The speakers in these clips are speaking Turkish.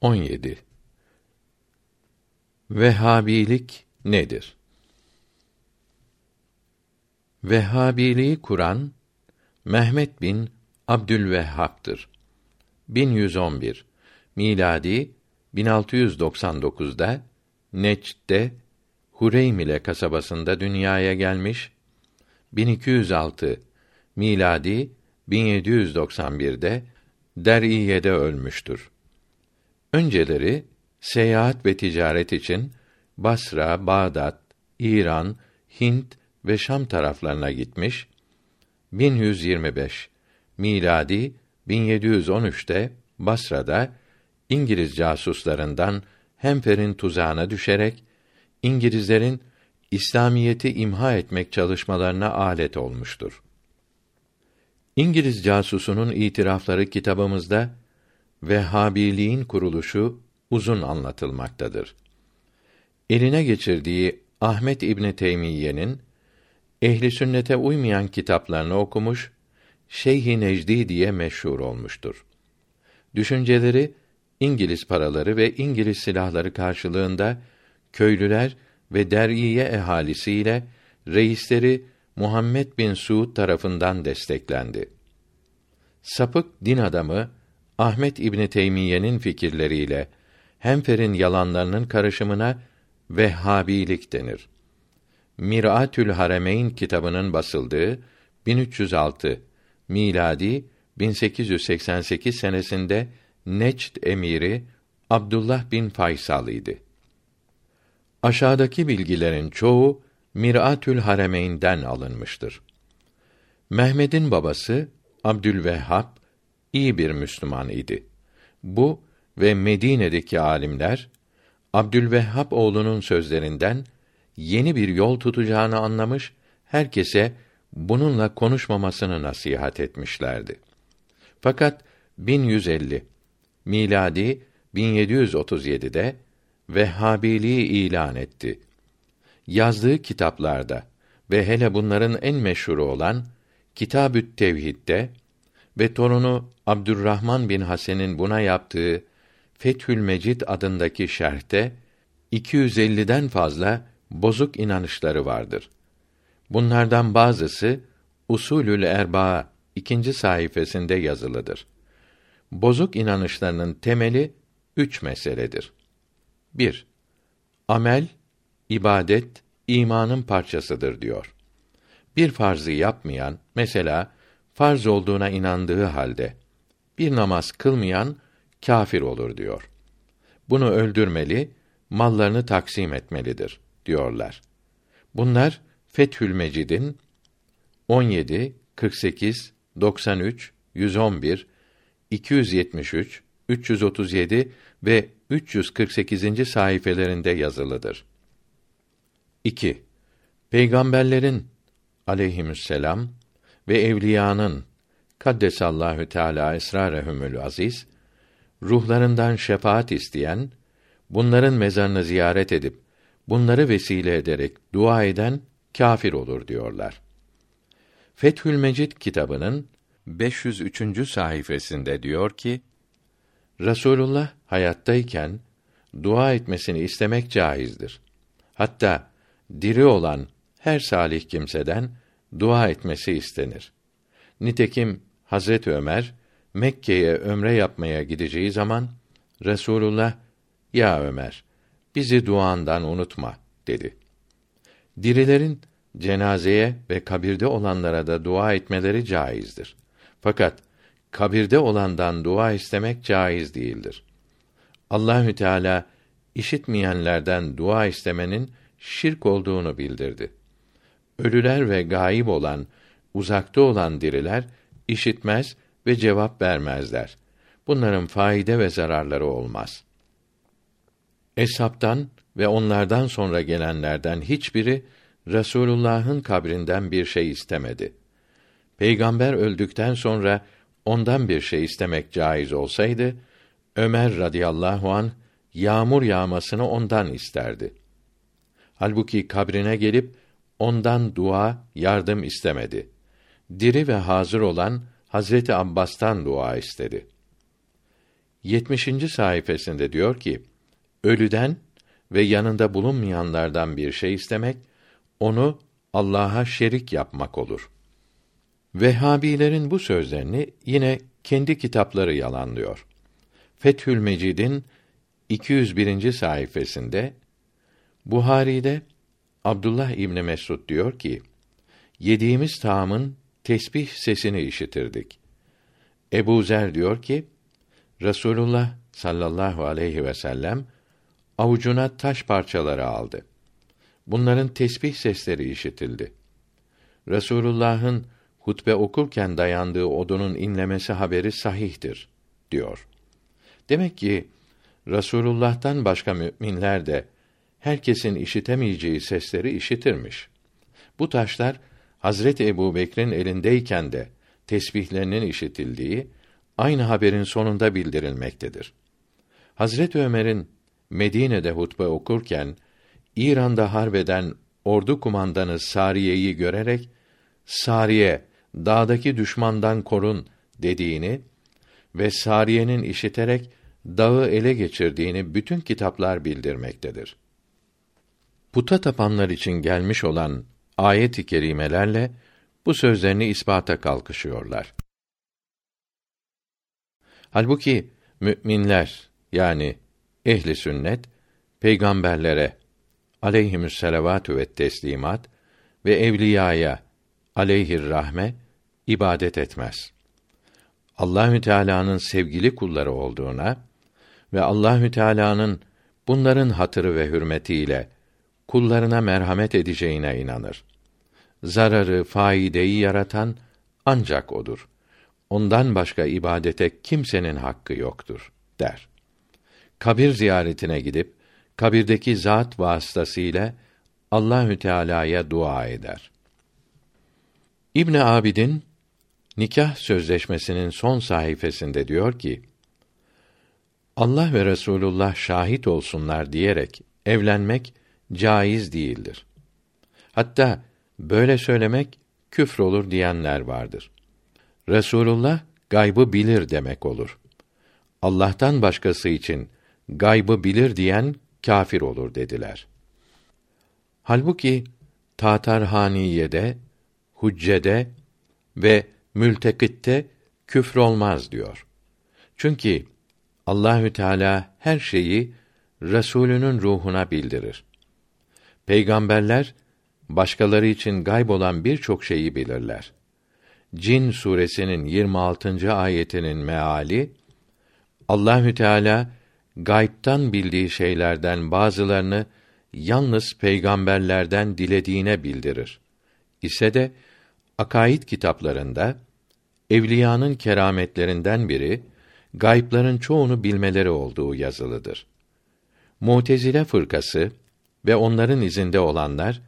17 Vehhabilik nedir? Vehhabiliği kuran Mehmet bin Abdülvehhab'dır. 1111 miladi 1699'da Necd'de Hureymile kasabasında dünyaya gelmiş. 1206 miladi 1791'de Der'iye'de ölmüştür. Önceleri seyahat ve ticaret için Basra, Bağdat, İran, Hint ve Şam taraflarına gitmiş. 1125 miladi 1713'te Basra'da İngiliz casuslarından Hemfer'in tuzağına düşerek İngilizlerin İslamiyeti imha etmek çalışmalarına alet olmuştur. İngiliz casusunun itirafları kitabımızda Vehhabiliğin kuruluşu uzun anlatılmaktadır. Eline geçirdiği Ahmet İbni Teymiye'nin ehli sünnete uymayan kitaplarını okumuş, Şeyh-i Necdi diye meşhur olmuştur. Düşünceleri İngiliz paraları ve İngiliz silahları karşılığında köylüler ve der'iye ehalisiyle reisleri Muhammed bin Suud tarafından desteklendi. Sapık din adamı Ahmet İbni Teymiye'nin fikirleriyle Hemfer'in yalanlarının karışımına Vehhabilik denir. Mir'atül Haremeyn kitabının basıldığı 1306 miladi 1888 senesinde Necd emiri Abdullah bin Faysal idi. Aşağıdaki bilgilerin çoğu Mir'atül Haremeyn'den alınmıştır. Mehmed'in babası Abdülvehhab iyi bir Müslüman idi. Bu ve Medine'deki alimler Abdülvehhab oğlunun sözlerinden yeni bir yol tutacağını anlamış, herkese bununla konuşmamasını nasihat etmişlerdi. Fakat 1150 miladi 1737'de Vehhabiliği ilan etti. Yazdığı kitaplarda ve hele bunların en meşhuru olan Kitabü't Tevhid'de ve torunu Abdurrahman bin Hasen'in buna yaptığı Fethül Mecid adındaki şerhte 250'den fazla bozuk inanışları vardır. Bunlardan bazısı Usulül Erba ikinci sayfasında yazılıdır. Bozuk inanışlarının temeli üç meseledir. 1. Amel, ibadet, imanın parçasıdır diyor. Bir farzı yapmayan, mesela farz olduğuna inandığı halde bir namaz kılmayan kâfir olur diyor. Bunu öldürmeli, mallarını taksim etmelidir diyorlar. Bunlar Fethül Mecid'in 17, 48, 93, 111, 273, 337 ve 348. sayfelerinde yazılıdır. 2. Peygamberlerin aleyhisselam ve evliyanın kaddesallahu teala esrarehumül aziz ruhlarından şefaat isteyen bunların mezarını ziyaret edip bunları vesile ederek dua eden kâfir olur diyorlar. Fethül Mecid kitabının 503. sayfasında diyor ki: Rasulullah hayattayken dua etmesini istemek caizdir. Hatta diri olan her salih kimseden dua etmesi istenir. Nitekim Hazret Ömer Mekke'ye ömre yapmaya gideceği zaman Resulullah "Ya Ömer, bizi duandan unutma." dedi. Dirilerin cenazeye ve kabirde olanlara da dua etmeleri caizdir. Fakat kabirde olandan dua istemek caiz değildir. Allahü Teala işitmeyenlerden dua istemenin şirk olduğunu bildirdi. Ölüler ve gayib olan, uzakta olan diriler işitmez ve cevap vermezler. Bunların faide ve zararları olmaz. Eshaptan ve onlardan sonra gelenlerden hiçbiri Resulullah'ın kabrinden bir şey istemedi. Peygamber öldükten sonra ondan bir şey istemek caiz olsaydı, Ömer radıyallahu an yağmur yağmasını ondan isterdi. Halbuki kabrine gelip ondan dua, yardım istemedi. Diri ve hazır olan Hazreti Abbas'tan dua istedi. 70. sayfasında diyor ki: Ölüden ve yanında bulunmayanlardan bir şey istemek onu Allah'a şerik yapmak olur. Vehhabilerin bu sözlerini yine kendi kitapları yalanlıyor. Fethül Mecid'in 201. sayfasında Buhari'de Abdullah İbni Mesud diyor ki: Yediğimiz taamın tesbih sesini işitirdik. Ebu Zer diyor ki: Resulullah sallallahu aleyhi ve sellem avucuna taş parçaları aldı. Bunların tesbih sesleri işitildi. Resulullah'ın hutbe okurken dayandığı odunun inlemesi haberi sahihtir diyor. Demek ki Resulullah'tan başka müminler de herkesin işitemeyeceği sesleri işitirmiş. Bu taşlar Hazreti Ebu Bekir'in elindeyken de tesbihlerinin işitildiği aynı haberin sonunda bildirilmektedir. Hazreti Ömer'in Medine'de hutbe okurken İran'da harbeden ordu kumandanı Sariye'yi görerek Sariye dağdaki düşmandan korun dediğini ve Sariye'nin işiterek dağı ele geçirdiğini bütün kitaplar bildirmektedir. Puta tapanlar için gelmiş olan ayet-i kerimelerle bu sözlerini ispata kalkışıyorlar. Halbuki müminler yani ehli sünnet peygamberlere aleyhimüsselavatü ve teslimat ve evliyaya aleyhir rahme ibadet etmez. Allahü Teala'nın sevgili kulları olduğuna ve Allahü Teala'nın bunların hatırı ve hürmetiyle kullarına merhamet edeceğine inanır. Zararı, faideyi yaratan ancak odur. Ondan başka ibadete kimsenin hakkı yoktur der. Kabir ziyaretine gidip kabirdeki zat vasıtasıyla Allahü Teala'ya dua eder. İbn Abidin nikah sözleşmesinin son sayfasında diyor ki: Allah ve Resulullah şahit olsunlar diyerek evlenmek caiz değildir. Hatta böyle söylemek küfür olur diyenler vardır. Resulullah gaybı bilir demek olur. Allah'tan başkası için gaybı bilir diyen kâfir olur dediler. Halbuki Tatarhaniye'de, Huccede ve Mültekitte küfür olmaz diyor. Çünkü Allahü Teala her şeyi Resulünün ruhuna bildirir. Peygamberler başkaları için gayb olan birçok şeyi bilirler. Cin suresinin 26. ayetinin meali Allahü Teala gaybtan bildiği şeylerden bazılarını yalnız peygamberlerden dilediğine bildirir. İse de akaid kitaplarında evliyanın kerametlerinden biri gaybların çoğunu bilmeleri olduğu yazılıdır. Mutezile fırkası ve onların izinde olanlar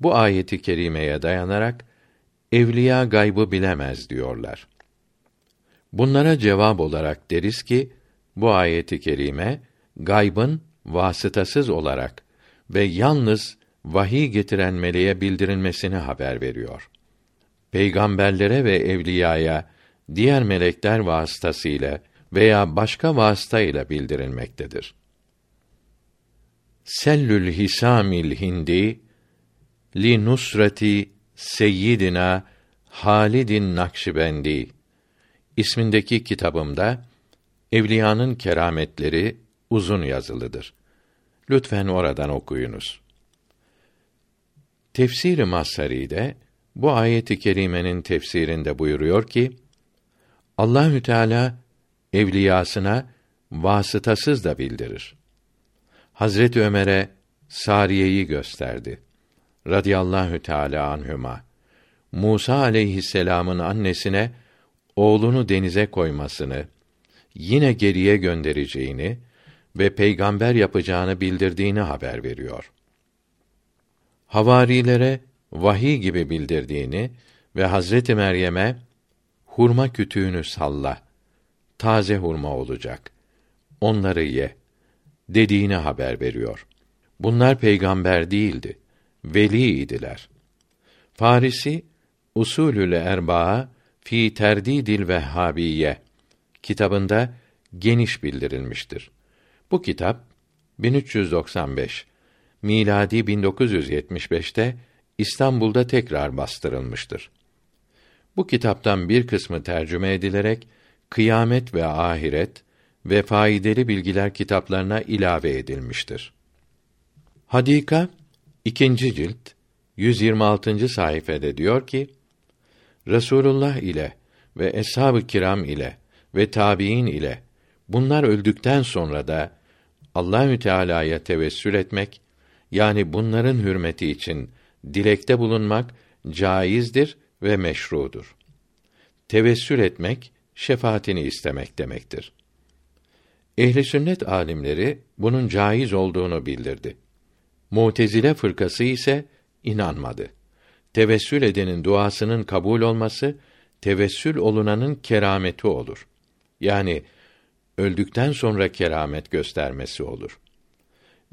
bu ayeti kerimeye dayanarak evliya gaybı bilemez diyorlar. Bunlara cevap olarak deriz ki bu ayeti kerime gaybın vasıtasız olarak ve yalnız vahiy getiren meleğe bildirilmesini haber veriyor. Peygamberlere ve evliyaya diğer melekler vasıtasıyla veya başka vasıta ile bildirilmektedir. Sellül Hisamil Hindi li nusreti seyyidina Halidin Nakşibendi ismindeki kitabımda evliyanın kerametleri uzun yazılıdır. Lütfen oradan okuyunuz. Tefsir-i Mazhari'de bu ayeti kerimenin tefsirinde buyuruyor ki Allahü Teala evliyasına vasıtasız da bildirir. Hazret Ömer'e Sariye'yi gösterdi. Radiyallahu Teala anhüma. Musa aleyhisselam'ın annesine oğlunu denize koymasını, yine geriye göndereceğini ve peygamber yapacağını bildirdiğini haber veriyor. Havarilere vahiy gibi bildirdiğini ve Hazreti Meryem'e hurma kütüğünü salla, taze hurma olacak, onları ye dediğini haber veriyor. Bunlar peygamber değildi, veli idiler. Farisi Usulül Erbaa fi Terdidil Vehhabiye kitabında geniş bildirilmiştir. Bu kitap 1395 miladi 1975'te İstanbul'da tekrar bastırılmıştır. Bu kitaptan bir kısmı tercüme edilerek Kıyamet ve Ahiret ve faydalı bilgiler kitaplarına ilave edilmiştir. Hadika ikinci cilt 126. sayfede diyor ki: Resulullah ile ve eshab-ı kiram ile ve tabiin ile bunlar öldükten sonra da Allahü Teala'ya tevessül etmek yani bunların hürmeti için dilekte bulunmak caizdir ve meşrudur. Tevessül etmek şefaatini istemek demektir. Ehli sünnet alimleri bunun caiz olduğunu bildirdi. Mutezile fırkası ise inanmadı. Tevessül edenin duasının kabul olması tevessül olunanın kerameti olur. Yani öldükten sonra keramet göstermesi olur.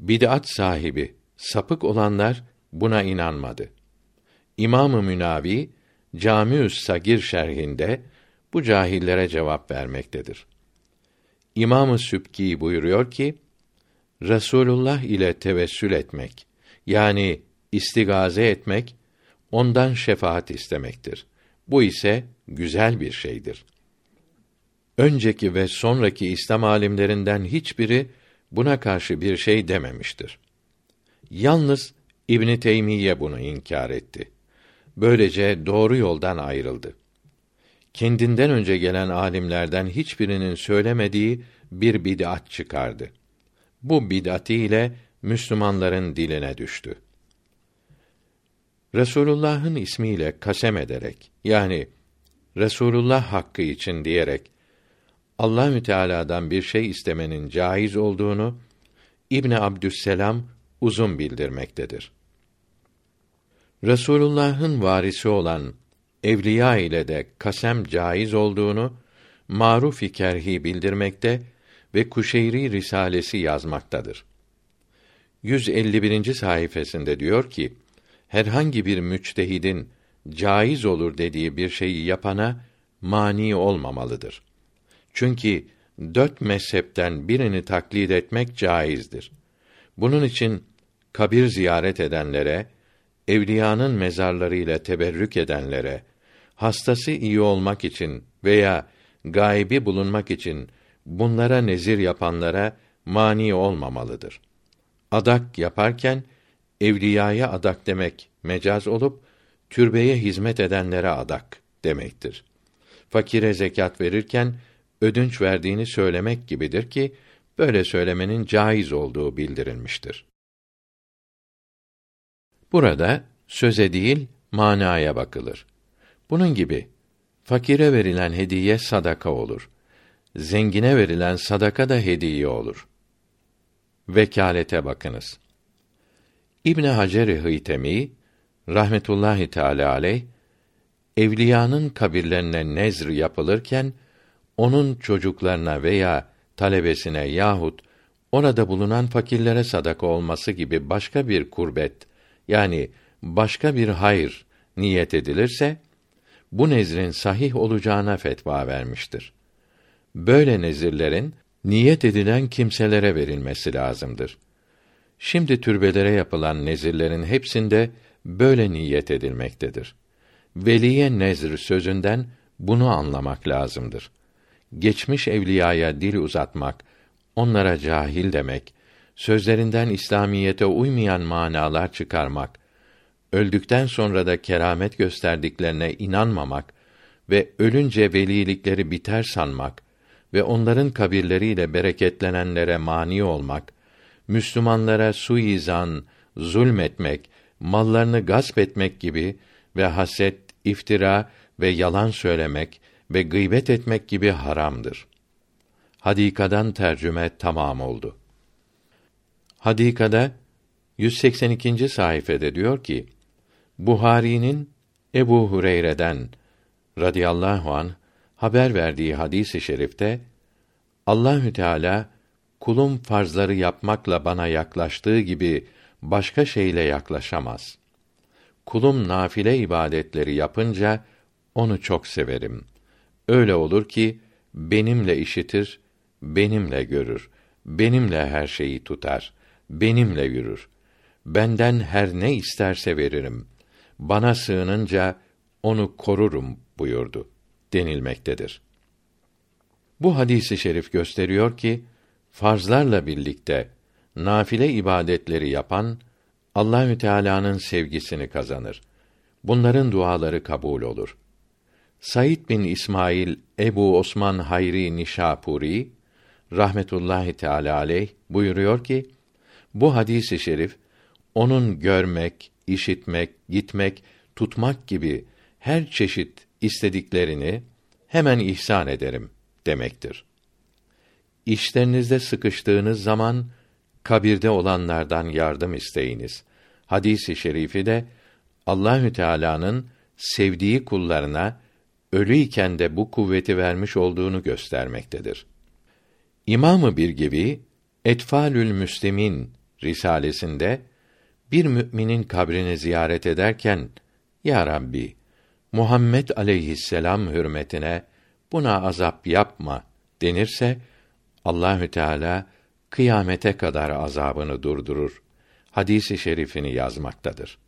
Bid'at sahibi, sapık olanlar buna inanmadı. İmam-ı Münavi Camiü's Sagir şerhinde bu cahillere cevap vermektedir. İmam-ı Sübki buyuruyor ki, Resulullah ile tevessül etmek, yani istigaze etmek, ondan şefaat istemektir. Bu ise güzel bir şeydir. Önceki ve sonraki İslam alimlerinden hiçbiri buna karşı bir şey dememiştir. Yalnız İbn Teymiye bunu inkar etti. Böylece doğru yoldan ayrıldı. Kendinden önce gelen alimlerden hiçbirinin söylemediği bir bid'at çıkardı. Bu bid'ati ile Müslümanların diline düştü. Resulullah'ın ismiyle kasem ederek yani Resulullah hakkı için diyerek Allahü Teala'dan bir şey istemenin caiz olduğunu İbn Abdüsselam uzun bildirmektedir. Resulullah'ın varisi olan evliya ile de kasem caiz olduğunu Maruf-i Kerhi bildirmekte ve Kuşeyri Risalesi yazmaktadır. 151. sayfasında diyor ki: Herhangi bir müçtehidin caiz olur dediği bir şeyi yapana mani olmamalıdır. Çünkü dört mezhepten birini taklit etmek caizdir. Bunun için kabir ziyaret edenlere, evliyanın mezarları ile teberrük edenlere, hastası iyi olmak için veya gaybi bulunmak için bunlara nezir yapanlara mani olmamalıdır. Adak yaparken evliyaya adak demek mecaz olup türbeye hizmet edenlere adak demektir. Fakire zekat verirken ödünç verdiğini söylemek gibidir ki böyle söylemenin caiz olduğu bildirilmiştir. Burada söze değil manaya bakılır. Bunun gibi fakire verilen hediye sadaka olur. Zengine verilen sadaka da hediye olur. Vekalete bakınız. İbn Hacer-i Hıytemi rahmetullahi teala aleyh evliyanın kabirlerine nezr yapılırken onun çocuklarına veya talebesine yahut orada bulunan fakirlere sadaka olması gibi başka bir kurbet yani başka bir hayır niyet edilirse bu nezrin sahih olacağına fetva vermiştir. Böyle nezirlerin niyet edilen kimselere verilmesi lazımdır. Şimdi türbelere yapılan nezirlerin hepsinde böyle niyet edilmektedir. Veliye nezr sözünden bunu anlamak lazımdır. Geçmiş evliyaya dil uzatmak, onlara cahil demek, sözlerinden İslamiyete uymayan manalar çıkarmak, öldükten sonra da keramet gösterdiklerine inanmamak ve ölünce velilikleri biter sanmak ve onların kabirleriyle bereketlenenlere mani olmak, Müslümanlara suizan, zulmetmek, mallarını gasp etmek gibi ve haset, iftira ve yalan söylemek ve gıybet etmek gibi haramdır. Hadikadan tercüme tamam oldu. Hadikada 182. sayfede diyor ki: Buhari'nin Ebu Hureyre'den radıyallahu an haber verdiği hadisi i şerifte Allahü Teala kulum farzları yapmakla bana yaklaştığı gibi başka şeyle yaklaşamaz. Kulum nafile ibadetleri yapınca onu çok severim. Öyle olur ki benimle işitir benimle görür. Benimle her şeyi tutar. Benimle yürür. Benden her ne isterse veririm. Bana sığınınca onu korurum buyurdu denilmektedir. Bu hadisi şerif gösteriyor ki farzlarla birlikte nafile ibadetleri yapan Allahü Teala'nın sevgisini kazanır. Bunların duaları kabul olur. Said bin İsmail Ebu Osman Hayri Nişapuri rahmetullahi teala aleyh buyuruyor ki bu hadisi şerif onun görmek, işitmek, gitmek, tutmak gibi her çeşit istediklerini hemen ihsan ederim demektir. İşlerinizde sıkıştığınız zaman kabirde olanlardan yardım isteyiniz. Hadisi şerifi de Allahü Teala'nın sevdiği kullarına ölüyken de bu kuvveti vermiş olduğunu göstermektedir. İmamı bir gibi Etfalül Müslimin risalesinde bir müminin kabrini ziyaret ederken ya Rabbi Muhammed aleyhisselam hürmetine buna azap yapma denirse Allahü Teala kıyamete kadar azabını durdurur. Hadisi şerifini yazmaktadır.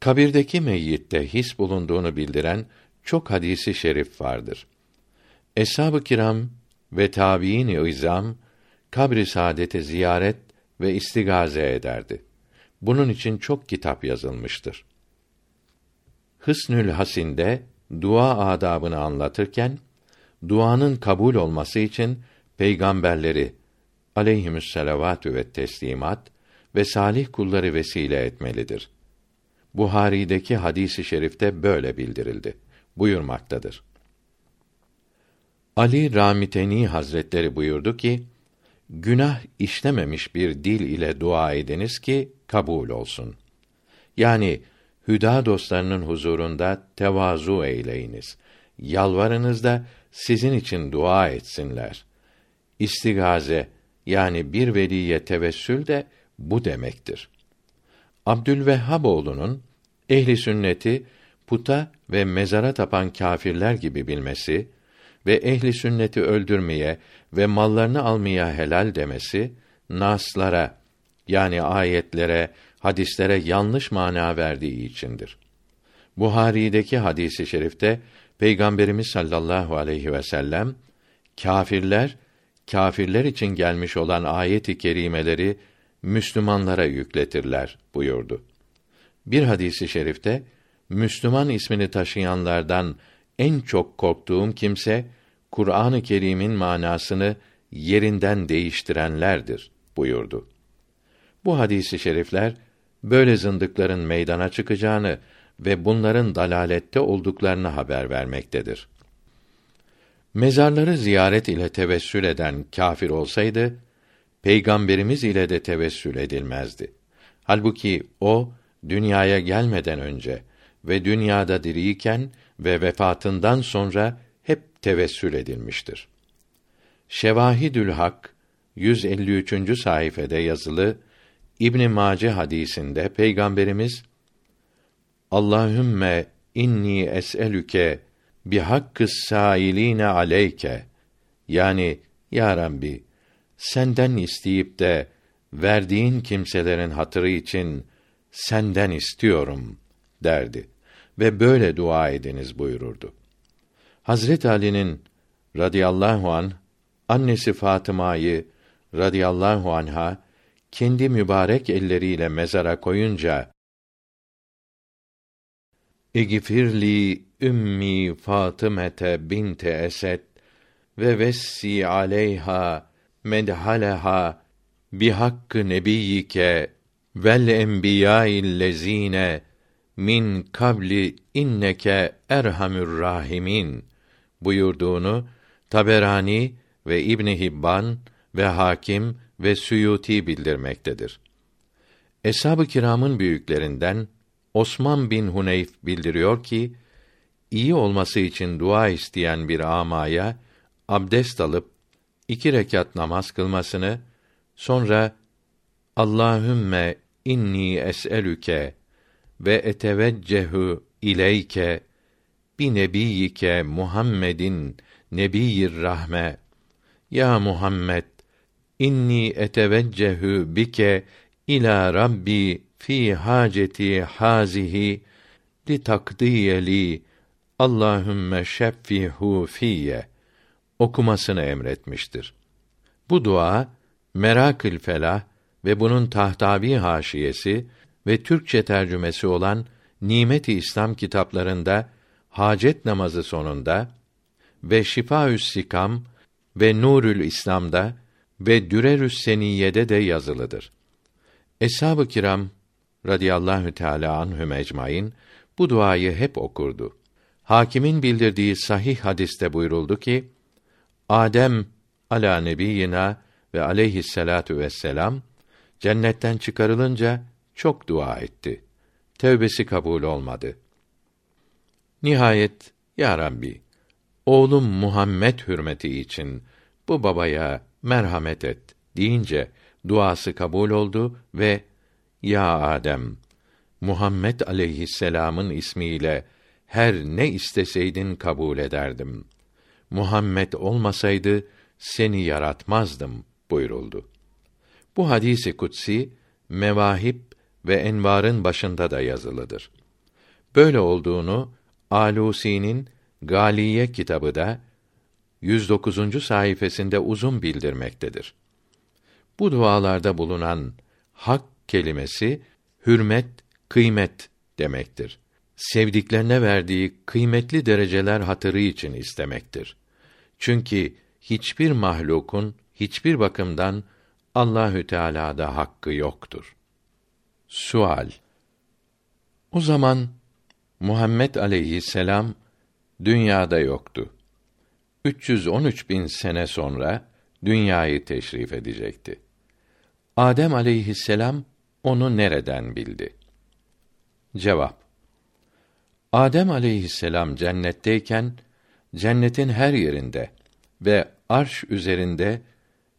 Kabirdeki meyyitte his bulunduğunu bildiren çok hadisi şerif vardır. Eshab-ı kiram ve tabiin-i izam kabri saadete ziyaret ve istigaze ederdi. Bunun için çok kitap yazılmıştır. Hısnül Hasin'de dua adabını anlatırken duanın kabul olması için peygamberleri aleyhimüsselavatü ve teslimat ve salih kulları vesile etmelidir. Buhari'deki hadisi şerifte böyle bildirildi. Buyurmaktadır. Ali Ramiteni Hazretleri buyurdu ki: Günah işlememiş bir dil ile dua ediniz ki kabul olsun. Yani hüda dostlarının huzurunda tevazu eyleyiniz. Yalvarınız da sizin için dua etsinler. İstigaze yani bir veliye tevessül de bu demektir. Abdülvehhab oğlunun ehli sünneti puta ve mezara tapan kâfirler gibi bilmesi ve ehli sünneti öldürmeye ve mallarını almaya helal demesi naslara yani ayetlere, hadislere yanlış mana verdiği içindir. Buhari'deki hadisi şerifte Peygamberimiz sallallahu aleyhi ve sellem kâfirler kâfirler için gelmiş olan ayet-i kerimeleri Müslümanlara yükletirler buyurdu. Bir hadisi şerifte Müslüman ismini taşıyanlardan en çok korktuğum kimse Kur'an-ı Kerim'in manasını yerinden değiştirenlerdir buyurdu. Bu hadisi şerifler böyle zındıkların meydana çıkacağını ve bunların dalalette olduklarını haber vermektedir. Mezarları ziyaret ile tevessül eden kâfir olsaydı, peygamberimiz ile de tevessül edilmezdi. Halbuki o dünyaya gelmeden önce ve dünyada diriyken ve vefatından sonra hep tevessül edilmiştir. Şevahidül Hak 153. sayfede yazılı İbn Mace hadisinde peygamberimiz Allahümme inni es'elüke bi hakkı sailine aleyke yani ya Rabbi senden isteyip de verdiğin kimselerin hatırı için senden istiyorum derdi ve böyle dua ediniz buyururdu. Hazret Ali'nin radıyallahu an annesi Fatıma'yı radıyallahu anha kendi mübarek elleriyle mezara koyunca İgfirli ümmi Fatımete binte Esed ve vessi aleyha medhaleha bi hakkı nebiyike vel enbiyâillezîne min kabli inneke erhamür rahimin buyurduğunu Taberani ve İbn Hibban ve Hakim ve Suyuti bildirmektedir. Eshab-ı kiramın büyüklerinden Osman bin Huneyf bildiriyor ki iyi olması için dua isteyen bir amaya abdest alıp iki rekat namaz kılmasını sonra Allahümme inni es'elüke ve eteveccehu ileyke bi nebiyike Muhammedin nebiyyir rahme Ya Muhammed inni eteveccehu bike ila Rabbi fi haceti hazihi li takdiyeli Allahümme şeffihu fiyye okumasını emretmiştir. Bu dua Merakül Felah ve bunun tahtavi haşiyesi ve Türkçe tercümesi olan Nimet-i İslam kitaplarında hacet namazı sonunda ve Şifaü's Sikam ve Nurül İslam'da ve Dürerü's Seniyye'de de yazılıdır. Eshab-ı kiram radıyallahu teala anhum ecmaîn bu duayı hep okurdu. Hakimin bildirdiği sahih hadiste buyuruldu ki Adem ala nebiyina ve aleyhisselatu vesselam cennetten çıkarılınca çok dua etti. Tevbesi kabul olmadı. Nihayet ya Rabbi oğlum Muhammed hürmeti için bu babaya merhamet et deyince duası kabul oldu ve ya Adem Muhammed aleyhisselam'ın ismiyle her ne isteseydin kabul ederdim. Muhammed olmasaydı seni yaratmazdım buyuruldu. Bu hadisi kutsi mevahip ve envarın başında da yazılıdır. Böyle olduğunu Alusi'nin Galiye kitabı da 109. sayfasında uzun bildirmektedir. Bu dualarda bulunan hak kelimesi hürmet, kıymet demektir. Sevdiklerine verdiği kıymetli dereceler hatırı için istemektir. Çünkü hiçbir mahlukun hiçbir bakımdan Allahü Teala'da hakkı yoktur. Sual O zaman Muhammed aleyhisselam dünyada yoktu. 313 bin sene sonra dünyayı teşrif edecekti. Adem aleyhisselam onu nereden bildi? Cevap Adem aleyhisselam cennetteyken cennetin her yerinde ve arş üzerinde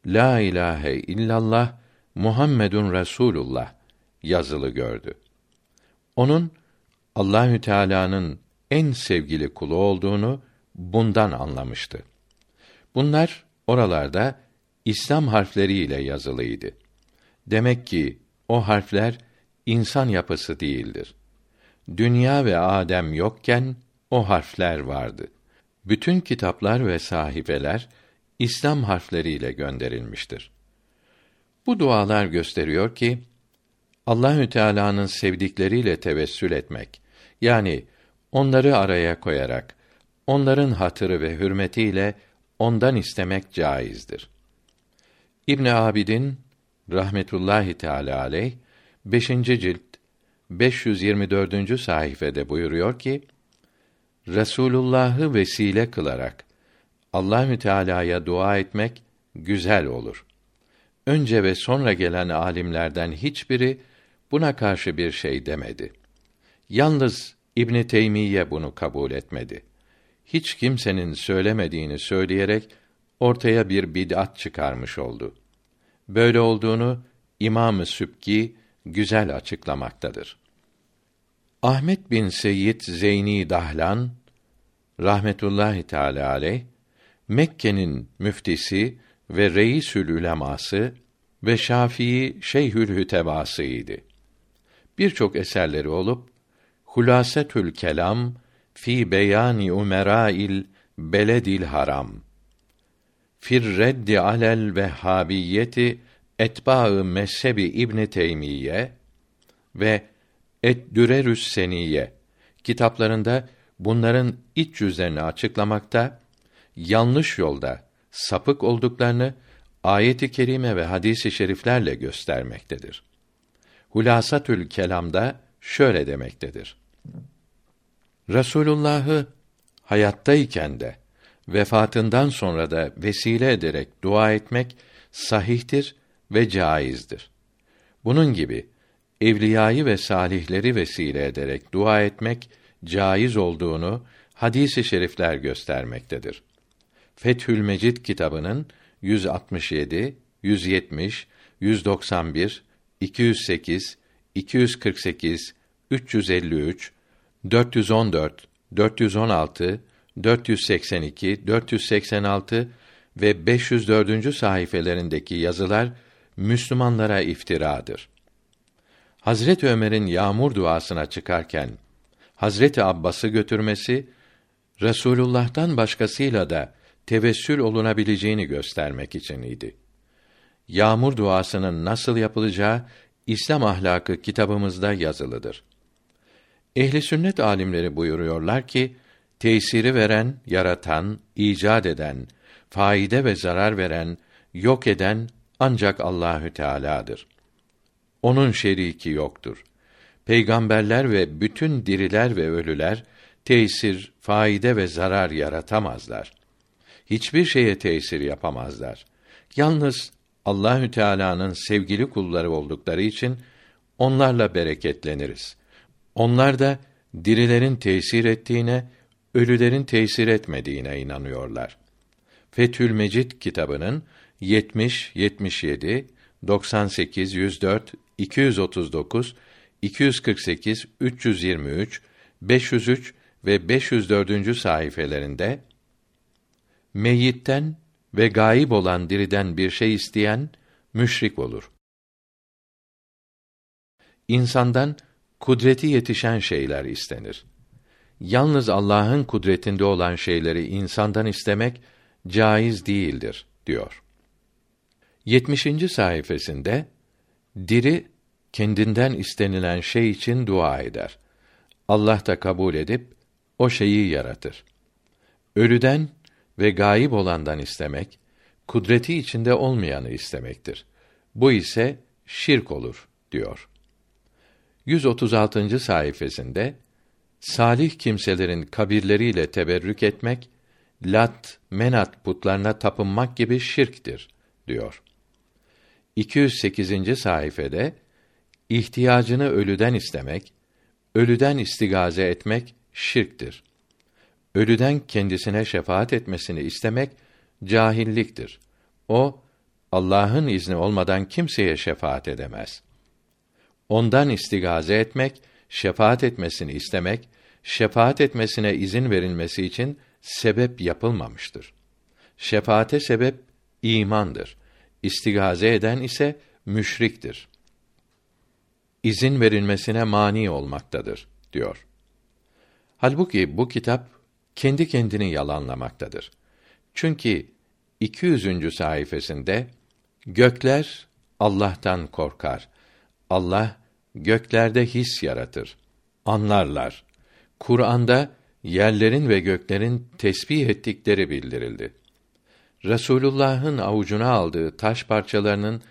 la ilahe illallah Muhammedun Resulullah yazılı gördü. Onun Allahü Teala'nın en sevgili kulu olduğunu bundan anlamıştı. Bunlar oralarda İslam harfleriyle yazılıydı. Demek ki o harfler insan yapısı değildir. Dünya ve Adem yokken o harfler vardı. Bütün kitaplar ve sahifeler İslam harfleriyle gönderilmiştir. Bu dualar gösteriyor ki Allahü Teala'nın sevdikleriyle tevessül etmek yani onları araya koyarak onların hatırı ve hürmetiyle ondan istemek caizdir. İbn Abidin rahmetullahi teala aleyh 5. cilt 524. sayfede buyuruyor ki Resulullah'ı vesile kılarak Allahü Teala'ya dua etmek güzel olur. Önce ve sonra gelen alimlerden hiçbiri buna karşı bir şey demedi. Yalnız İbn Teymiye bunu kabul etmedi. Hiç kimsenin söylemediğini söyleyerek ortaya bir bid'at çıkarmış oldu. Böyle olduğunu İmam-ı Sübki güzel açıklamaktadır. Ahmet bin Seyyid Zeyni Dahlan rahmetullahi teala aleyh Mekke'nin müftisi ve reisül üleması ve Şafii Şeyhül Hütebasıydı. Birçok eserleri olup Hulasetül Kelam fi beyani umerail beledil haram fir reddi alel vehhabiyeti etbaı mezhebi İbn Teymiye ve Et Dürerüs Seniye kitaplarında bunların iç yüzlerini açıklamakta, yanlış yolda sapık olduklarını ayet-i kerime ve hadis-i şeriflerle göstermektedir. Hulasatül kelamda şöyle demektedir. Resulullah'ı hayattayken de vefatından sonra da vesile ederek dua etmek sahihtir ve caizdir. Bunun gibi evliyayı ve salihleri vesile ederek dua etmek caiz olduğunu hadis-i şerifler göstermektedir. Fethül Mecid kitabının 167, 170, 191, 208, 248, 353, 414, 416, 482, 486 ve 504. sayfelerindeki yazılar Müslümanlara iftiradır. Hazret Ömer'in yağmur duasına çıkarken Hazreti Abbas'ı götürmesi Resulullah'tan başkasıyla da tevessül olunabileceğini göstermek için idi. Yağmur duasının nasıl yapılacağı İslam ahlakı kitabımızda yazılıdır. Ehli sünnet alimleri buyuruyorlar ki tesiri veren, yaratan, icat eden, faide ve zarar veren, yok eden ancak Allahü Teala'dır. Onun şeriki yoktur. Peygamberler ve bütün diriler ve ölüler tesir, faide ve zarar yaratamazlar. Hiçbir şeye tesir yapamazlar. Yalnız Allahü Teala'nın sevgili kulları oldukları için onlarla bereketleniriz. Onlar da dirilerin tesir ettiğine, ölülerin tesir etmediğine inanıyorlar. Fetül Mecid kitabının 70, 77, 98, 104, 239, 248, 323, 503 ve 504. sayfelerinde meyyitten ve gayib olan diriden bir şey isteyen müşrik olur. İnsandan kudreti yetişen şeyler istenir. Yalnız Allah'ın kudretinde olan şeyleri insandan istemek caiz değildir diyor. 70. sayfasında diri kendinden istenilen şey için dua eder. Allah da kabul edip o şeyi yaratır. Ölüden ve gayib olandan istemek, kudreti içinde olmayanı istemektir. Bu ise şirk olur diyor. 136. sayfasında salih kimselerin kabirleriyle teberrük etmek, lat, menat putlarına tapınmak gibi şirktir diyor. 208. sayfede ihtiyacını ölüden istemek, ölüden istigaze etmek şirktir. Ölüden kendisine şefaat etmesini istemek cahilliktir. O Allah'ın izni olmadan kimseye şefaat edemez. Ondan istigaze etmek, şefaat etmesini istemek, şefaat etmesine izin verilmesi için sebep yapılmamıştır. Şefaate sebep imandır. İstigaze eden ise müşriktir. İzin verilmesine mani olmaktadır diyor. Halbuki bu kitap kendi kendini yalanlamaktadır. Çünkü 200. sayfasında gökler Allah'tan korkar. Allah göklerde his yaratır. Anlarlar. Kur'an'da yerlerin ve göklerin tesbih ettikleri bildirildi. Resulullah'ın avucuna aldığı taş parçalarının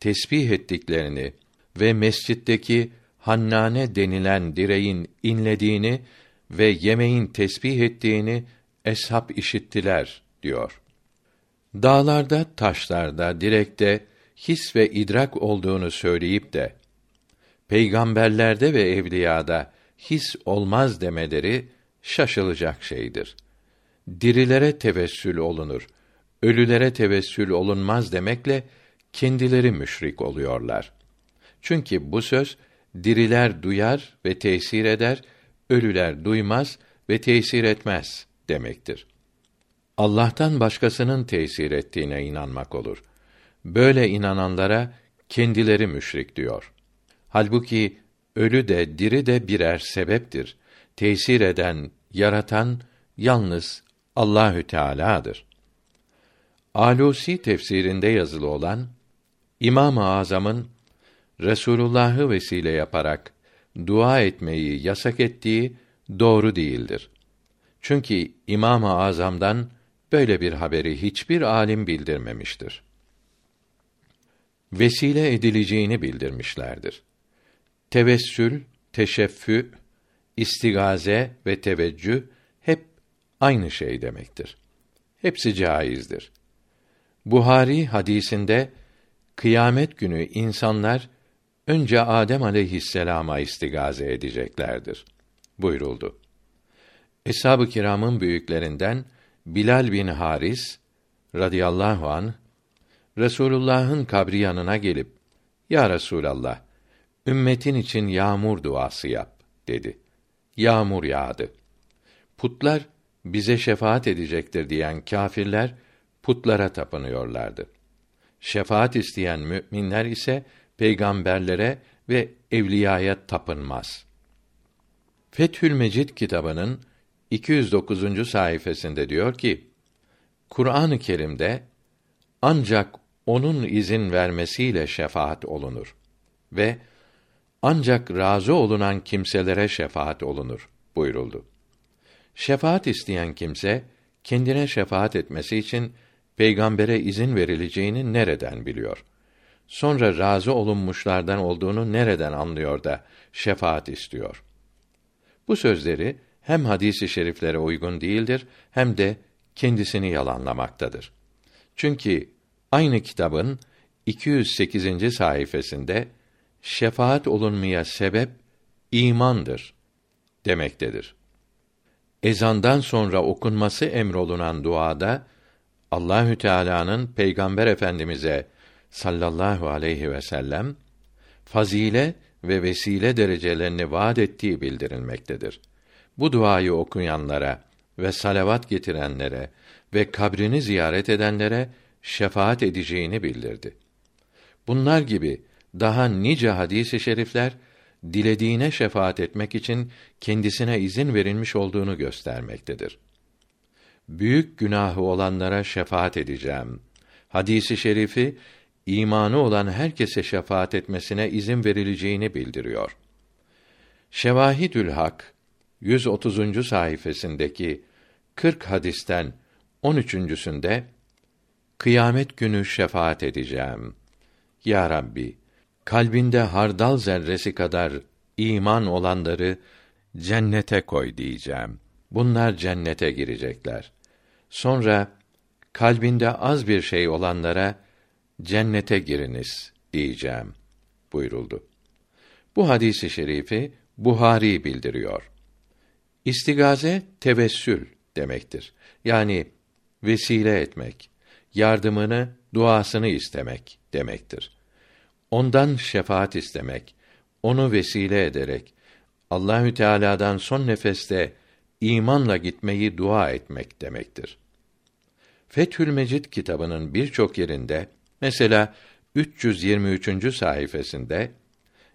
tesbih ettiklerini ve mescitteki hannane denilen direğin inlediğini ve yemeğin tesbih ettiğini eshab işittiler diyor. Dağlarda, taşlarda, direkte his ve idrak olduğunu söyleyip de peygamberlerde ve evliyada his olmaz demeleri şaşılacak şeydir. Dirilere tevessül olunur, ölülere tevessül olunmaz demekle kendileri müşrik oluyorlar. Çünkü bu söz diriler duyar ve tesir eder, ölüler duymaz ve tesir etmez demektir. Allah'tan başkasının tesir ettiğine inanmak olur. Böyle inananlara kendileri müşrik diyor. Halbuki ölü de diri de birer sebeptir. Tesir eden, yaratan yalnız Allahü Teala'dır. Alusi tefsirinde yazılı olan İmam-ı Azam'ın Resulullah'ı vesile yaparak dua etmeyi yasak ettiği doğru değildir. Çünkü İmam-ı Azam'dan böyle bir haberi hiçbir alim bildirmemiştir. Vesile edileceğini bildirmişlerdir. Tevessül, teşeffü, istigaze ve teveccüh hep aynı şey demektir. Hepsi caizdir. Buhari hadisinde kıyamet günü insanlar önce Adem aleyhisselama istigaze edeceklerdir buyuruldu. Eshab-ı kiramın büyüklerinden Bilal bin Haris radıyallahu an Resulullah'ın kabri yanına gelip Ya Resulallah ümmetin için yağmur duası yap dedi. Yağmur yağdı. Putlar bize şefaat edecektir diyen kâfirler putlara tapınıyorlardı. Şefaat isteyen müminler ise peygamberlere ve evliyaya tapınmaz. Fethül Mecid kitabının 209. sayfasında diyor ki: Kur'an-ı Kerim'de ancak onun izin vermesiyle şefaat olunur ve ancak razı olunan kimselere şefaat olunur buyuruldu. Şefaat isteyen kimse kendine şefaat etmesi için peygambere izin verileceğini nereden biliyor? Sonra razı olunmuşlardan olduğunu nereden anlıyor da şefaat istiyor? Bu sözleri hem hadisi şeriflere uygun değildir hem de kendisini yalanlamaktadır. Çünkü aynı kitabın 208. sayfasında şefaat olunmaya sebep imandır demektedir. Ezandan sonra okunması emrolunan duada Allahü Teala'nın Peygamber Efendimize sallallahu aleyhi ve sellem fazile ve vesile derecelerini vaad ettiği bildirilmektedir. Bu duayı okuyanlara ve salavat getirenlere ve kabrini ziyaret edenlere şefaat edeceğini bildirdi. Bunlar gibi daha nice hadis-i şerifler dilediğine şefaat etmek için kendisine izin verilmiş olduğunu göstermektedir. Büyük günahı olanlara şefaat edeceğim. Hadisi şerifi imanı olan herkese şefaat etmesine izin verileceğini bildiriyor. Şevahidül Hak 130. sayfasındaki 40 hadisten 13.sünde kıyamet günü şefaat edeceğim. Ya Rabbi, kalbinde hardal zerresi kadar iman olanları cennete koy diyeceğim. Bunlar cennete girecekler. Sonra kalbinde az bir şey olanlara cennete giriniz diyeceğim buyuruldu. Bu hadisi şerifi Buhari bildiriyor. İstigaze tevessül demektir. Yani vesile etmek, yardımını, duasını istemek demektir. Ondan şefaat istemek, onu vesile ederek Allahü Teala'dan son nefeste imanla gitmeyi dua etmek demektir. Fethül Mecid kitabının birçok yerinde mesela 323. sayfasında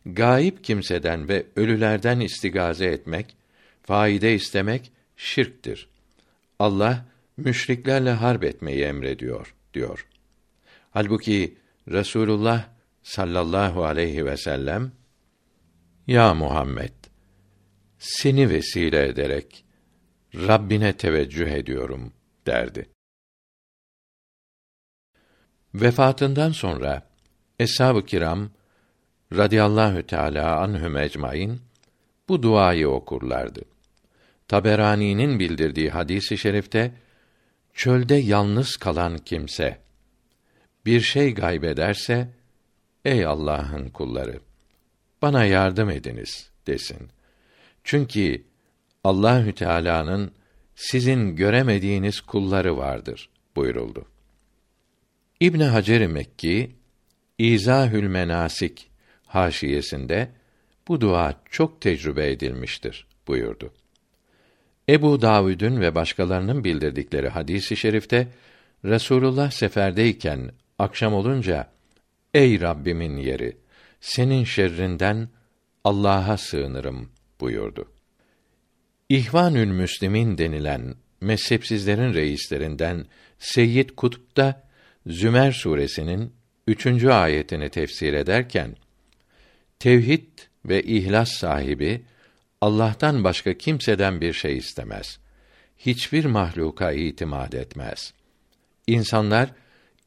gayip kimseden ve ölülerden istigaze etmek, faide istemek şirktir. Allah müşriklerle harp etmeyi emrediyor diyor. Halbuki Resulullah sallallahu aleyhi ve sellem Ya Muhammed seni vesile ederek Rabbine teveccüh ediyorum derdi. Vefatından sonra eshab-ı kiram radıyallahu teala anhum ecmaîn bu duayı okurlardı. Taberani'nin bildirdiği hadisi i şerifte çölde yalnız kalan kimse bir şey gaybederse ey Allah'ın kulları bana yardım ediniz desin. Çünkü Allahü Teala'nın sizin göremediğiniz kulları vardır buyuruldu. İbn Hacer Mekki İzahül Menasik haşiyesinde bu dua çok tecrübe edilmiştir buyurdu. Ebu Davud'un ve başkalarının bildirdikleri hadisi i şerifte Resulullah seferdeyken akşam olunca ey Rabbimin yeri senin şerrinden Allah'a sığınırım buyurdu. İhvanül Müslimin denilen mezhepsizlerin reislerinden Seyyid Kutb da Zümer suresinin üçüncü ayetini tefsir ederken tevhid ve ihlas sahibi Allah'tan başka kimseden bir şey istemez. Hiçbir mahluka itimat etmez. İnsanlar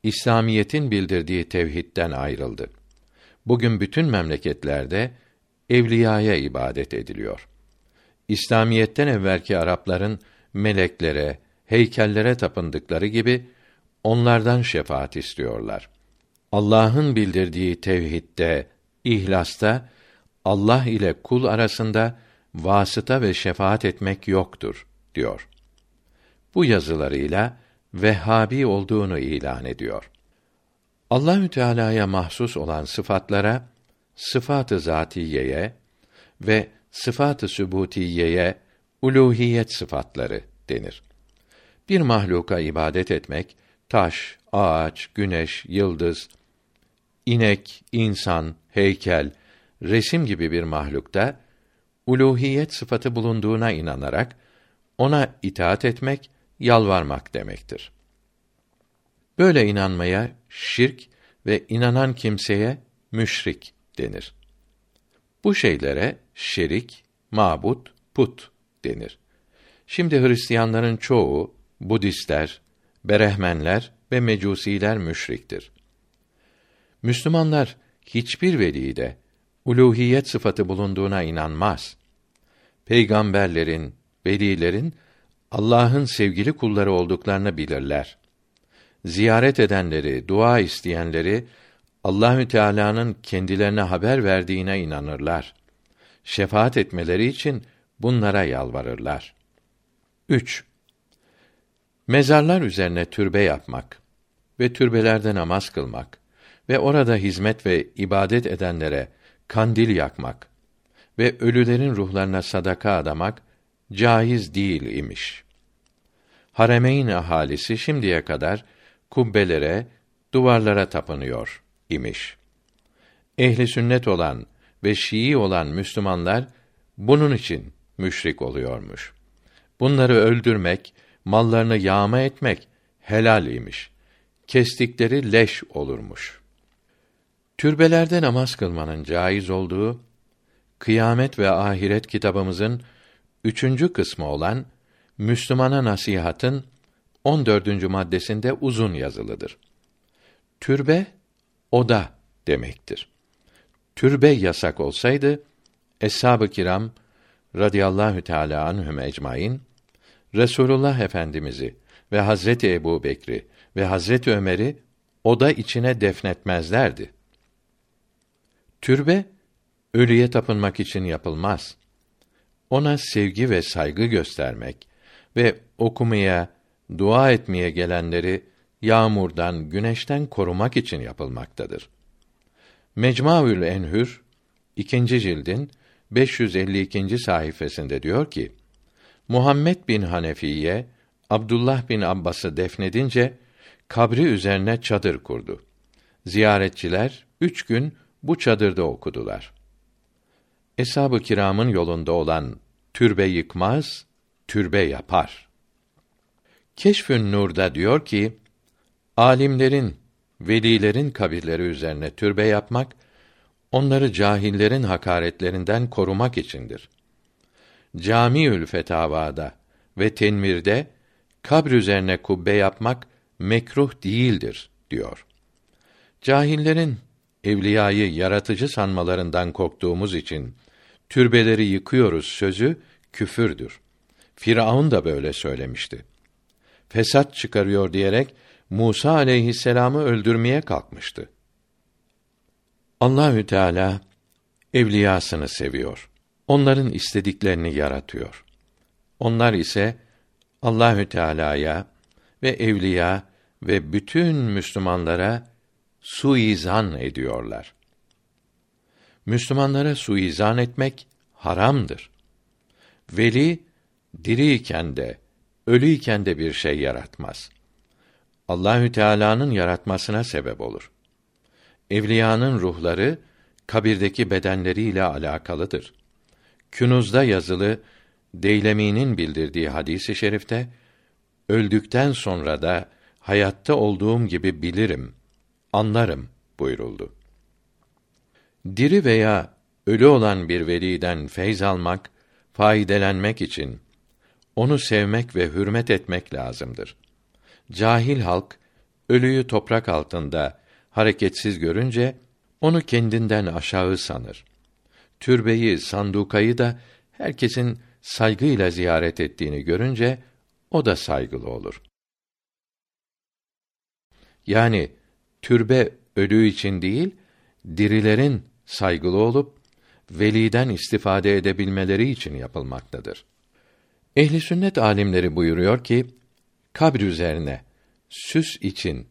İslamiyetin bildirdiği tevhidden ayrıldı. Bugün bütün memleketlerde evliyaya ibadet ediliyor. İslamiyetten evvelki Arapların meleklere, heykellere tapındıkları gibi onlardan şefaat istiyorlar. Allah'ın bildirdiği tevhidde, ihlasta Allah ile kul arasında vasıta ve şefaat etmek yoktur diyor. Bu yazılarıyla Vehhabi olduğunu ilan ediyor. Allahü Teala'ya mahsus olan sıfatlara sıfatı zatiyeye ve sıfatı sübutiyeye uluhiyet sıfatları denir. Bir mahluka ibadet etmek taş, ağaç, güneş, yıldız, inek, insan, heykel, resim gibi bir mahlukta uluhiyet sıfatı bulunduğuna inanarak ona itaat etmek, yalvarmak demektir. Böyle inanmaya şirk ve inanan kimseye müşrik denir. Bu şeylere şerik, mabut, put denir. Şimdi Hristiyanların çoğu, Budistler, Berehmenler ve Mecusiler müşriktir. Müslümanlar hiçbir velide uluhiyet sıfatı bulunduğuna inanmaz. Peygamberlerin, velilerin Allah'ın sevgili kulları olduklarını bilirler. Ziyaret edenleri, dua isteyenleri Allahü Teala'nın kendilerine haber verdiğine inanırlar. Şefaat etmeleri için bunlara yalvarırlar. 3. Mezarlar üzerine türbe yapmak ve türbelerde namaz kılmak ve orada hizmet ve ibadet edenlere kandil yakmak ve ölülerin ruhlarına sadaka adamak caiz değil imiş. Haremeyn ahalisi şimdiye kadar kubbelere, duvarlara tapınıyor imiş. Ehli sünnet olan ve Şii olan Müslümanlar bunun için müşrik oluyormuş. Bunları öldürmek, mallarını yağma etmek helal imiş. Kestikleri leş olurmuş. Türbelerde namaz kılmanın caiz olduğu Kıyamet ve Ahiret kitabımızın üçüncü kısmı olan Müslümana nasihatın 14. maddesinde uzun yazılıdır. Türbe oda demektir. Türbe yasak olsaydı eshab-ı kiram radıyallahu teala anhum ecmaîn Resulullah Efendimizi ve Hazreti Ebu Bekri ve Hazreti Ömer'i oda içine defnetmezlerdi. Türbe ölüye tapınmak için yapılmaz. Ona sevgi ve saygı göstermek ve okumaya, dua etmeye gelenleri yağmurdan, güneşten korumak için yapılmaktadır. Mecmuaül Enhür ikinci cildin 552. sayfasında diyor ki: Muhammed bin Hanefiye Abdullah bin Abbas'ı defnedince kabri üzerine çadır kurdu. Ziyaretçiler üç gün bu çadırda okudular. Eshab-ı kiramın yolunda olan türbe yıkmaz, türbe yapar. Keşfün Nur'da diyor ki, alimlerin, velilerin kabirleri üzerine türbe yapmak, onları cahillerin hakaretlerinden korumak içindir. Camiül Fetavada ve Tenmir'de kabr üzerine kubbe yapmak mekruh değildir diyor. Cahillerin evliyayı yaratıcı sanmalarından korktuğumuz için türbeleri yıkıyoruz sözü küfürdür. Firavun da böyle söylemişti. Fesat çıkarıyor diyerek Musa aleyhisselamı öldürmeye kalkmıştı. Allahü Teala evliyasını seviyor. Onların istediklerini yaratıyor. Onlar ise Allahü Teala'ya ve evliya ve bütün Müslümanlara suizan ediyorlar. Müslümanlara suizan etmek haramdır. Veli diriyken de ölüyken de bir şey yaratmaz. Allahü Teala'nın yaratmasına sebep olur. Evliyanın ruhları kabirdeki bedenleriyle alakalıdır. Künuz'da yazılı Deylemi'nin bildirdiği hadisi i şerifte öldükten sonra da hayatta olduğum gibi bilirim, anlarım buyuruldu. Diri veya ölü olan bir veliden feyz almak, faydelenmek için onu sevmek ve hürmet etmek lazımdır. Cahil halk ölüyü toprak altında hareketsiz görünce onu kendinden aşağı sanır. Türbeyi, sandukayı da herkesin saygıyla ziyaret ettiğini görünce o da saygılı olur. Yani türbe ölü için değil, dirilerin saygılı olup veliden istifade edebilmeleri için yapılmaktadır. Ehli sünnet alimleri buyuruyor ki kabr üzerine süs için,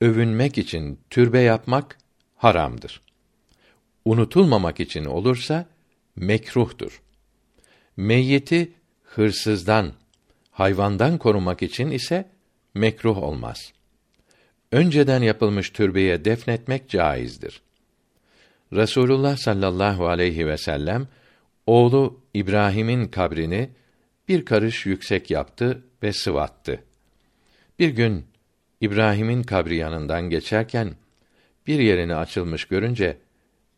övünmek için türbe yapmak haramdır. Unutulmamak için olursa mekruhtur. Meyyiti hırsızdan, hayvandan korumak için ise mekruh olmaz. önceden yapılmış türbeye defnetmek caizdir. Resulullah sallallahu aleyhi ve sellem oğlu İbrahim'in kabrini bir karış yüksek yaptı ve sıvattı. Bir gün İbrahim'in kabri yanından geçerken bir yerini açılmış görünce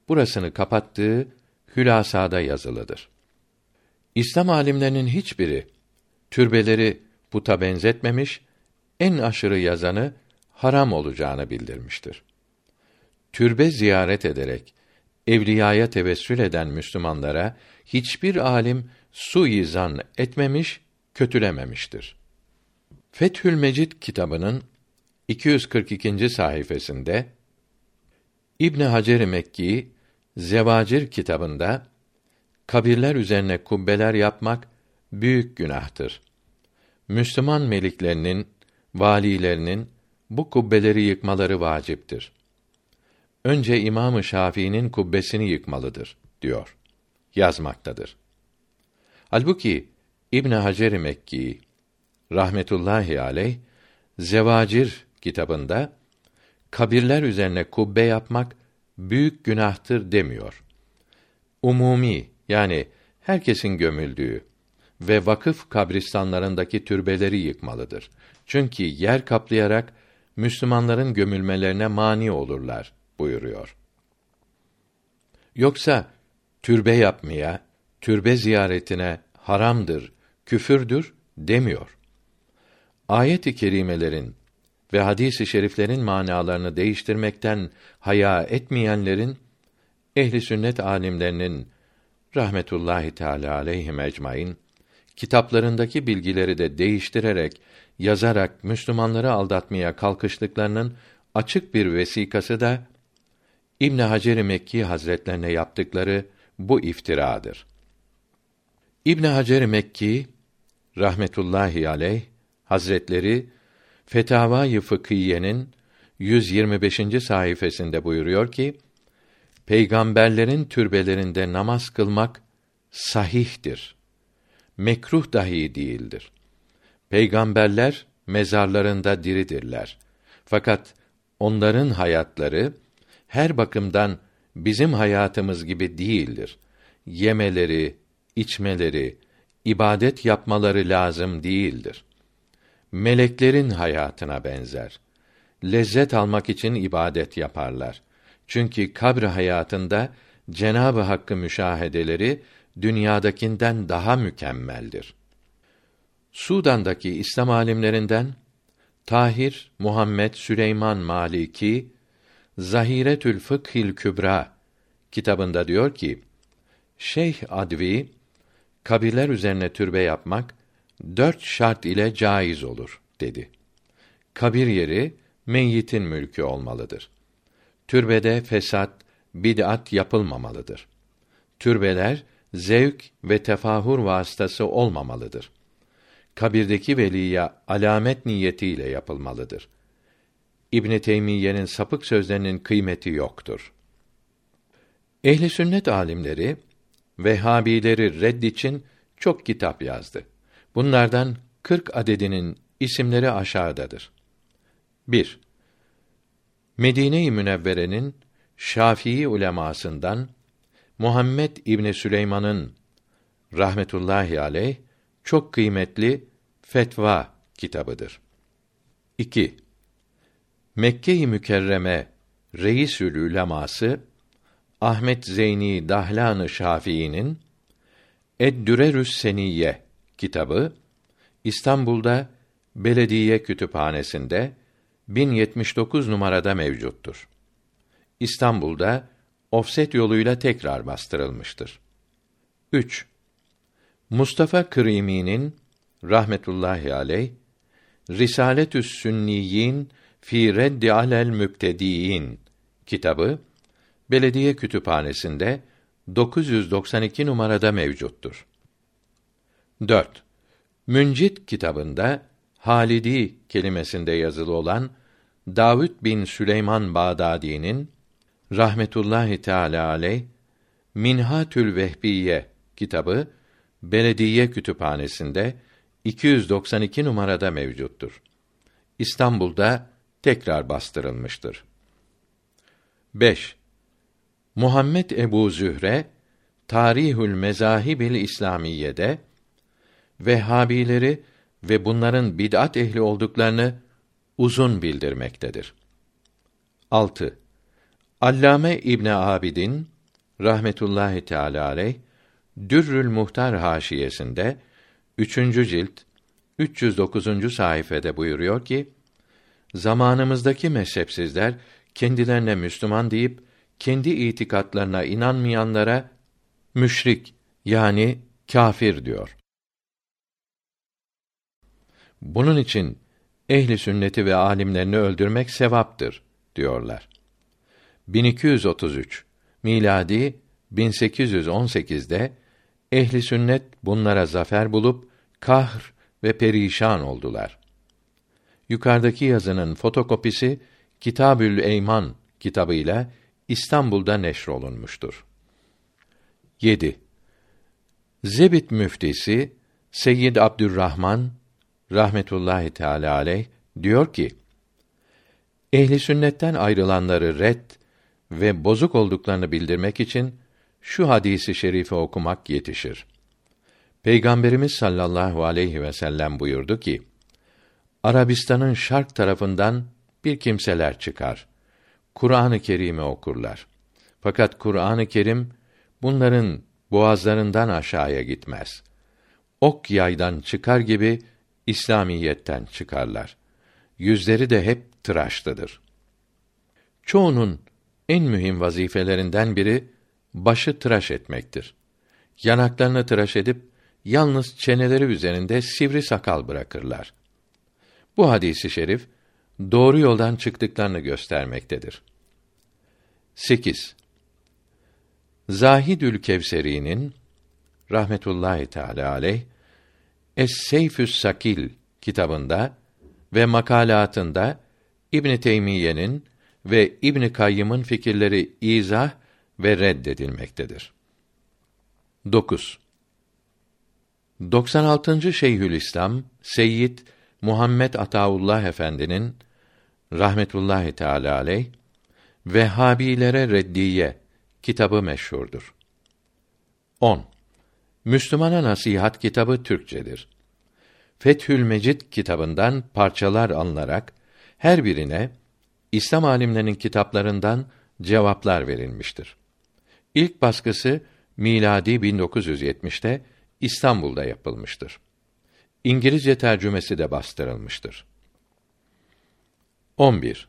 burasını kapattığı hülasada yazılıdır. İslam alimlerinin hiçbiri türbeleri puta benzetmemiş, en aşırı yazanı haram olacağını bildirmiştir. Türbe ziyaret ederek evliyaya tevessül eden Müslümanlara hiçbir alim suizan etmemiş, kötülememiştir. Fethül Mecid kitabının 242. sayfasında İbn Hacer Mekki Zevacir kitabında kabirler üzerine kubbeler yapmak büyük günahtır. Müslüman meliklerinin, valilerinin bu kubbeleri yıkmaları vaciptir. Önce İmamı Şafii'nin kubbesini yıkmalıdır diyor. Yazmaktadır. Halbuki İbn Hacer Mekki rahmetullahi aleyh Zevacir kitabında kabirler üzerine kubbe yapmak büyük günahtır demiyor. Umumi yani herkesin gömüldüğü ve vakıf kabristanlarındaki türbeleri yıkmalıdır. Çünkü yer kaplayarak Müslümanların gömülmelerine mani olurlar buyuruyor. Yoksa türbe yapmaya, türbe ziyaretine haramdır, küfürdür demiyor. Ayet-i kerimelerin ve hadis-i şeriflerin manalarını değiştirmekten haya etmeyenlerin ehli sünnet alimlerinin rahmetullahi teala aleyhim ecmaîn kitaplarındaki bilgileri de değiştirerek yazarak Müslümanları aldatmaya kalkıştıklarının açık bir vesikası da İbn Hacer Mekki Hazretlerine yaptıkları bu iftiradır. İbn Hacer Mekki rahmetullahi aleyh Hazretleri Fetavai Fıkhiye'nin 125. sayfasında buyuruyor ki peygamberlerin türbelerinde namaz kılmak sahihtir. Mekruh dahi değildir. Peygamberler mezarlarında diridirler. Fakat onların hayatları her bakımdan bizim hayatımız gibi değildir. Yemeleri, içmeleri, ibadet yapmaları lazım değildir. Meleklerin hayatına benzer. Lezzet almak için ibadet yaparlar. Çünkü kabr hayatında Cenabı Hakk'ı müşahedeleri dünyadakinden daha mükemmeldir. Sudan'daki İslam alimlerinden Tahir Muhammed Süleyman Maliki Zahiretül Fıkhil Kübra kitabında diyor ki Şeyh Advi kabirler üzerine türbe yapmak dört şart ile caiz olur dedi. Kabir yeri meyyitin mülkü olmalıdır. Türbede fesat, bid'at yapılmamalıdır. Türbeler zevk ve tefahur vasıtası olmamalıdır. Kabirdeki veliye alamet niyetiyle yapılmalıdır. İbn Teymiyye'nin sapık sözlerinin kıymeti yoktur. Ehli sünnet alimleri Vehhabileri redd için çok kitap yazdı. Bunlardan 40 adedinin isimleri aşağıdadır. 1. Medine-i Münevvere'nin Şafii ulemasından Muhammed İbni Süleyman'ın rahmetullahi aleyh çok kıymetli fetva kitabıdır. 2. Mekke-i Mükerreme Reisül Uleması Ahmet Zeyni Dahlan-ı Şafii'nin Ed-Dürerü's Seniyye kitabı İstanbul'da Belediye Kütüphanesi'nde 1079 numarada mevcuttur. İstanbul'da ofset yoluyla tekrar bastırılmıştır. 3. Mustafa Kırimi'nin rahmetullahi aleyh Risaletü's Sünniyin fi Reddi alel Mübtediin kitabı Belediye Kütüphanesi'nde 992 numarada mevcuttur. 4. Müncit kitabında Halidi kelimesinde yazılı olan Davud bin Süleyman Bağdadi'nin rahmetullahi teala aleyh Minhatül Vehbiye kitabı Belediye Kütüphanesi'nde 292 numarada mevcuttur. İstanbul'da tekrar bastırılmıştır. 5. Muhammed Ebu Zühre Tarihül Mezahibil İslamiye'de Vehhabileri ve bunların bid'at ehli olduklarını uzun bildirmektedir. 6. Allame İbn Abidin rahmetullahi teala aleyh Dürrül Muhtar haşiyesinde 3. cilt 309. sayfede buyuruyor ki zamanımızdaki mezhepsizler kendilerine Müslüman deyip kendi itikatlarına inanmayanlara müşrik yani kafir diyor. Bunun için ehli sünneti ve alimlerini öldürmek sevaptır diyorlar. 1233 miladi 1818'de ehli sünnet bunlara zafer bulup kahr ve perişan oldular. Yukarıdaki yazının fotokopisi Kitabül Eyman kitabıyla İstanbul'da neşrolunmuştur. 7. Zebit müftisi Seyyid Abdurrahman rahmetullahi teala aleyh diyor ki: Ehli sünnetten ayrılanları red ve bozuk olduklarını bildirmek için şu hadisi şerifi okumak yetişir. Peygamberimiz sallallahu aleyhi ve sellem buyurdu ki: Arabistan'ın şark tarafından bir kimseler çıkar. Kur'an-ı Kerim'i okurlar. Fakat Kur'an-ı Kerim bunların boğazlarından aşağıya gitmez. Ok yaydan çıkar gibi İslamiyetten çıkarlar. Yüzleri de hep tıraşlıdır. Çoğunun en mühim vazifelerinden biri başı tıraş etmektir. Yanaklarını tıraş edip yalnız çeneleri üzerinde sivri sakal bırakırlar. Bu hadisi şerif doğru yoldan çıktıklarını göstermektedir. 8. Zahidül Kevseri'nin rahmetullahi teala aleyh Es-Seyfü's Sakil kitabında ve makalatında İbn Teymiyye'nin ve İbn Kayyım'ın fikirleri izah ve reddedilmektedir. 9. 96. Şeyhülislam Seyyid Muhammed Ataullah Efendi'nin rahmetullahi teala aleyh Vehhabilere Reddiye kitabı meşhurdur. 10. Müslümana Nasihat kitabı Türkçedir. Fethül Mecid kitabından parçalar alınarak her birine İslam alimlerinin kitaplarından cevaplar verilmiştir. İlk baskısı miladi 1970'te İstanbul'da yapılmıştır. İngilizce tercümesi de bastırılmıştır. 11.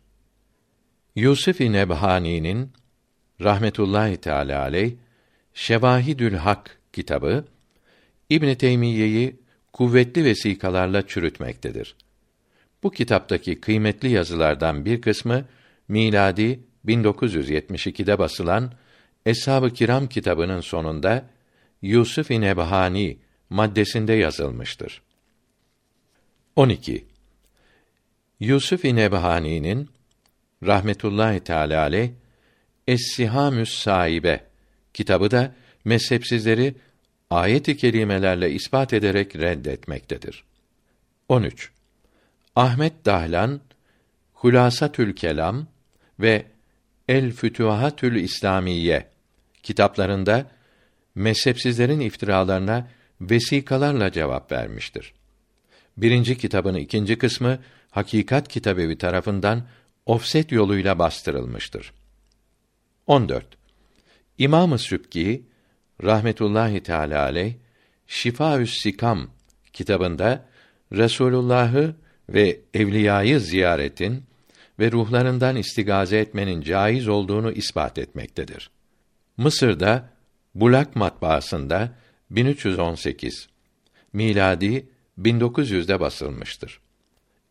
Yusuf i Nebhani'nin rahmetullahi teala aleyh Şevahidül Hak kitabı İbn Teymiyye'yi kuvvetli vesikalarla çürütmektedir. Bu kitaptaki kıymetli yazılardan bir kısmı miladi 1972'de basılan Eshab-ı Kiram kitabının sonunda Yusuf i Nebhani maddesinde yazılmıştır. 12. Yusuf i Nebhani'nin rahmetullahi teala aleyh Es-Sihamü's Saibe kitabı da mezhepsizleri ayet-i kerimelerle ispat ederek reddetmektedir. 13. Ahmet Dahlan Hulasatül Kelam ve El Fütuhatül İslamiye kitaplarında mezhepsizlerin iftiralarına vesikalarla cevap vermiştir. Birinci kitabın ikinci kısmı Hakikat Kitabevi tarafından ofset yoluyla bastırılmıştır. 14. İmam-ı Sübki rahmetullahi teala aleyh Şifaü's Sikam kitabında Resulullah'ı ve evliyayı ziyaretin ve ruhlarından istigaze etmenin caiz olduğunu ispat etmektedir. Mısır'da Bulak matbaasında 1318 miladi 1900'de basılmıştır.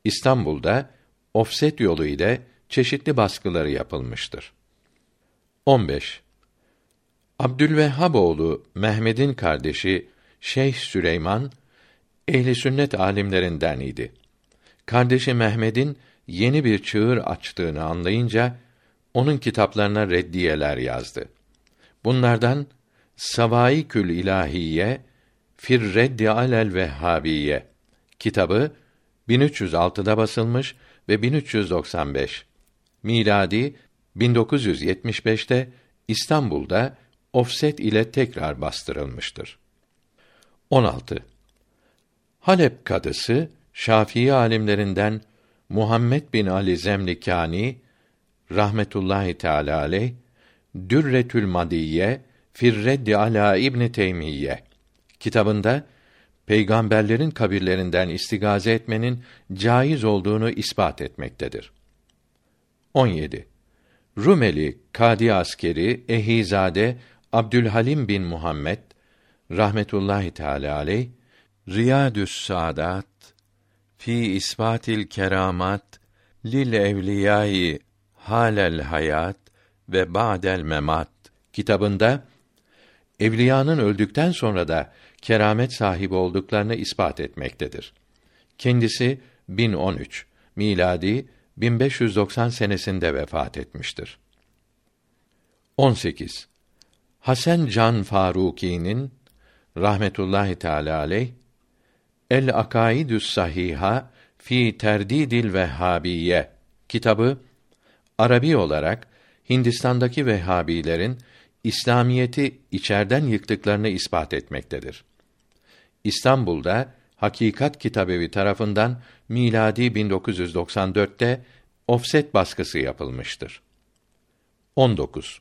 İstanbul'da ofset yolu ile çeşitli baskıları yapılmıştır. 15. Abdülvehhab oğlu Mehmed'in kardeşi Şeyh Süleyman ehli sünnet alimlerinden idi. Kardeşi Mehmed'in yeni bir çığır açtığını anlayınca onun kitaplarına reddiyeler yazdı. Bunlardan Savaikül İlahiye Fir Reddi alel Vehhabiye kitabı 1306'da basılmış ve 1395. Miladi 1975'te İstanbul'da ofset ile tekrar bastırılmıştır. 16. Halep kadısı Şafii alimlerinden Muhammed bin Ali Zemlikani rahmetullahi teala aleyh Dürretül Madiye Firreddi ala İbn Teymiyye kitabında peygamberlerin kabirlerinden istigaze etmenin caiz olduğunu ispat etmektedir. 17. Rumeli Kadi askeri Ehizade Abdülhalim bin Muhammed rahmetullahi teala aleyh Riyadü's Saadat fi isbatil keramat lil evliyai halel hayat ve ba'del memat kitabında evliyanın öldükten sonra da keramet sahibi olduklarını ispat etmektedir. Kendisi 1013 miladi 1590 senesinde vefat etmiştir. 18. Hasan Can Faruki'nin rahmetullahi teala aleyh El Akaidü's Sahiha fi Terdidil Vehhabiye kitabı Arabi olarak Hindistan'daki Vehhabilerin İslamiyeti içerden yıktıklarını ispat etmektedir. İstanbul'da Hakikat Kitabevi tarafından miladi 1994'te ofset baskısı yapılmıştır. 19.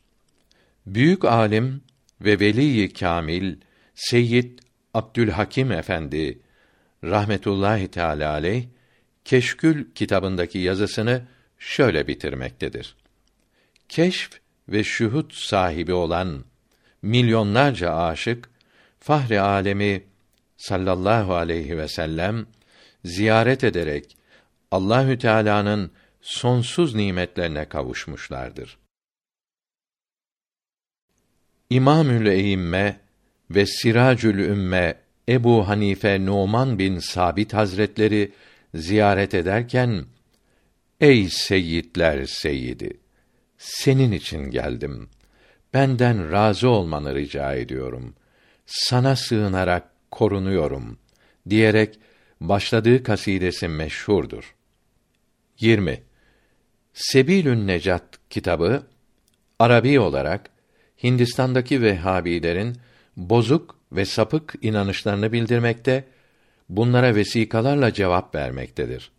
Büyük alim ve veli kamil Seyyid Abdülhakim Efendi rahmetullahi teala aleyh Keşkül kitabındaki yazısını şöyle bitirmektedir. Keşf ve şuhut sahibi olan milyonlarca aşık fahri alemi sallallahu aleyhi ve sellem ziyaret ederek Allahü Teala'nın sonsuz nimetlerine kavuşmuşlardır. İmamül Eyimme ve Siracül Ümme Ebu Hanife Numan bin Sabit Hazretleri ziyaret ederken Ey seyyidler seyyidi senin için geldim. Benden razı olmanı rica ediyorum. Sana sığınarak korunuyorum diyerek başladığı kasidesi meşhurdur. 20. Sebilün Necat kitabı Arabi olarak Hindistan'daki Vehhabilerin bozuk ve sapık inanışlarını bildirmekte, bunlara vesikalarla cevap vermektedir.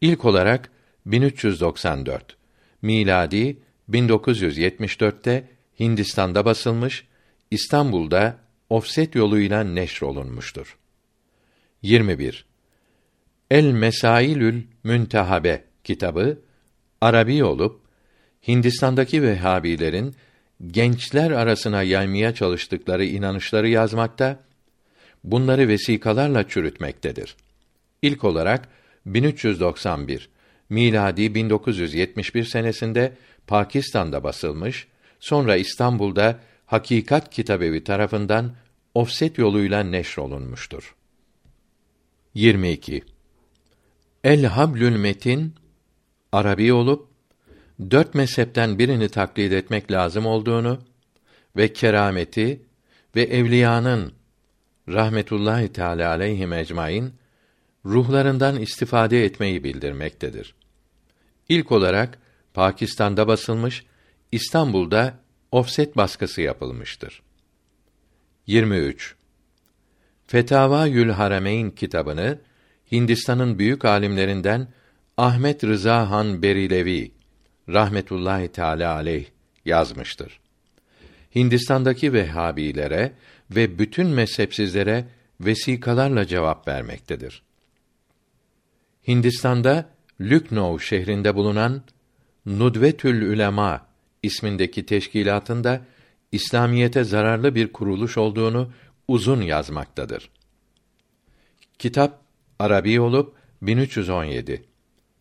İlk olarak 1394 miladi 1974'te Hindistan'da basılmış, İstanbul'da ofset yoluyla neşrolunmuştur. 21. El Mesailül Müntehabe kitabı Arabi olup Hindistan'daki Vehhabilerin gençler arasına yaymaya çalıştıkları inanışları yazmakta, bunları vesikalarla çürütmektedir. İlk olarak 1391 miladi 1971 senesinde Pakistan'da basılmış, sonra İstanbul'da Hakikat Kitabevi tarafından ofset yoluyla neşrolunmuştur. 22. El Hablül Metin Arabi olup dört mezhepten birini taklit etmek lazım olduğunu ve kerameti ve evliyanın rahmetullahi teala aleyhi ecmaîn ruhlarından istifade etmeyi bildirmektedir. İlk olarak Pakistan'da basılmış, İstanbul'da ofset baskısı yapılmıştır. 23. Fetava Yül Harameyn kitabını Hindistan'ın büyük alimlerinden Ahmet Rıza Han Berilevi rahmetullahi teala aleyh yazmıştır. Hindistan'daki Vehhabilere ve bütün mezhepsizlere vesikalarla cevap vermektedir. Hindistan'da Lüknov şehrinde bulunan Nudvetül Ülema ismindeki teşkilatında İslamiyete zararlı bir kuruluş olduğunu uzun yazmaktadır. Kitap Arabi olup 1317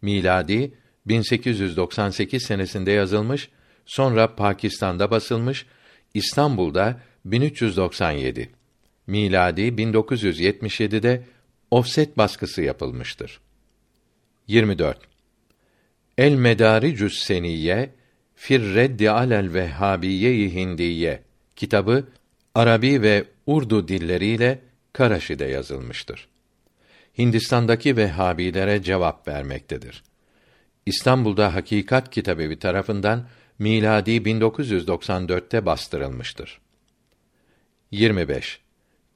miladi 1898 senesinde yazılmış, sonra Pakistan'da basılmış, İstanbul'da 1397 miladi 1977'de ofset baskısı yapılmıştır. 24. El Medaricü's Seniyye fir reddi alel vehhabiyye hindiye kitabı Arabi ve Urdu dilleriyle Karaşi'de yazılmıştır. Hindistan'daki Vehhabilere cevap vermektedir. İstanbul'da Hakikat Kitabevi tarafından miladi 1994'te bastırılmıştır. 25.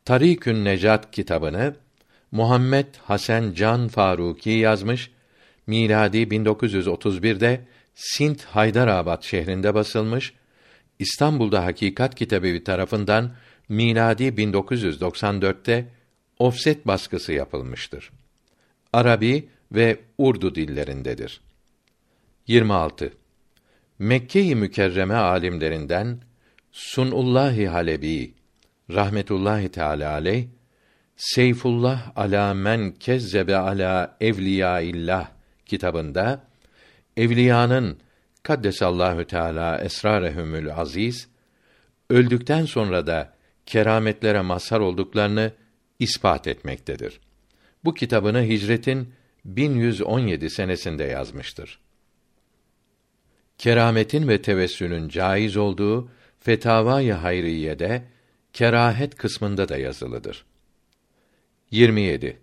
Tarikün Necat kitabını Muhammed Hasan Can Faruki yazmış. Miladi 1931'de Sint Haydarabad şehrinde basılmış. İstanbul'da Hakikat Kitabevi tarafından miladi 1994'te ofset baskısı yapılmıştır. Arabi ve Urdu dillerindedir. 26. Mekke-i Mükerreme alimlerinden Sunullahi Halebi rahmetullahi teala aleyh Seyfullah ala men kezzebe ala evliyaillah kitabında evliyanın kaddesallahu teala esrarehumül aziz öldükten sonra da kerametlere mazhar olduklarını ispat etmektedir. Bu kitabını hicretin 1117 senesinde yazmıştır. Kerametin ve tevessülün caiz olduğu Fetavai Hayriye'de kerahet kısmında da yazılıdır. 27.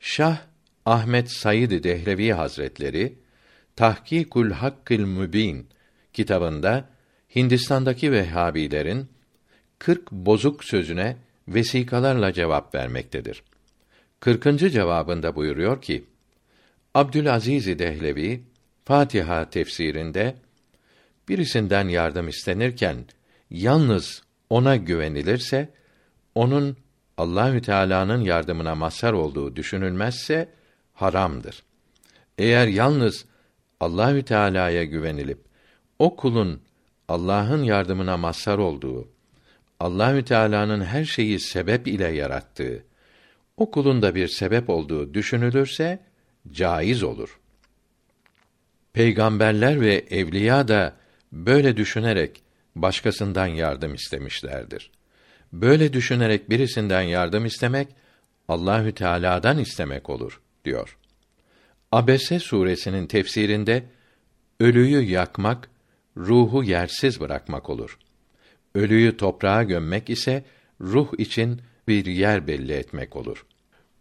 Şah Ahmet Said Dehlevi Hazretleri Tahkikul Hakkil Mübin kitabında Hindistan'daki Vehhabilerin 40 bozuk sözüne vesikalarla cevap vermektedir. 40. cevabında buyuruyor ki: Abdülaziz Dehlevi Fatiha tefsirinde birisinden yardım istenirken yalnız ona güvenilirse onun Allahü Teala'nın yardımına mazhar olduğu düşünülmezse haramdır. Eğer yalnız Allahü Teala'ya güvenilip o kulun Allah'ın yardımına mazhar olduğu, Allahü Teala'nın her şeyi sebep ile yarattığı, o kulun da bir sebep olduğu düşünülürse caiz olur. Peygamberler ve evliya da böyle düşünerek başkasından yardım istemişlerdir. Böyle düşünerek birisinden yardım istemek Allahü Teala'dan istemek olur diyor. Abese suresinin tefsirinde ölüyü yakmak ruhu yersiz bırakmak olur. Ölüyü toprağa gömmek ise ruh için bir yer belli etmek olur.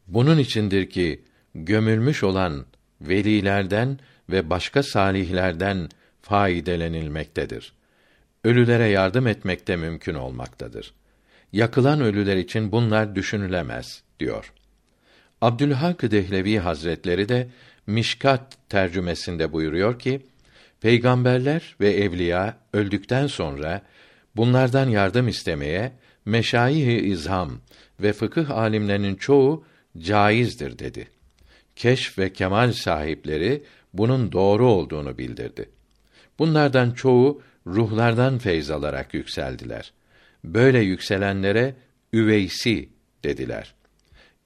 Bunun içindir ki gömülmüş olan velilerden ve başka salihlerden faydelenilmektedir. Ölülere yardım etmek de mümkün olmaktadır. Yakılan ölüler için bunlar düşünülemez diyor. Abdülhak Dehlevi Hazretleri de Mişkat tercümesinde buyuruyor ki peygamberler ve evliya öldükten sonra bunlardan yardım istemeye meşayih-i izham ve fıkıh alimlerinin çoğu caizdir dedi. Keşf ve kemal sahipleri bunun doğru olduğunu bildirdi. Bunlardan çoğu ruhlardan feyz alarak yükseldiler. Böyle yükselenlere üveysi dediler.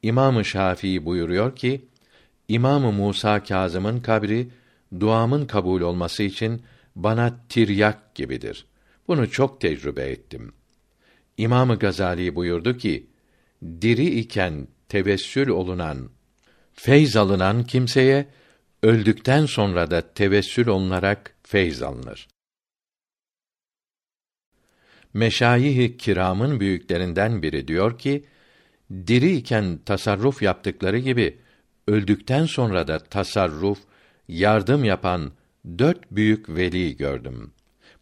İmam-ı Şafii buyuruyor ki, İmam-ı Musa Kazım'ın kabri duamın kabul olması için bana tiryak gibidir. Bunu çok tecrübe ettim. İmam-ı Gazali buyurdu ki, diri iken tevessül olunan, feyz alınan kimseye öldükten sonra da tevessül olunarak feyz alınır. Meşayih-i kiramın büyüklerinden biri diyor ki, diri iken tasarruf yaptıkları gibi öldükten sonra da tasarruf, yardım yapan dört büyük veli gördüm.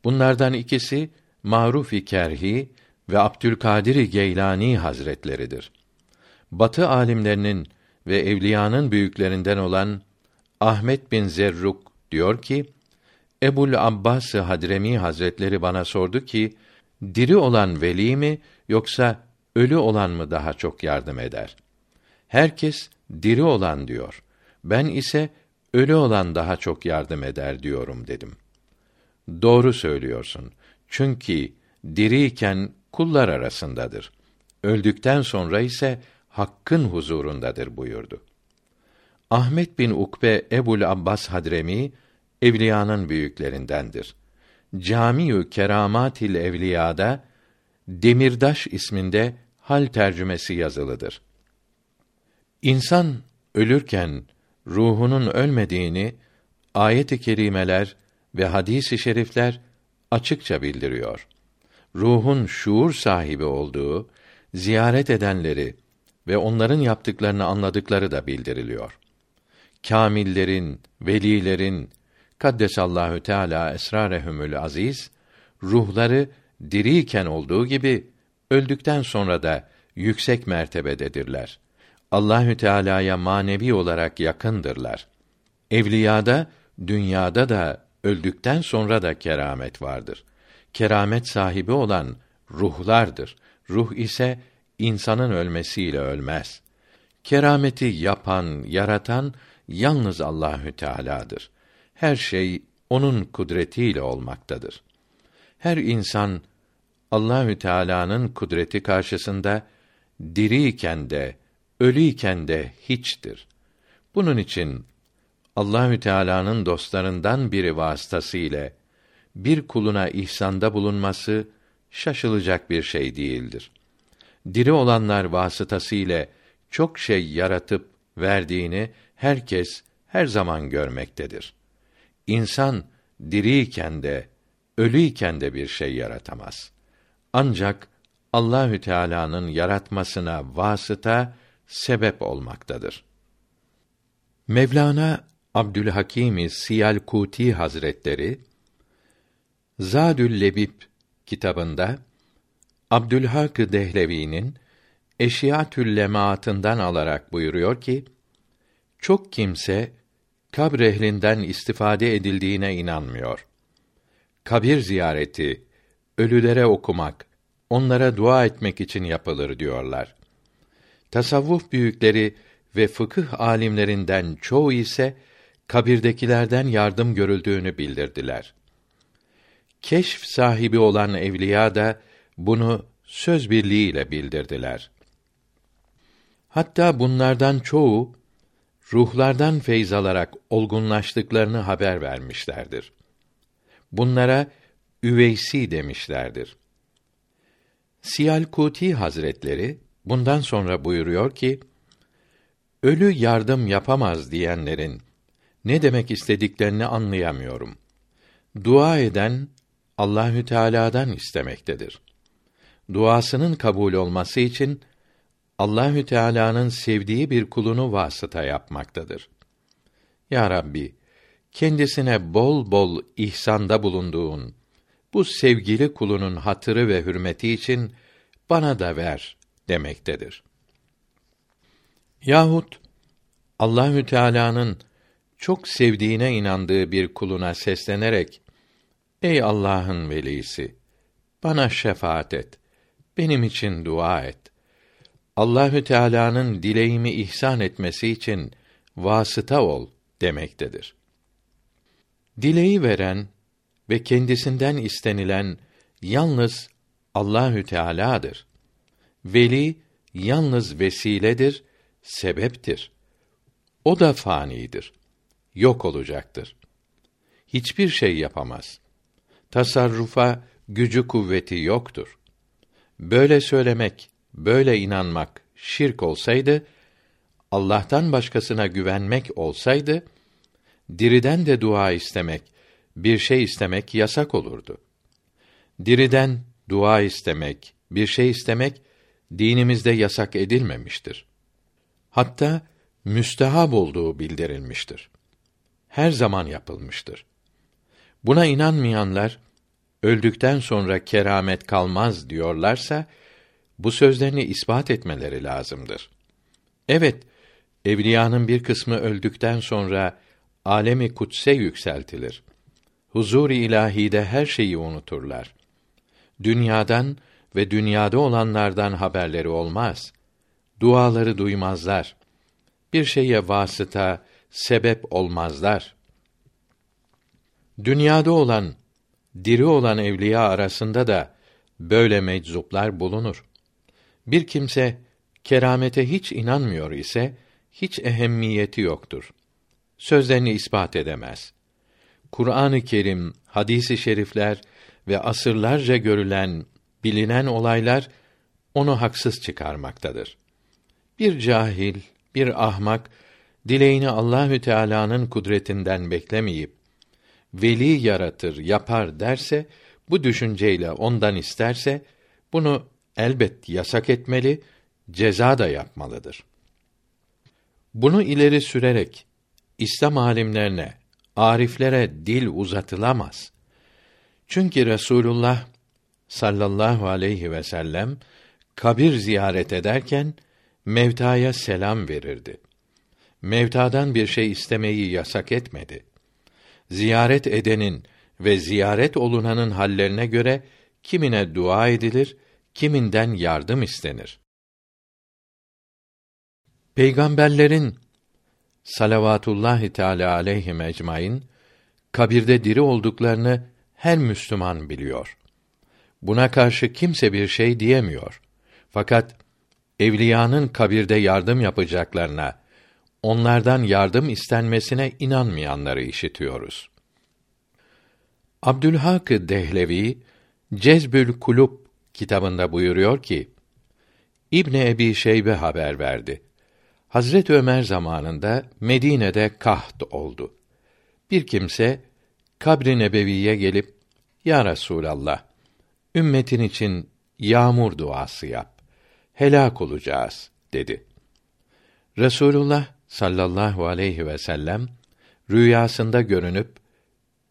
Bunlardan ikisi Maruf-i Kerhi ve Abdülkadir Geylani Hazretleridir. Batı alimlerinin ve evliyanın büyüklerinden olan Ahmet bin Zerruk diyor ki, Ebul Abbas Hadremi Hazretleri bana sordu ki, diri olan veli mi yoksa ölü olan mı daha çok yardım eder? Herkes diri olan diyor. Ben ise ölü olan daha çok yardım eder diyorum dedim. Doğru söylüyorsun. Çünkü diriyken kullar arasındadır. Öldükten sonra ise Hakk'ın huzurundadır buyurdu. Ahmet bin Ukbe Ebul Abbas Hadremi evliyanın büyüklerindendir. Camiü Keramatil Evliya'da Demirdaş isminde hal tercümesi yazılıdır. İnsan ölürken ruhunun ölmediğini ayet-i kerimeler ve hadis-i şerifler açıkça bildiriyor. Ruhun şuur sahibi olduğu, ziyaret edenleri ve onların yaptıklarını anladıkları da bildiriliyor. Kamillerin, velilerin, Kaddesallahu Teala esrarehumül aziz ruhları diriyken olduğu gibi öldükten sonra da yüksek mertebededirler. Allahü Teala'ya manevi olarak yakındırlar. Evliyada dünyada da öldükten sonra da keramet vardır. Keramet sahibi olan ruhlardır. Ruh ise insanın ölmesiyle ölmez. Kerameti yapan, yaratan yalnız Allahü Teala'dır. Her şey onun kudretiyle olmaktadır. Her insan Allahü Teala'nın kudreti karşısında diriyken de ölüyken de hiçtir. Bunun için Allahü Teala'nın dostlarından biri vasıtasıyla bir kuluna ihsanda bulunması şaşılacak bir şey değildir. Diri olanlar vasıtasıyla çok şey yaratıp verdiğini herkes her zaman görmektedir. İnsan diriyken de ölüyken de bir şey yaratamaz. Ancak Allahü Teala'nın yaratmasına vasıta sebep olmaktadır. Mevlana Abdülhakim Siyalkuti Hazretleri Zadül Lebib kitabında Abdülhak Dehlevi'nin Eşiyatül Lemaatından alarak buyuruyor ki çok kimse kabr ehlinden istifade edildiğine inanmıyor. Kabir ziyareti, ölülere okumak, onlara dua etmek için yapılır diyorlar. Tasavvuf büyükleri ve fıkıh alimlerinden çoğu ise kabirdekilerden yardım görüldüğünü bildirdiler. Keşf sahibi olan evliya da bunu söz birliğiyle bildirdiler. Hatta bunlardan çoğu ruhlardan feyz alarak olgunlaştıklarını haber vermişlerdir. Bunlara üveysi demişlerdir. Siyalkuti Hazretleri bundan sonra buyuruyor ki: Ölü yardım yapamaz diyenlerin ne demek istediklerini anlayamıyorum. Dua eden Allahü Teala'dan istemektedir. Duasının kabul olması için Allahü Teala'nın sevdiği bir kulunu vasıta yapmaktadır. Ya Rabbi, kendisine bol bol ihsanda bulunduğun bu sevgili kulunun hatırı ve hürmeti için bana da ver demektedir. Yahut Allahü Teala'nın çok sevdiğine inandığı bir kuluna seslenerek Ey Allah'ın velisi bana şefaat et. Benim için dua et. Allahü Teala'nın dileğimi ihsan etmesi için vasıta ol demektedir. Dileği veren ve kendisinden istenilen yalnız Allahü Teala'dır. Veli yalnız vesiledir, sebeptir. O da fanidir. Yok olacaktır. Hiçbir şey yapamaz. Tasarrufa gücü kuvveti yoktur. Böyle söylemek, böyle inanmak şirk olsaydı, Allah'tan başkasına güvenmek olsaydı, diriden de dua istemek, bir şey istemek yasak olurdu. Diriden dua istemek, bir şey istemek dinimizde yasak edilmemiştir. Hatta müstehab olduğu bildirilmiştir. Her zaman yapılmıştır. Buna inanmayanlar öldükten sonra keramet kalmaz diyorlarsa bu sözlerini ispat etmeleri lazımdır. Evet, evliyanın bir kısmı öldükten sonra alemi kutse yükseltilir. Huzur-i ilahide her şeyi unuturlar. Dünyadan ve dünyada olanlardan haberleri olmaz. Duaları duymazlar. Bir şeye vasıta, sebep olmazlar. Dünyada olan, diri olan evliya arasında da böyle meczuplar bulunur. Bir kimse keramete hiç inanmıyor ise hiç ehemmiyeti yoktur. Sözlerini ispat edemez. Kur'an-ı Kerim, hadisi şerifler ve asırlarca görülen, bilinen olaylar onu haksız çıkarmaktadır. Bir cahil, bir ahmak dileğini Allahü Teala'nın kudretinden beklemeyip veli yaratır, yapar derse bu düşünceyle ondan isterse bunu elbet yasak etmeli, ceza da yapmalıdır. Bunu ileri sürerek İslam alimlerine ariflere dil uzatılamaz. Çünkü Resulullah sallallahu aleyhi ve sellem kabir ziyaret ederken mevtaya selam verirdi. Mevtadan bir şey istemeyi yasak etmedi. Ziyaret edenin ve ziyaret olunanın hallerine göre kimine dua edilir, kiminden yardım istenir. Peygamberlerin salavatullahi teala aleyhi ecmaîn kabirde diri olduklarını her Müslüman biliyor. Buna karşı kimse bir şey diyemiyor. Fakat evliyanın kabirde yardım yapacaklarına, onlardan yardım istenmesine inanmayanları işitiyoruz. Abdülhak Dehlevi Cezbül Kulub kitabında buyuruyor ki İbn Ebi Şeybe haber verdi. Hazret Ömer zamanında Medine'de kaht oldu. Bir kimse kabri nebeviye gelip Ya Resulallah ümmetin için yağmur duası yap. Helak olacağız dedi. Resulullah sallallahu aleyhi ve sellem rüyasında görünüp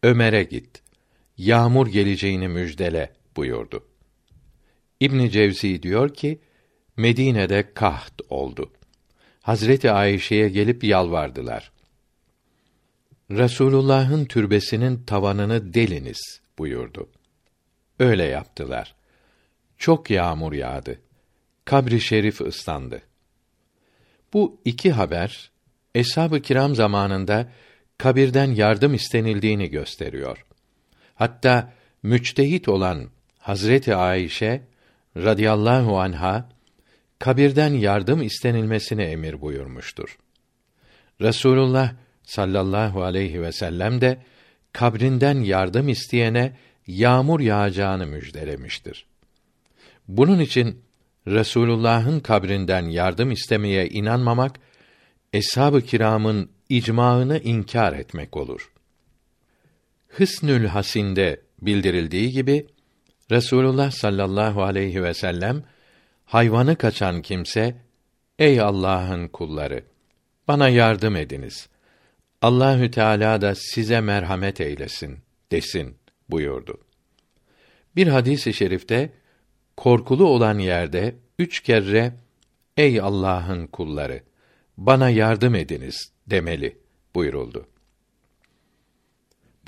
Ömer'e git. Yağmur geleceğini müjdele buyurdu. İbn Cevzi diyor ki Medine'de kaht oldu. Hazreti Ayşe'ye gelip yalvardılar. Resulullah'ın türbesinin tavanını deliniz buyurdu. Öyle yaptılar. Çok yağmur yağdı. Kabri şerif ıslandı. Bu iki haber eshab-ı kiram zamanında kabirden yardım istenildiğini gösteriyor. Hatta müçtehit olan Hazreti Ayşe radıyallahu anha kabirden yardım istenilmesini emir buyurmuştur. Resulullah sallallahu aleyhi ve sellem de kabrinden yardım isteyene yağmur yağacağını müjdelemiştir. Bunun için Resulullah'ın kabrinden yardım istemeye inanmamak eshab-ı kiramın icmaını inkar etmek olur. Hısnül Hasin'de bildirildiği gibi Resulullah sallallahu aleyhi ve sellem hayvanı kaçan kimse ey Allah'ın kulları bana yardım ediniz. Allahü Teala da size merhamet eylesin desin buyurdu. Bir hadisi i şerifte korkulu olan yerde üç kere ey Allah'ın kulları bana yardım ediniz demeli buyuruldu.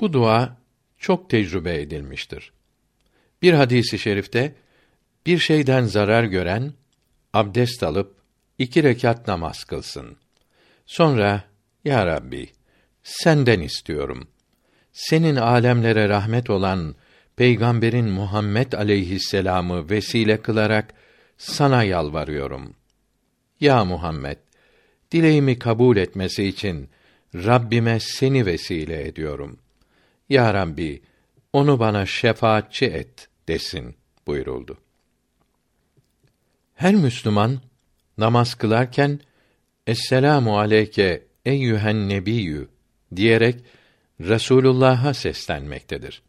Bu dua çok tecrübe edilmiştir. Bir hadisi şerifte bir şeyden zarar gören abdest alıp iki rekat namaz kılsın. Sonra ya Rabbi senden istiyorum. Senin alemlere rahmet olan Peygamberin Muhammed aleyhisselamı vesile kılarak sana yalvarıyorum. Ya Muhammed, dileğimi kabul etmesi için Rabbime seni vesile ediyorum. Ya Rabbi, onu bana şefaatçi et desin buyuruldu. Her Müslüman namaz kılarken Esselamu aleyke eyyühen nebiyyü diyerek Resulullah'a seslenmektedir.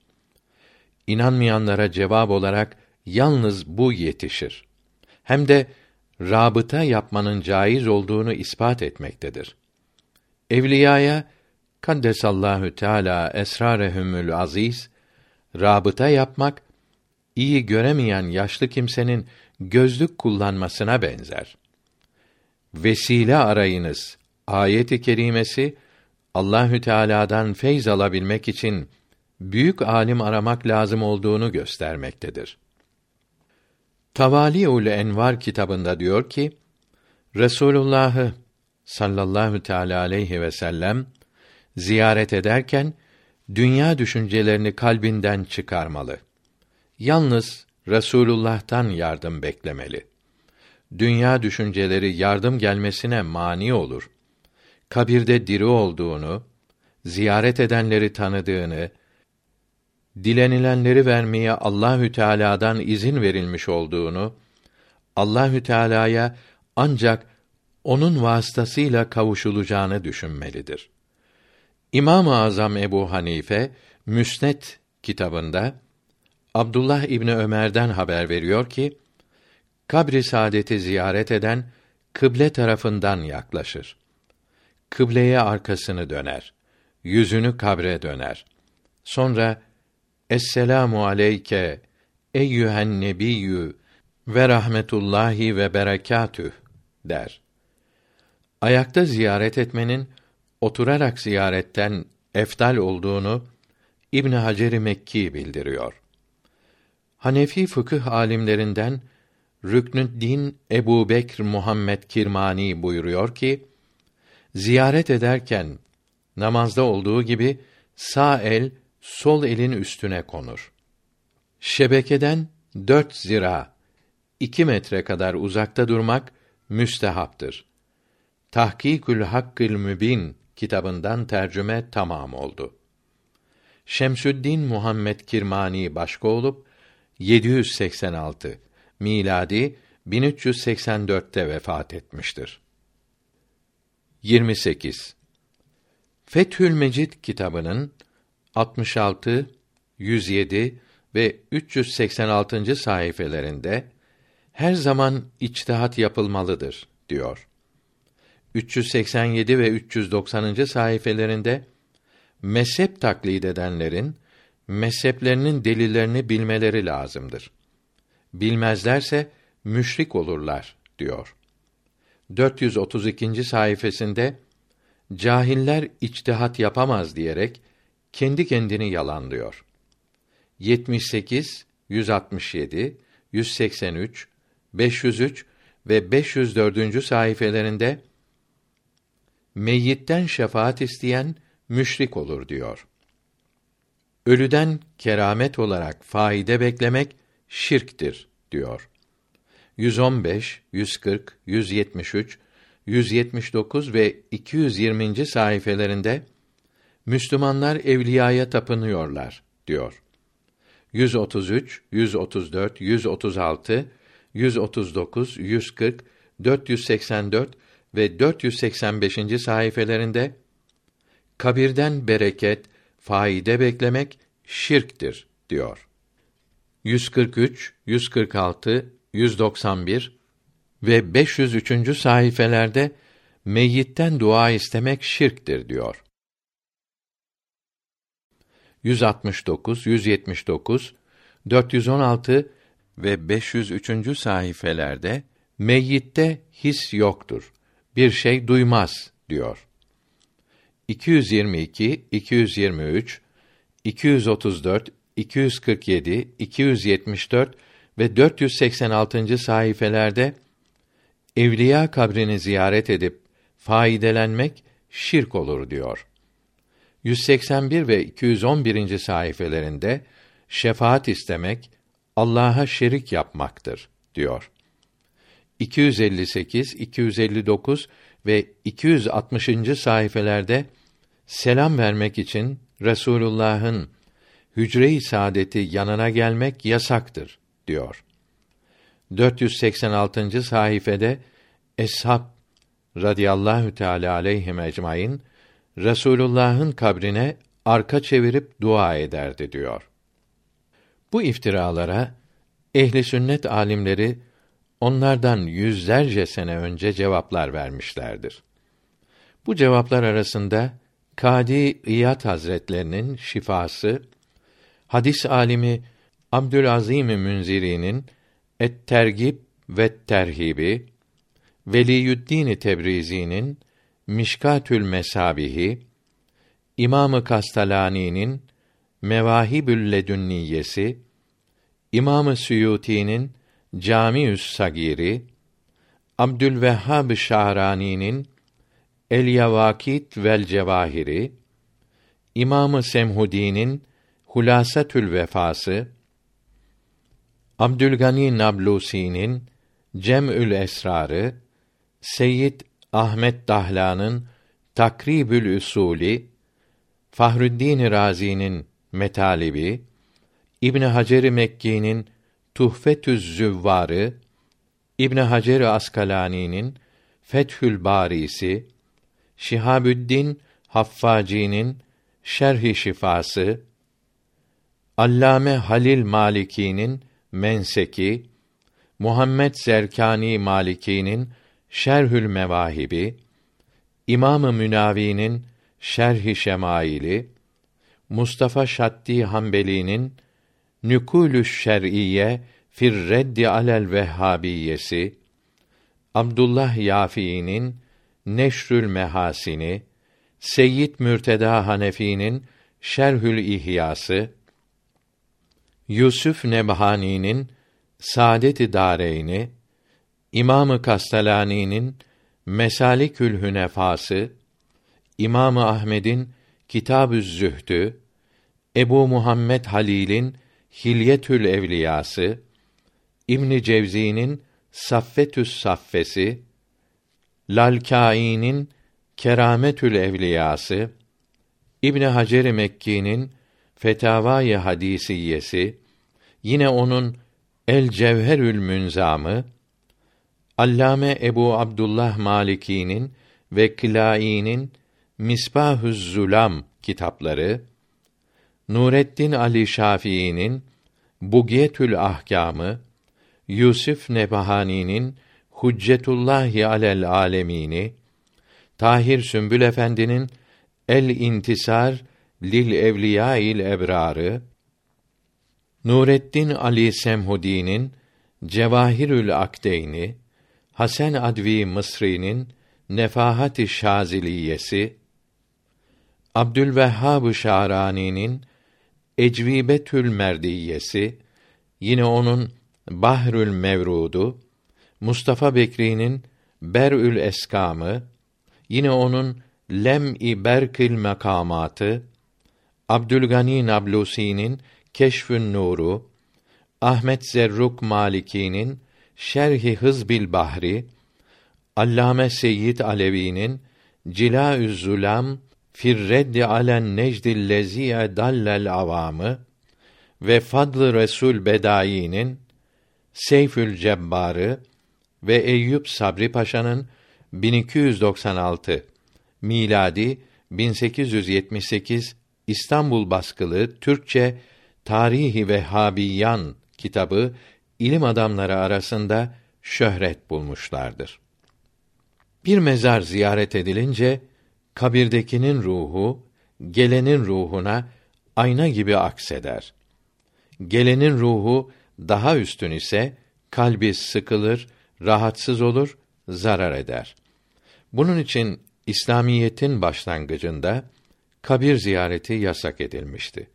İnanmayanlara cevap olarak yalnız bu yetişir. Hem de rabıta yapmanın caiz olduğunu ispat etmektedir. Evliyaya kaddesallahu teala esrarehumül aziz rabıta yapmak iyi göremeyen yaşlı kimsenin gözlük kullanmasına benzer. Vesile arayınız ayeti kerimesi Allahü Teala'dan feyz alabilmek için büyük alim aramak lazım olduğunu göstermektedir. Tavaliul Envar kitabında diyor ki Resulullah'ı sallallahu teala aleyhi ve sellem ziyaret ederken dünya düşüncelerini kalbinden çıkarmalı. Yalnız Resulullah'tan yardım beklemeli. Dünya düşünceleri yardım gelmesine mani olur. Kabirde diri olduğunu, ziyaret edenleri tanıdığını, dilenilenleri vermeye Allahü Teala'dan izin verilmiş olduğunu, Allahü Teala'ya ancak onun vasıtasıyla kavuşulacağını düşünmelidir. İmam-ı Azam Ebu Hanife Müsned kitabında Abdullah İbni Ömer'den haber veriyor ki kabri saadeti ziyaret eden kıble tarafından yaklaşır. Kıbleye arkasını döner. yüzünü kabre döner. Sonra Esselamu aleyke eyyühen nebiyyü ve rahmetullahi ve berekatüh der. Ayakta ziyaret etmenin oturarak ziyaretten eftal olduğunu İbn Hacer Mekki bildiriyor. Hanefi fıkıh alimlerinden Rüknüddin Ebu Bekr Muhammed Kirmani buyuruyor ki, ziyaret ederken namazda olduğu gibi sağ el sol elin üstüne konur. Şebekeden dört zira, iki metre kadar uzakta durmak müstehaptır. Tahkikül Hakkül Mübin kitabından tercüme tamam oldu. Şemsüddin Muhammed Kirmani başka olup 786 miladi 1384'te vefat etmiştir. 28 Fethül Mecid kitabının 66, 107 ve 386. sayfelerinde her zaman içtihat yapılmalıdır diyor. 387 ve 390. sayfelerinde mezhep taklid edenlerin mezheplerinin delillerini bilmeleri lazımdır. Bilmezlerse müşrik olurlar diyor. 432. sayfasında cahiller içtihat yapamaz diyerek kendi kendini yalanlıyor. 78, 167, 183, 503 ve 504. sayfelerinde meyyitten şefaat isteyen müşrik olur diyor. Ölüden keramet olarak faide beklemek şirktir diyor. 115, 140, 173, 179 ve 220. sayfelerinde Müslümanlar evliyaya tapınıyorlar diyor. 133, 134, 136, 139, 140, 484 ve 485. sayfelerinde kabirden bereket, faide beklemek şirktir diyor. 143, 146, 191 ve 503. sayfelerde meyyitten dua istemek şirktir diyor. 169, 179, 416 ve 503. sayfelerde meyyitte his yoktur. Bir şey duymaz diyor. 222, 223, 234, 247, 274 ve 486. sayfelerde evliya kabrini ziyaret edip faydelenmek şirk olur diyor. 181 ve 211. sayfelerinde şefaat istemek Allah'a şerik yapmaktır diyor. 258, 259 ve 260. sayfelerde selam vermek için Resulullah'ın hücre-i saadeti yanına gelmek yasaktır diyor. 486. sayfede Eshab radıyallahu teala aleyhi ecmaîn Resulullah'ın kabrine arka çevirip dua ederdi diyor. Bu iftiralara ehli sünnet alimleri onlardan yüzlerce sene önce cevaplar vermişlerdir. Bu cevaplar arasında Kadi İyad Hazretlerinin şifası, hadis alimi Abdülazim Münziri'nin Et-Tergib ve Terhibi, Veliyüddin Tebrizi'nin Mişkatül Mesabihi, İmamı Kastalani'nin Mevahibül Ledünniyesi, İmamı Suyuti'nin Camiü's Sagiri, Abdülvehhab Şahrani'nin El Yavakit vel Cevahiri, İmamı Semhudi'nin Hulasatül Vefası, Abdülgani Nablusi'nin Cem'ül Esrarı, Seyyid Ahmet Dahla'nın Takribül Usuli, Fahrüddin Razi'nin Metalibi, İbn Hacer Mekki'nin Tuhfetüz Züvvarı, İbn Hacer Askalani'nin Fethül Barisi, Şihabüddin Haffaci'nin Şerh-i Şifası, Allame Halil Maliki'nin Menseki, Muhammed Zerkani Maliki'nin Şerhül Mevahibi, İmamı Münavi'nin Şerh-i Şemaili, Mustafa Şaddi Hanbeli'nin Nükulü Şer'iyye fir reddi alel Vehhabiyesi, Abdullah Yafi'nin Neşrül Mehasini, Seyyid Mürteda Hanefi'nin Şerhül İhyası, Yusuf Nebhani'nin Saadet-i Dareyni, İmamı Kastalani'nin Mesalikül Hünefası, İmamı Ahmed'in Kitab-ı Zühdü, Ebu Muhammed Halil'in Hilyetül Evliyası, İbn Cevzi'nin Saffetü's Saffesi, Lalkai'nin Kerametül Evliyası, İbn Hacer Mekki'nin Fetavai Hadisiyesi, yine onun El Cevherül Münzamı, Allame Ebu Abdullah Maliki'nin ve Kilai'nin Misbahüz Zulam kitapları, Nureddin Ali Şafii'nin Bugiyetül Ahkamı, Yusuf Nebahani'nin Huccetullahi alel alemini, Tahir Sümbül Efendi'nin El İntisar lil Evliyail Ebrarı, Nureddin Ali Semhudi'nin Cevahirül Akdeyni, Hasan Advi Mısri'nin Nefahat-ı Şaziliyesi, Abdülvehhab Şarani'nin Ecvibetül Merdiyesi, yine onun Bahrül Mevrudu, Mustafa Bekri'nin Berül Eskamı, yine onun Lem-i Berkil Makamatı, Abdülgani Nablusi'nin Keşfün Nuru, Ahmet Zerruk Maliki'nin Şerhi Hızbil Bahri, Allame Seyyid Alevi'nin Cilaüz Zulam fir reddi alen necdil leziye dallel avamı ve Fadlı Resul Bedai'nin Seyfül Cebbarı ve Eyüp Sabri Paşa'nın 1296 miladi 1878 İstanbul baskılı Türkçe Tarihi Vehhabiyan kitabı ilim adamları arasında şöhret bulmuşlardır. Bir mezar ziyaret edilince kabirdekinin ruhu gelenin ruhuna ayna gibi akseder. Gelenin ruhu daha üstün ise kalbi sıkılır, rahatsız olur, zarar eder. Bunun için İslamiyetin başlangıcında kabir ziyareti yasak edilmişti.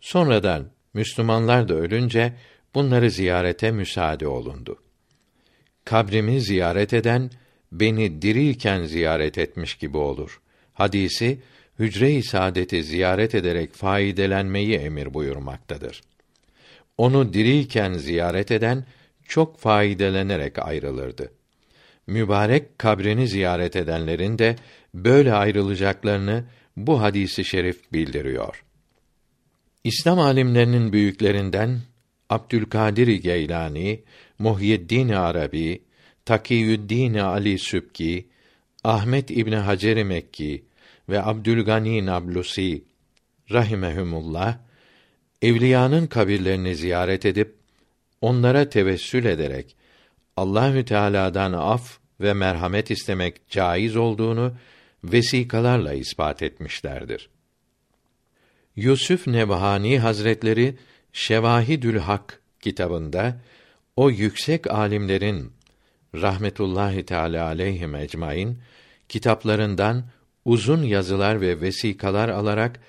Sonradan Müslümanlar da ölünce bunları ziyarete müsaade olundu. Kabrimi ziyaret eden beni diriyken ziyaret etmiş gibi olur. Hadisi hücre-i saadeti ziyaret ederek faydelenmeyi emir buyurmaktadır. Onu diriyken ziyaret eden çok faydelenerek ayrılırdı. Mübarek kabrini ziyaret edenlerin de böyle ayrılacaklarını bu hadisi şerif bildiriyor. İslam alimlerinin büyüklerinden Abdülkadir Geylani, Muhyiddin Arabi, Takiyüddin Ali Sübki, Ahmet İbni Hacer Mekki ve Abdülgani Nablusi rahimehumullah evliyanın kabirlerini ziyaret edip onlara tevessül ederek Allahü Teala'dan af ve merhamet istemek caiz olduğunu vesikalarla ispat etmişlerdir. Yusuf Nebhani Hazretleri Şevahidül Hak kitabında o yüksek alimlerin rahmetullahi teala aleyhim ecmaîn kitaplarından uzun yazılar ve vesikalar alarak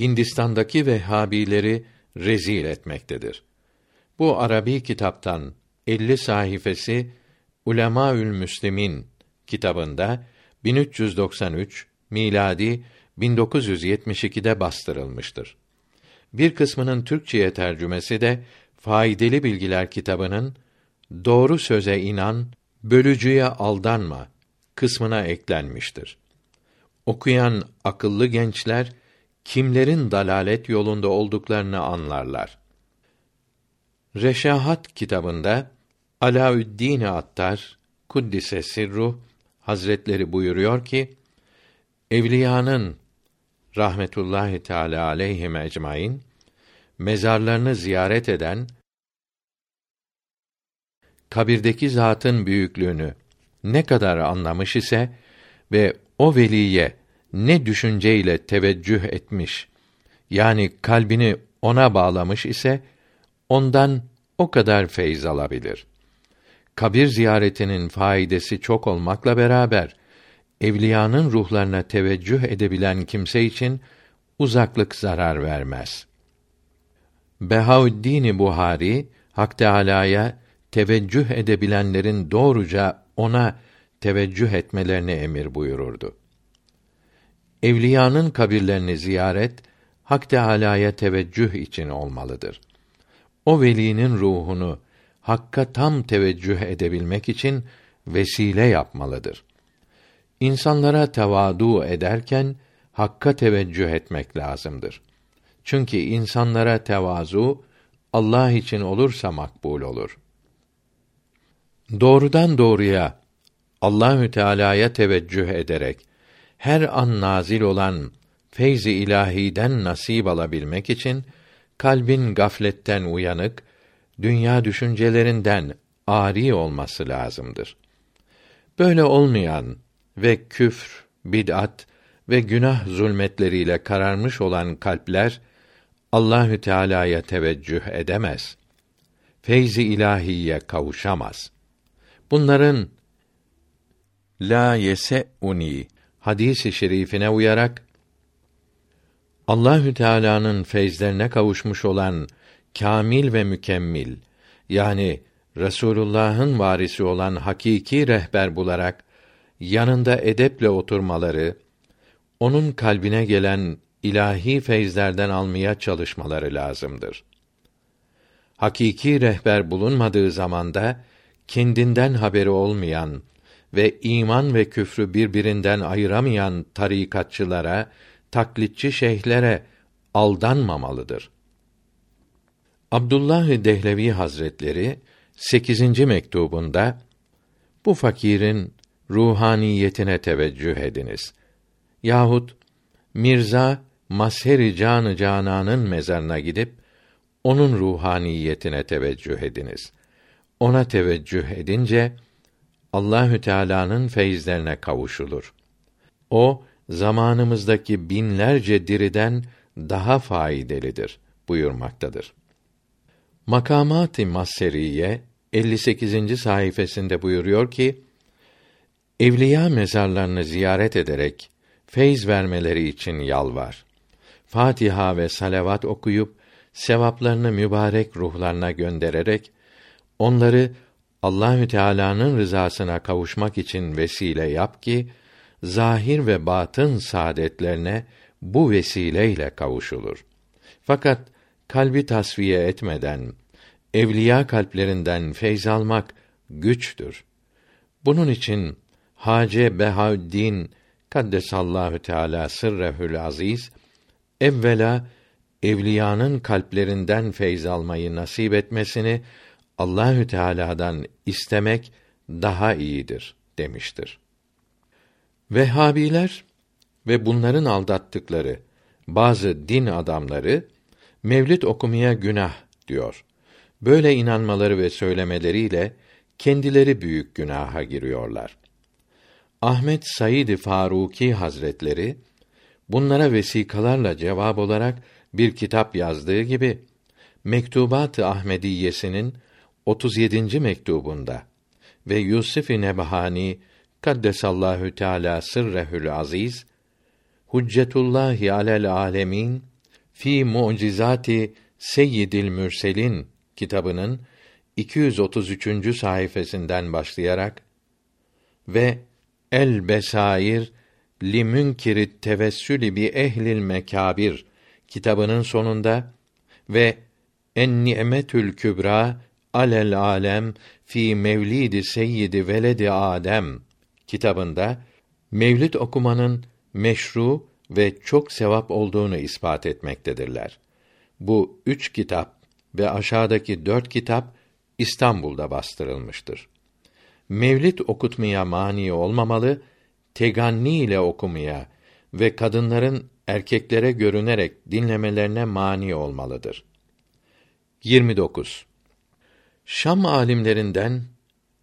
Hindistan'daki Vehhabileri rezil etmektedir. Bu Arabi kitaptan 50 sayfası Ulemaül Müslimin kitabında 1393 miladi 1972'de bastırılmıştır. Bir kısmının Türkçeye tercümesi de Faydalı Bilgiler kitabının Doğru söze inan, bölücüye aldanma kısmına eklenmiştir. Okuyan akıllı gençler kimlerin dalalet yolunda olduklarını anlarlar. Reşahat kitabında Alaüddin Attar kuddise sirru Hazretleri buyuruyor ki evliyanın rahmetullahi teala aleyhi ecmaîn mezarlarını ziyaret eden kabirdeki zatın büyüklüğünü ne kadar anlamış ise ve o veliye ne düşünceyle teveccüh etmiş yani kalbini ona bağlamış ise ondan o kadar feyz alabilir. Kabir ziyaretinin faidesi çok olmakla beraber evliyanın ruhlarına teveccüh edebilen kimse için uzaklık zarar vermez. Behaüddin Buhari Hak Teâlâ'ya teveccüh edebilenlerin doğruca ona teveccüh etmelerini emir buyururdu. Evliyanın kabirlerini ziyaret Hak Teâlâ'ya teveccüh için olmalıdır. O velinin ruhunu Hakk'a tam teveccüh edebilmek için vesile yapmalıdır. İnsanlara tevadu ederken Hakk'a teveccüh etmek lazımdır. Çünkü insanlara tevazu Allah için olursa makbul olur. Doğrudan doğruya Allahü Teala'ya teveccüh ederek her an nazil olan feyz-i ilahiden nasip alabilmek için kalbin gafletten uyanık, dünya düşüncelerinden ari olması lazımdır. Böyle olmayan ve küfr, bid'at ve günah zulmetleriyle kararmış olan kalpler Allahü Teala'ya teveccüh edemez. Feyzi ilahiye kavuşamaz. Bunların la yese uni hadisi şerifine uyarak Allahü Teala'nın feyzlerine kavuşmuş olan kamil ve mükemmel yani Resulullah'ın varisi olan hakiki rehber bularak yanında edeple oturmaları, onun kalbine gelen ilahi feyzlerden almaya çalışmaları lazımdır. Hakiki rehber bulunmadığı zamanda kendinden haberi olmayan ve iman ve küfrü birbirinden ayıramayan tarikatçılara, taklitçi şeyhlere aldanmamalıdır. Abdullah Dehlevi Hazretleri 8. mektubunda bu fakirin ruhaniyetine teveccüh ediniz. Yahut Mirza Maseri Canı Canan'ın mezarına gidip onun ruhaniyetine teveccüh ediniz. Ona teveccüh edince Allahü Teala'nın feyizlerine kavuşulur. O zamanımızdaki binlerce diriden daha faydalıdır buyurmaktadır. Makamat-ı Masseriye 58. sayfasında buyuruyor ki: Evliya mezarlarını ziyaret ederek feyz vermeleri için yalvar. Fatiha ve salavat okuyup sevaplarını mübarek ruhlarına göndererek onları Allahü Teala'nın rızasına kavuşmak için vesile yap ki zahir ve batın saadetlerine bu vesileyle kavuşulur. Fakat kalbi tasfiye etmeden evliya kalplerinden feyz almak güçtür. Bunun için Hace Behaüddin Kaddesallahu Teala sırrehül aziz evvela evliyanın kalplerinden feyz almayı nasip etmesini Allahü Teala'dan istemek daha iyidir demiştir. Vehhabiler ve bunların aldattıkları bazı din adamları mevlid okumaya günah diyor. Böyle inanmaları ve söylemeleriyle kendileri büyük günaha giriyorlar. Ahmet Said Faruki Hazretleri bunlara vesikalarla cevap olarak bir kitap yazdığı gibi Mektubat-ı Ahmediyesinin 37. mektubunda ve Yusuf-i Nebhani Kaddesallahu Teala sırrehül aziz Huccetullahi alel alemin fi mucizati Seyyidil Mürselin kitabının 233. sayfasından başlayarak ve El Besair li münkirit tevessülü bi ehlil mekabir kitabının sonunda ve En Ni'metül Kübra alel alem fi mevlidi seyyidi veledi Adem kitabında mevlid okumanın meşru ve çok sevap olduğunu ispat etmektedirler. Bu üç kitap ve aşağıdaki dört kitap İstanbul'da bastırılmıştır. Mevlid okutmaya mani olmamalı, teganni ile okumaya ve kadınların erkeklere görünerek dinlemelerine mani olmalıdır. 29. Şam alimlerinden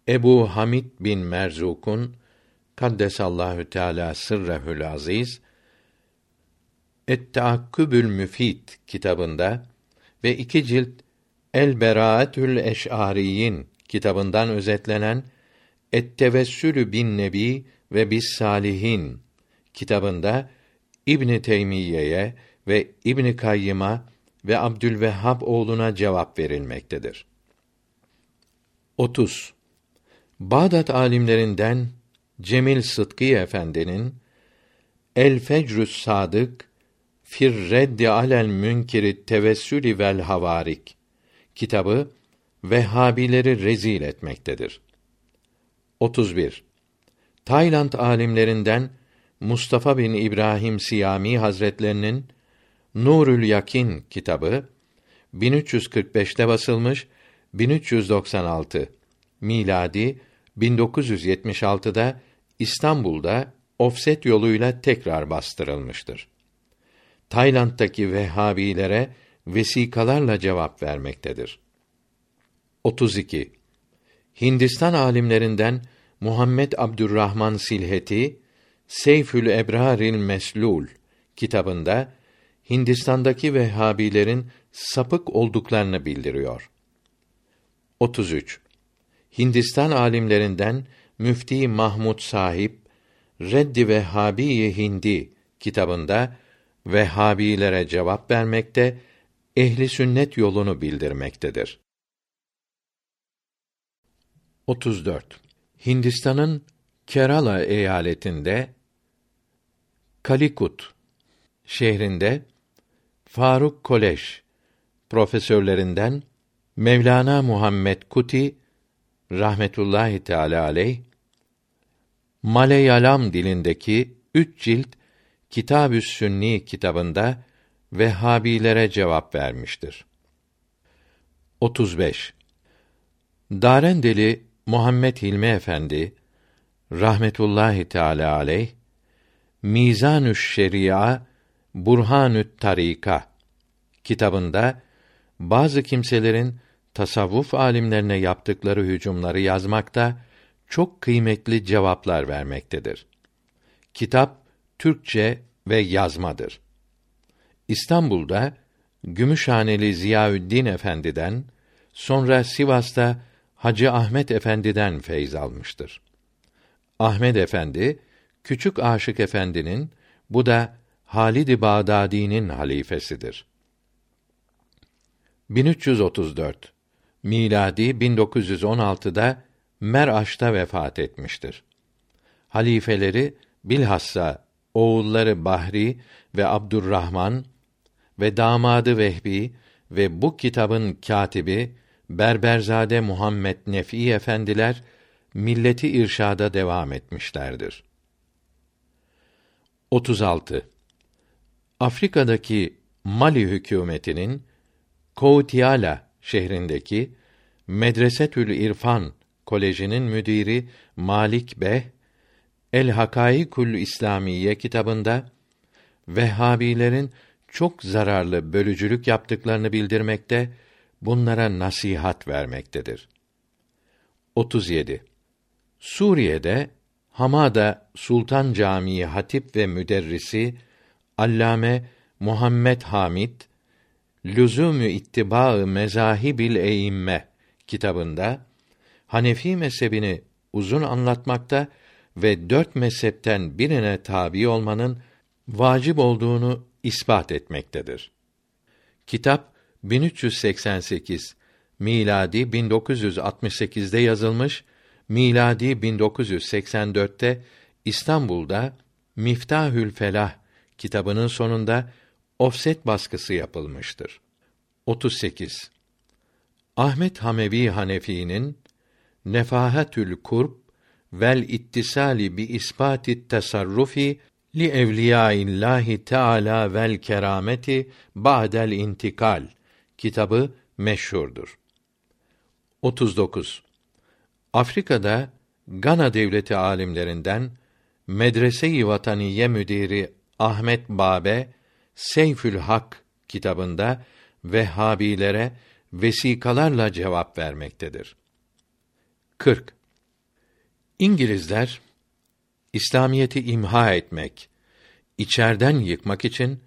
Ebu Hamid bin Merzuk'un Kaddesallahu Teala sırrehül aziz Et-Taakkübül Müfid kitabında ve iki cilt El Beraatül Eş'ariyin kitabından özetlenen Et-Tevessülü bin Nebi ve bis Salihin kitabında İbn Teymiyye'ye ve İbn Kayyım'a ve Abdülvehhab oğluna cevap verilmektedir. 30. Bağdat alimlerinden Cemil Sıtkı Efendi'nin El Fecrü's Sadık Fir Reddi alel Münkiri Tevessülü vel Havarik kitabı Vehhabileri rezil etmektedir. 31. Tayland alimlerinden Mustafa bin İbrahim Siyami Hazretlerinin Nurül Yakin kitabı 1345'te basılmış, 1396 miladi 1976'da İstanbul'da ofset yoluyla tekrar bastırılmıştır. Tayland'daki Vehhabilere vesikalarla cevap vermektedir. 32. Hindistan alimlerinden Muhammed Abdurrahman Silheti Seyfül Ebraril Meslul kitabında Hindistan'daki Vehhabilerin sapık olduklarını bildiriyor. 33. Hindistan alimlerinden Müfti Mahmud Sahip Reddi Vehhabi Hindi kitabında Vehhabilere cevap vermekte, ehli sünnet yolunu bildirmektedir. 34. Hindistan'ın Kerala eyaletinde Kalikut şehrinde Faruk Koleş profesörlerinden Mevlana Muhammed Kuti rahmetullahi teala aleyh Malayalam dilindeki üç cilt Kitab-ı Sünni kitabında Vehhabilere cevap vermiştir. 35. Darendeli Muhammed Hilmi Efendi rahmetullahi teala aleyh Mizanüş Şeria Burhanü't Tarika kitabında bazı kimselerin tasavvuf alimlerine yaptıkları hücumları yazmakta çok kıymetli cevaplar vermektedir. Kitap Türkçe ve yazmadır. İstanbul'da Gümüşhaneli Ziyaüddin Efendi'den, sonra Sivas'ta Hacı Ahmet Efendi'den feyz almıştır. Ahmet Efendi, Küçük Aşık Efendi'nin, bu da Halid-i Bağdadi'nin halifesidir. 1334 miladi 1916'da Meraş'ta vefat etmiştir. Halifeleri bilhassa oğulları Bahri ve Abdurrahman ve damadı Vehbi ve bu kitabın katibi Berberzade Muhammed Nefi efendiler milleti irşada devam etmişlerdir. 36. Afrika'daki Mali hükümetinin Koutiala şehrindeki Medresetül İrfan Kolejinin müdiri Malik Beh El Hakaikul İslamiye kitabında Vehhabilerin çok zararlı bölücülük yaptıklarını bildirmekte, bunlara nasihat vermektedir. 37. Suriye'de Hamada Sultan Camii hatip ve müderrisi Allame Muhammed Hamid Lüzumü İttibâ-ı Mezahibil Eimme kitabında Hanefi mezhebini uzun anlatmakta ve dört mezhepten birine tabi olmanın vacip olduğunu ispat etmektedir. Kitap 1388 miladi 1968'de yazılmış, miladi 1984'te İstanbul'da Miftahül Felah kitabının sonunda ofset baskısı yapılmıştır. 38. Ahmet Hamevi Hanefi'nin Nefahatül Kurb vel ittisali bi ispati tasarrufi li evliyaillahi teala vel kerameti ba'del intikal kitabı meşhurdur. 39. Afrika'da Gana devleti alimlerinden Medrese-i Vataniye müdiri Ahmet Babe Seyfül Hak kitabında Vehhabilere vesikalarla cevap vermektedir. 40. İngilizler İslamiyeti imha etmek, içerden yıkmak için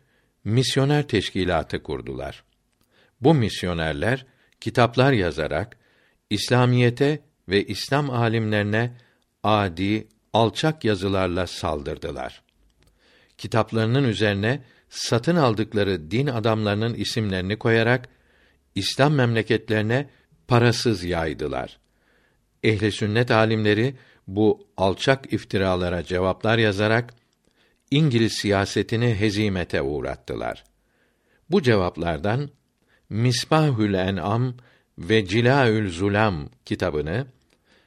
misyoner teşkilatı kurdular. Bu misyonerler kitaplar yazarak İslamiyete ve İslam alimlerine adi, alçak yazılarla saldırdılar. Kitaplarının üzerine satın aldıkları din adamlarının isimlerini koyarak İslam memleketlerine parasız yaydılar. Ehli sünnet alimleri bu alçak iftiralara cevaplar yazarak İngiliz siyasetini hezimete uğrattılar. Bu cevaplardan Misbahül En'am ve Cilaül Zulam kitabını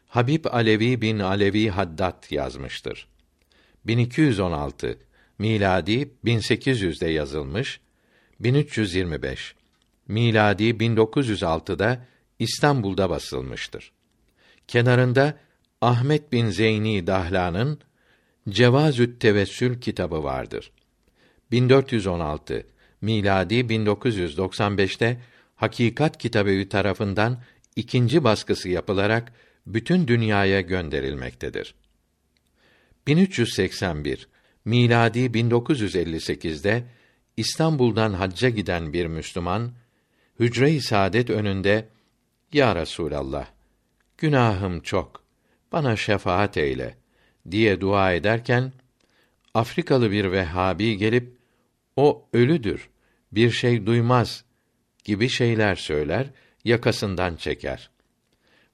Habib Alevi bin Alevi Haddad yazmıştır. 1216 miladi 1800'de yazılmış, 1325 miladi 1906'da İstanbul'da basılmıştır. Kenarında Ahmet bin Zeyni Dahlan'ın Cevazü't Tevessül kitabı vardır. 1416 miladi 1995'te Hakikat Kitabevi tarafından ikinci baskısı yapılarak bütün dünyaya gönderilmektedir. 1381 miladi 1958'de İstanbul'dan hacca giden bir Müslüman hücre-i saadet önünde Ya Resulallah günahım çok bana şefaat eyle diye dua ederken Afrikalı bir Vehhabi gelip o ölüdür, bir şey duymaz gibi şeyler söyler, yakasından çeker.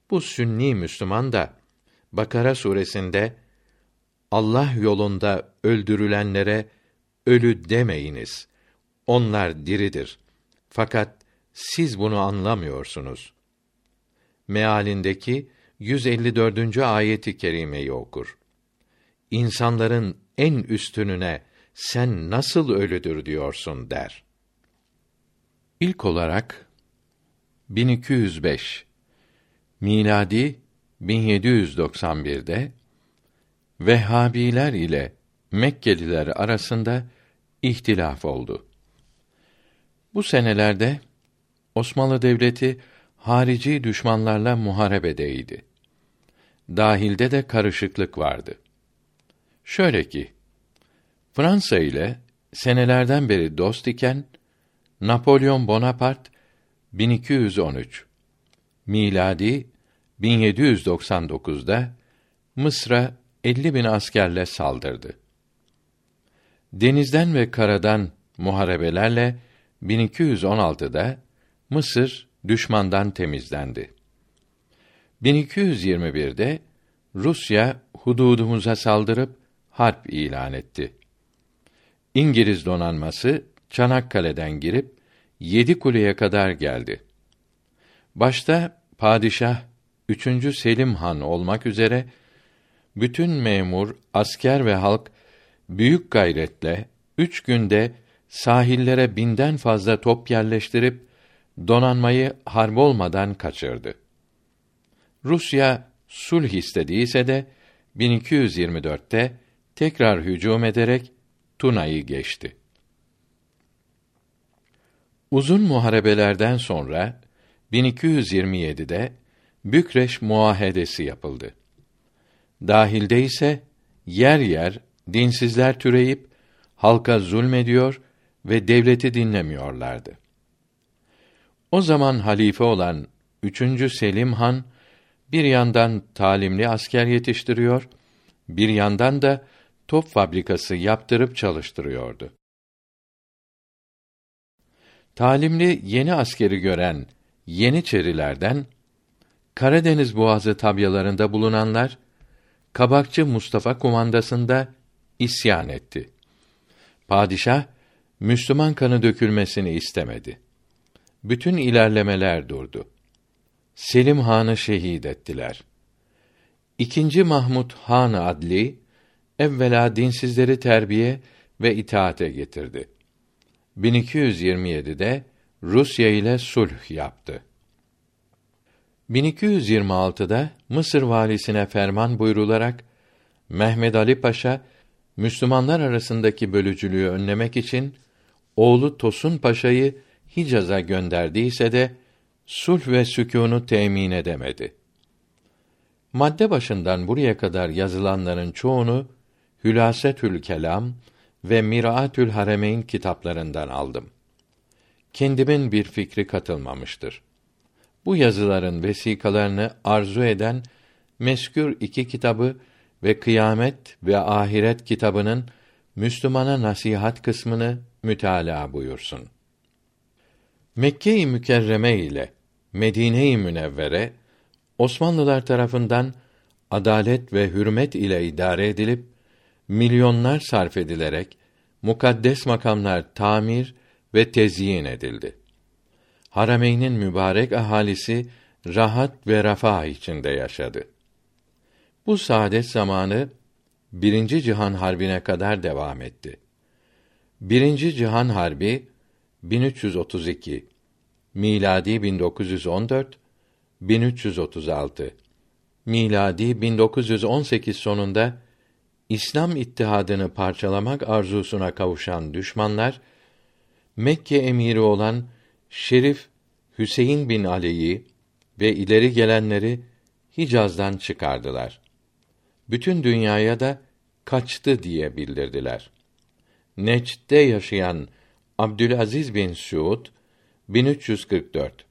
Bu sünni Müslüman da Bakara suresinde Allah yolunda öldürülenlere ölü demeyiniz. Onlar diridir. Fakat siz bunu anlamıyorsunuz. Mealindeki 154. ayeti kerimeyi okur. İnsanların en üstününe sen nasıl ölüdür diyorsun der. İlk olarak 1205 miladi 1791'de Vehhabiler ile Mekkeliler arasında ihtilaf oldu. Bu senelerde Osmanlı Devleti harici düşmanlarla muharebedeydi. Dahilde de karışıklık vardı. Şöyle ki, Fransa ile senelerden beri dost iken Napolyon Bonaparte 1213 miladi 1799'da Mısır'a 50 bin askerle saldırdı. Denizden ve karadan muharebelerle 1216'da Mısır düşmandan temizlendi. 1221'de Rusya hududumuza saldırıp harp ilan etti. İngiliz donanması Çanakkale'den girip yedi kuleye kadar geldi. Başta padişah 3. Selim Han olmak üzere bütün memur, asker ve halk büyük gayretle üç günde sahillere binden fazla top yerleştirip donanmayı harp olmadan kaçırdı. Rusya sulh istediyse de 1224'te tekrar hücum ederek Tuna'yı geçti. Uzun muharebelerden sonra 1227'de Bükreş muahedesi yapıldı. Dahilde ise yer yer dinsizler türeyip halka zulmediyor ve devleti dinlemiyorlardı. O zaman halife olan 3. Selim Han bir yandan talimli asker yetiştiriyor, bir yandan da top fabrikası yaptırıp çalıştırıyordu. Talimli yeni askeri gören Yeniçerilerden Karadeniz Boğazı tabyalarında bulunanlar Kabakçı Mustafa kumandasında isyan etti. Padişah Müslüman kanı dökülmesini istemedi. Bütün ilerlemeler durdu. Selim Han'ı şehit ettiler. İkinci Mahmud Han Adli evvela dinsizleri terbiye ve itaate getirdi. 1227'de Rusya ile sulh yaptı. 1226'da Mısır valisine ferman buyrularak Mehmed Ali Paşa Müslümanlar arasındaki bölücülüğü önlemek için oğlu Tosun Paşa'yı Hicaz'a gönderdiyse de sulh ve sükûnu temin edemedi. Madde başından buraya kadar yazılanların çoğunu Hülasetül Kelam ve Miraatül Haremeyn kitaplarından aldım. Kendimin bir fikri katılmamıştır. Bu yazıların vesikalarını arzu eden meskür iki kitabı ve Kıyamet ve Ahiret kitabının Müslümana nasihat kısmını mütalaa buyursun. Mekke-i Mükerreme ile Medine-i Münevvere Osmanlılar tarafından adalet ve hürmet ile idare edilip milyonlar sarf edilerek mukaddes makamlar tamir ve tezyin edildi. Harameyn'in mübarek ahalisi rahat ve refah içinde yaşadı. Bu saadet zamanı Birinci Cihan Harbi'ne kadar devam etti. Birinci Cihan Harbi 1332 miladi 1914 1336 miladi 1918 sonunda İslam ittihadını parçalamak arzusuna kavuşan düşmanlar Mekke emiri olan Şerif Hüseyin bin Ali'yi ve ileri gelenleri Hicaz'dan çıkardılar. Bütün dünyaya da kaçtı diye bildirdiler. Necd'de yaşayan Abdülaziz bin Suud 1344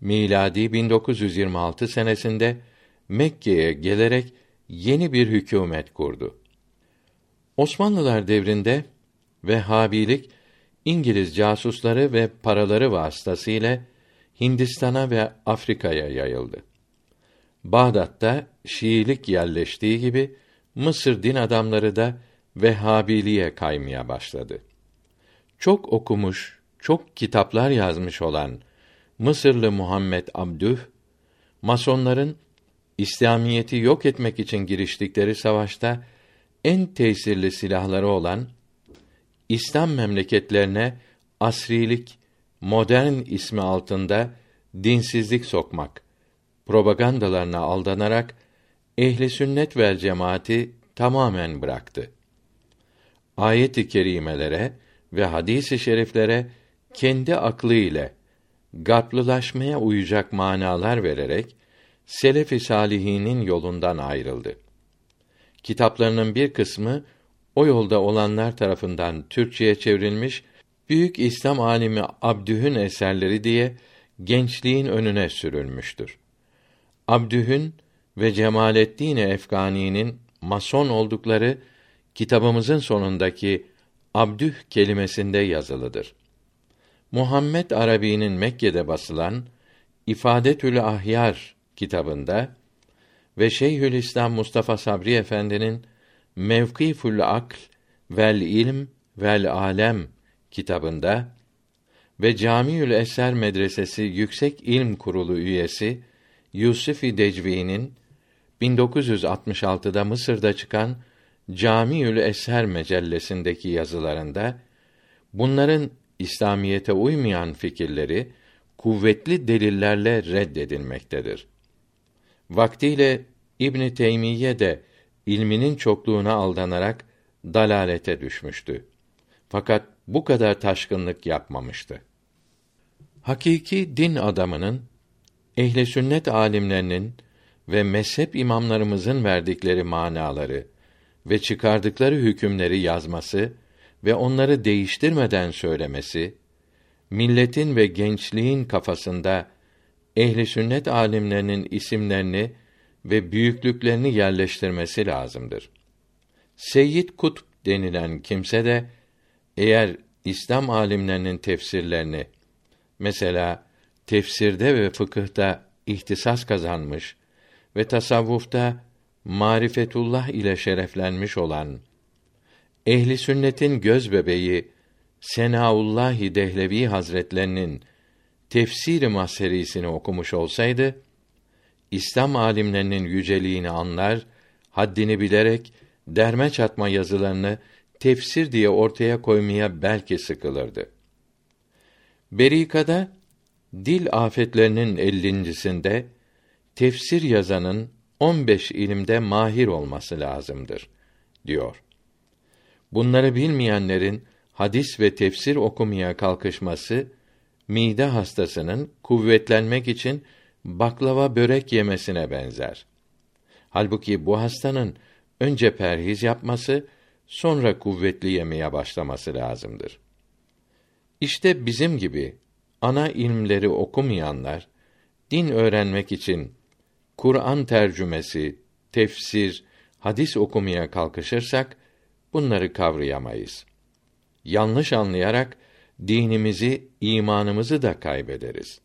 miladi 1926 senesinde Mekke'ye gelerek yeni bir hükümet kurdu. Osmanlılar devrinde Vehhabilik İngiliz casusları ve paraları vasıtasıyla Hindistan'a ve Afrika'ya yayıldı. Bağdat'ta Şiilik yerleştiği gibi Mısır din adamları da Vehhabiliğe kaymaya başladı. Çok okumuş, çok kitaplar yazmış olan Mısırlı Muhammed Abdüh, masonların İslamiyeti yok etmek için giriştikleri savaşta en tesirli silahları olan İslam memleketlerine asrilik, modern ismi altında dinsizlik sokmak, propagandalarına aldanarak ehli sünnet vel cemaati tamamen bıraktı. Ayet-i kerimelere ve hadis-i şeriflere kendi aklı ile garplılaşmaya uyacak manalar vererek selef-i salihinin yolundan ayrıldı. Kitaplarının bir kısmı o yolda olanlar tarafından Türkçeye çevrilmiş, büyük İslam alimi Abdüh'ün eserleri diye gençliğin önüne sürülmüştür. Abdüh'ün ve Cemalettin Efgani'nin mason oldukları kitabımızın sonundaki Abdüh kelimesinde yazılıdır. Muhammed Arabi'nin Mekke'de basılan İfadetül Ahyar kitabında ve Şeyhülislam Mustafa Sabri Efendi'nin Mevkiful Akl vel İlm vel Alem kitabında ve Camiül Eser Medresesi Yüksek İlm Kurulu üyesi Yusufi Decvi'nin 1966'da Mısır'da çıkan Camiül Eser mecellesindeki yazılarında bunların İslamiyete uymayan fikirleri kuvvetli delillerle reddedilmektedir. Vaktiyle İbn Teymiye de ilminin çokluğuna aldanarak dalalete düşmüştü. Fakat bu kadar taşkınlık yapmamıştı. Hakiki din adamının ehli sünnet alimlerinin ve mezhep imamlarımızın verdikleri manaları ve çıkardıkları hükümleri yazması ve onları değiştirmeden söylemesi milletin ve gençliğin kafasında ehli sünnet alimlerinin isimlerini ve büyüklüklerini yerleştirmesi lazımdır. Seyyid Kutb denilen kimse de eğer İslam alimlerinin tefsirlerini mesela tefsirde ve fıkıhta ihtisas kazanmış ve tasavvufta marifetullah ile şereflenmiş olan ehli sünnetin göz bebeği Senaullahi Dehlevi Hazretlerinin tefsir-i mahserisini okumuş olsaydı İslam alimlerinin yüceliğini anlar, haddini bilerek derme çatma yazılarını tefsir diye ortaya koymaya belki sıkılırdı. Berikada dil afetlerinin ellincisinde tefsir yazanın 15 ilimde mahir olması lazımdır diyor. Bunları bilmeyenlerin hadis ve tefsir okumaya kalkışması mide hastasının kuvvetlenmek için baklava börek yemesine benzer. Halbuki bu hastanın önce perhiz yapması, sonra kuvvetli yemeye başlaması lazımdır. İşte bizim gibi ana ilmleri okumayanlar din öğrenmek için Kur'an tercümesi, tefsir, hadis okumaya kalkışırsak bunları kavrayamayız. Yanlış anlayarak dinimizi, imanımızı da kaybederiz.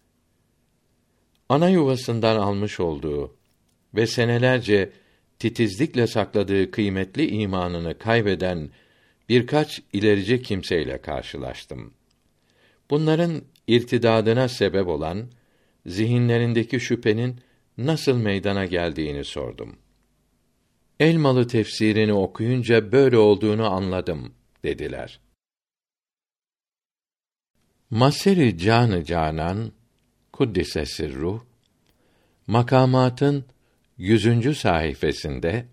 Ana yuvasından almış olduğu ve senelerce titizlikle sakladığı kıymetli imanını kaybeden birkaç ilerici kimseyle karşılaştım. Bunların irtidadına sebep olan zihinlerindeki şüphenin nasıl meydana geldiğini sordum. Elmalı tefsirini okuyunca böyle olduğunu anladım dediler. Maseri Canı Canan Kuddise Sirruh makamatın yüzüncü sayfasında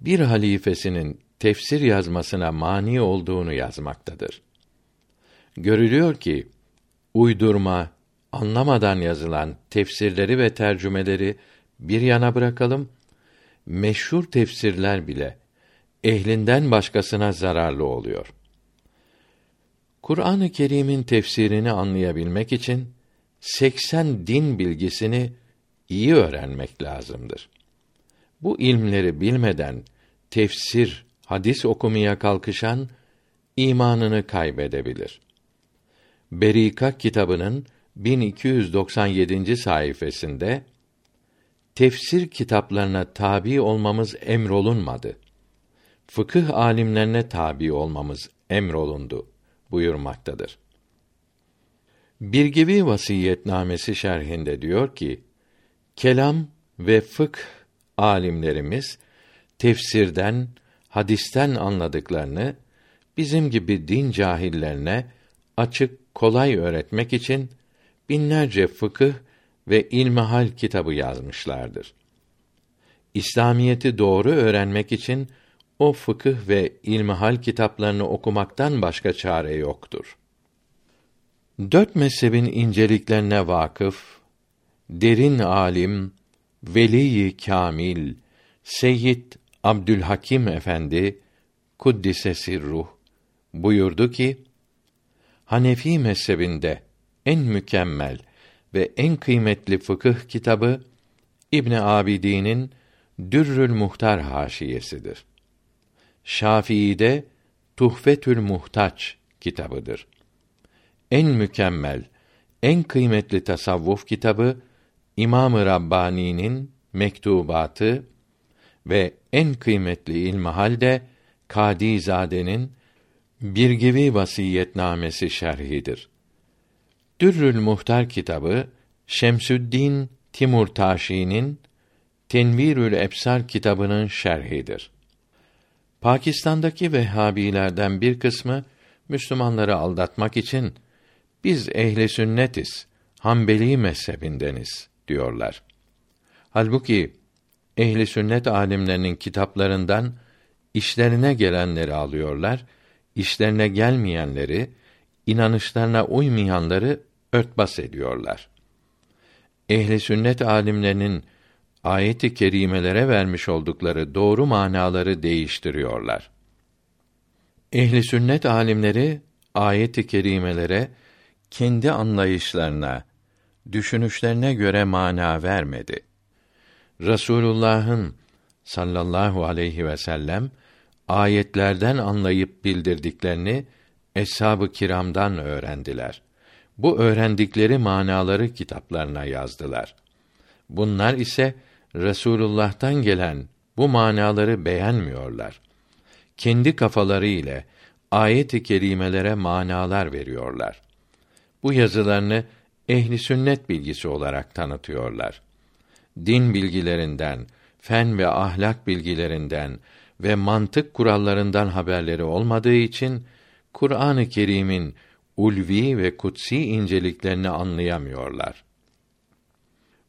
bir halifesinin tefsir yazmasına mani olduğunu yazmaktadır. Görülüyor ki uydurma, anlamadan yazılan tefsirleri ve tercümeleri bir yana bırakalım, meşhur tefsirler bile ehlinden başkasına zararlı oluyor. Kur'an-ı Kerim'in tefsirini anlayabilmek için 80 din bilgisini iyi öğrenmek lazımdır. Bu ilmleri bilmeden tefsir, hadis okumaya kalkışan imanını kaybedebilir. Berika kitabının 1297. sayfasında tefsir kitaplarına tabi olmamız emrolunmadı. Fıkıh alimlerine tabi olmamız emrolundu buyurmaktadır. Birgivi vasiyetnamesi şerhinde diyor ki: Kelam ve fıkh alimlerimiz tefsirden, hadisten anladıklarını bizim gibi din cahillerine açık, kolay öğretmek için binlerce fıkıh ve ilmihal kitabı yazmışlardır. İslamiyeti doğru öğrenmek için o fıkıh ve ilmihal kitaplarını okumaktan başka çare yoktur. Dört mezhebin inceliklerine vakıf, derin alim, veli kamil, Seyyid Abdülhakim Efendi kuddise ruh buyurdu ki Hanefi mezhebinde en mükemmel ve en kıymetli fıkıh kitabı İbn Abidin'in Dürrül Muhtar haşiyesidir. Şafii'de Tuhfetül Muhtaç kitabıdır. En mükemmel, en kıymetli tasavvuf kitabı İmam-ı Rabbani'nin Mektubatı ve en kıymetli ilmihal de Kadizade'nin Birgivi Vasiyetnamesi şerhidir. Dürrül Muhtar kitabı Şemsüddin Timur Taşi'nin Tenvirül Ebsar kitabının şerhidir. Pakistan'daki Vehhabilerden bir kısmı Müslümanları aldatmak için biz ehli sünnetiz, Hanbeli mezhebindeniz diyorlar. Halbuki ehli sünnet alimlerinin kitaplarından işlerine gelenleri alıyorlar, işlerine gelmeyenleri, inanışlarına uymayanları örtbas ediyorlar. Ehli sünnet alimlerinin ayet-i kerimelere vermiş oldukları doğru manaları değiştiriyorlar. Ehli sünnet alimleri ayet-i kerimelere kendi anlayışlarına, düşünüşlerine göre mana vermedi. Rasulullah'ın sallallahu aleyhi ve sellem ayetlerden anlayıp bildirdiklerini eshab-ı kiramdan öğrendiler. Bu öğrendikleri manaları kitaplarına yazdılar. Bunlar ise Resulullah'tan gelen bu manaları beğenmiyorlar. Kendi kafaları ile ayet-i kerimelere manalar veriyorlar. Bu yazılarını ehli sünnet bilgisi olarak tanıtıyorlar. Din bilgilerinden, fen ve ahlak bilgilerinden ve mantık kurallarından haberleri olmadığı için Kur'an-ı Kerim'in ulvi ve kutsi inceliklerini anlayamıyorlar.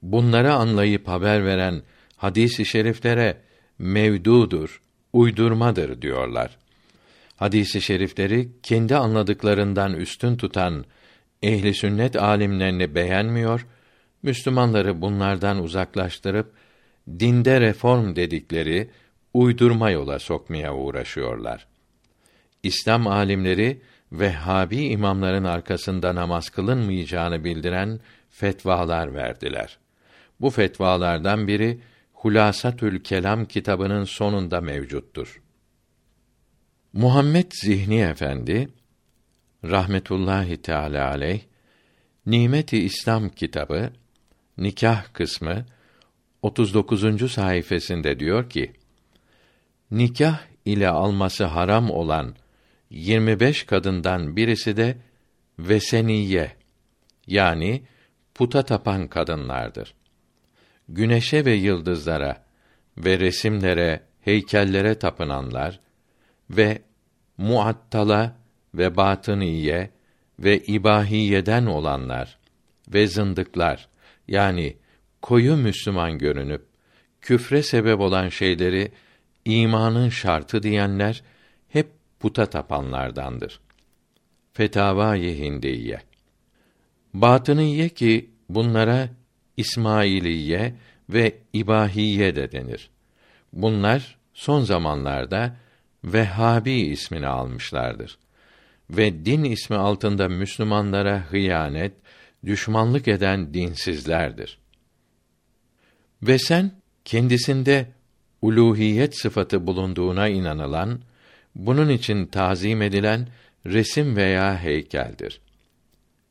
Bunları anlayıp haber veren hadis-i şeriflere mevdudur, uydurmadır diyorlar. Hadis-i şerifleri kendi anladıklarından üstün tutan ehli sünnet alimlerini beğenmiyor, Müslümanları bunlardan uzaklaştırıp dinde reform dedikleri uydurma yola sokmaya uğraşıyorlar. İslam alimleri Vehhabi imamların arkasında namaz kılınmayacağını bildiren fetvalar verdiler. Bu fetvalardan biri Hulasatül Kelam kitabının sonunda mevcuttur. Muhammed Zihni Efendi rahmetullahi teala aleyh Nimeti İslam kitabı nikah kısmı 39. sayfasında diyor ki: Nikah ile alması haram olan 25 kadından birisi de veseniye yani puta tapan kadınlardır. Güneşe ve yıldızlara ve resimlere, heykellere tapınanlar ve muattala ve batıniye ve ibahiyeden olanlar ve zındıklar yani koyu Müslüman görünüp küfre sebep olan şeyleri imanın şartı diyenler hep puta tapanlardandır. Fetavâ-i Hindiye Batıniye ki bunlara İsmailiye ve İbahiye de denir. Bunlar son zamanlarda Vehhabi ismini almışlardır. Ve din ismi altında Müslümanlara hıyanet, düşmanlık eden dinsizlerdir. Ve sen kendisinde uluhiyet sıfatı bulunduğuna inanılan, bunun için tazim edilen resim veya heykeldir.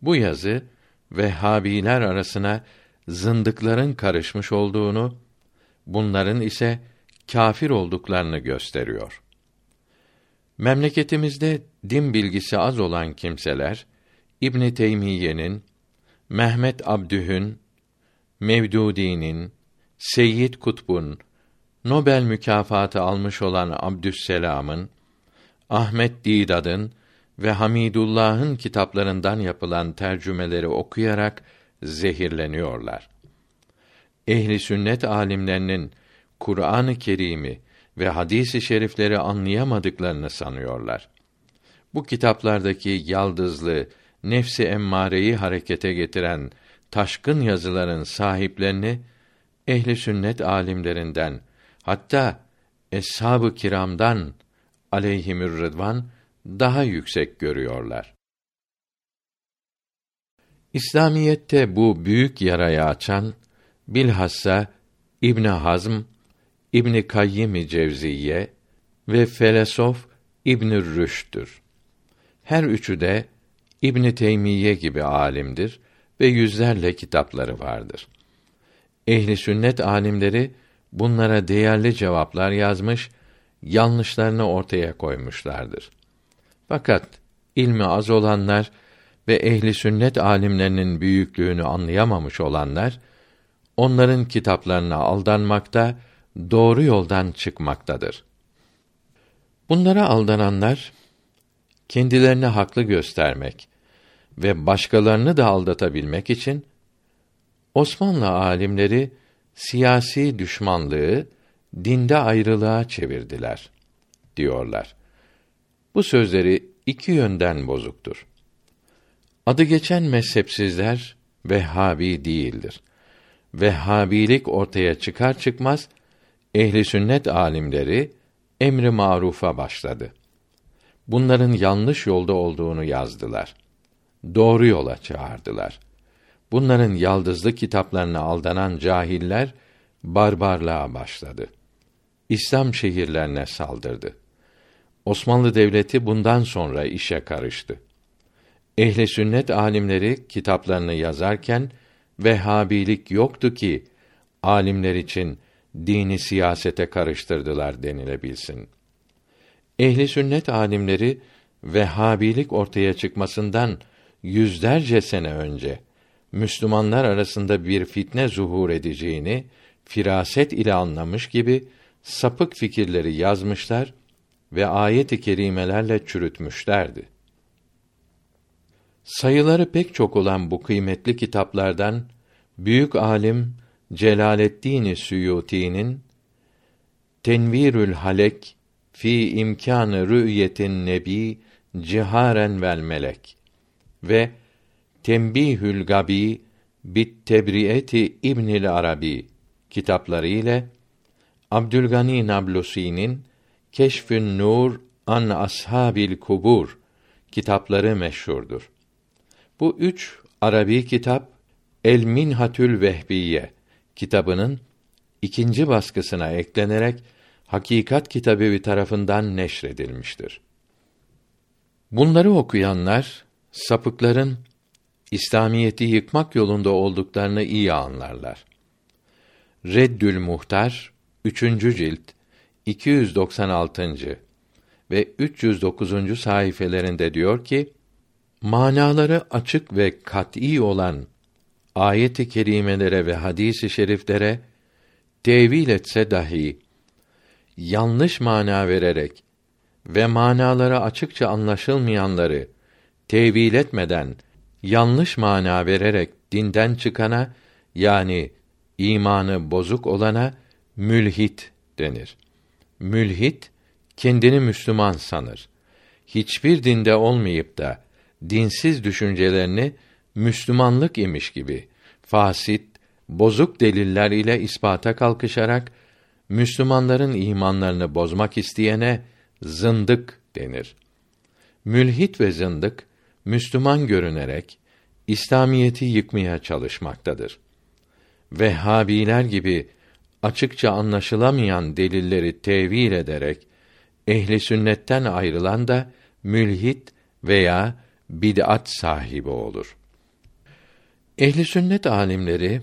Bu yazı Vehhabiler arasına zındıkların karışmış olduğunu, bunların ise kâfir olduklarını gösteriyor. Memleketimizde din bilgisi az olan kimseler İbn Teymiyye'nin, Mehmet Abdüh'ün, Mevdudi'nin, Seyyid Kutb'un, Nobel mükafatı almış olan Abdüsselam'ın, Ahmet Didad'ın ve Hamidullah'ın kitaplarından yapılan tercümeleri okuyarak zehirleniyorlar. Ehli sünnet alimlerinin Kur'an-ı Kerim'i ve hadisi şerifleri anlayamadıklarını sanıyorlar. Bu kitaplardaki yaldızlı, nefsi emmareyi harekete getiren taşkın yazıların sahiplerini ehli sünnet alimlerinden hatta eshab-ı kiramdan aleyhimür rıdvan daha yüksek görüyorlar. İslamiyette bu büyük yarayı açan bilhassa İbn Hazm, İbn Kayyim Cevziye ve felesof İbn Rüşd'tür. Her üçü de İbn Teymiye gibi alimdir ve yüzlerle kitapları vardır. Ehli sünnet alimleri bunlara değerli cevaplar yazmış, yanlışlarını ortaya koymuşlardır. Fakat ilmi az olanlar ve ehli sünnet alimlerinin büyüklüğünü anlayamamış olanlar onların kitaplarına aldanmakta, doğru yoldan çıkmaktadır. Bunlara aldananlar kendilerini haklı göstermek ve başkalarını da aldatabilmek için Osmanlı alimleri siyasi düşmanlığı dinde ayrılığa çevirdiler diyorlar. Bu sözleri iki yönden bozuktur. Adı geçen mezhepsizler Vehhabi değildir. Vehhabilik ortaya çıkar çıkmaz ehli sünnet alimleri emri marufa başladı. Bunların yanlış yolda olduğunu yazdılar. Doğru yola çağırdılar. Bunların yaldızlı kitaplarına aldanan cahiller barbarlığa başladı. İslam şehirlerine saldırdı. Osmanlı devleti bundan sonra işe karıştı. Ehli sünnet alimleri kitaplarını yazarken Vehhabilik yoktu ki alimler için dini siyasete karıştırdılar denilebilsin. Ehli sünnet alimleri Vehhabilik ortaya çıkmasından yüzlerce sene önce Müslümanlar arasında bir fitne zuhur edeceğini firaset ile anlamış gibi sapık fikirleri yazmışlar ve ayet-i kerimelerle çürütmüşlerdi. Sayıları pek çok olan bu kıymetli kitaplardan büyük alim Celaleddin Suyuti'nin Tenvirül Halek fi imkanı rü'yetin nebi ciharen vel melek ve Tembihül Gabi bit Tebrieti İbnül Arabi kitapları ile Abdülgani Nablusi'nin Keşfün Nur an ashabil kubur kitapları meşhurdur. Bu üç Arabi kitap El Minhatül Vehbiye kitabının ikinci baskısına eklenerek Hakikat Kitabevi tarafından neşredilmiştir. Bunları okuyanlar sapıkların İslamiyeti yıkmak yolunda olduklarını iyi anlarlar. Reddül Muhtar 3. cilt 296. ve 309. sayfelerinde diyor ki: Manaları açık ve kat'î olan ayet-i kerimelere ve hadis-i şeriflere tevil etse dahi yanlış mana vererek ve manaları açıkça anlaşılmayanları tevil etmeden yanlış mana vererek dinden çıkana yani imanı bozuk olana mülhit denir. Mülhit kendini Müslüman sanır. Hiçbir dinde olmayıp da dinsiz düşüncelerini Müslümanlık imiş gibi fasit, bozuk deliller ile ispata kalkışarak Müslümanların imanlarını bozmak isteyene zındık denir. Mülhit ve zındık Müslüman görünerek İslamiyeti yıkmaya çalışmaktadır. Vehhabiler gibi açıkça anlaşılamayan delilleri tevil ederek ehli sünnetten ayrılan da mülhit veya bid'at sahibi olur. Ehli sünnet alimleri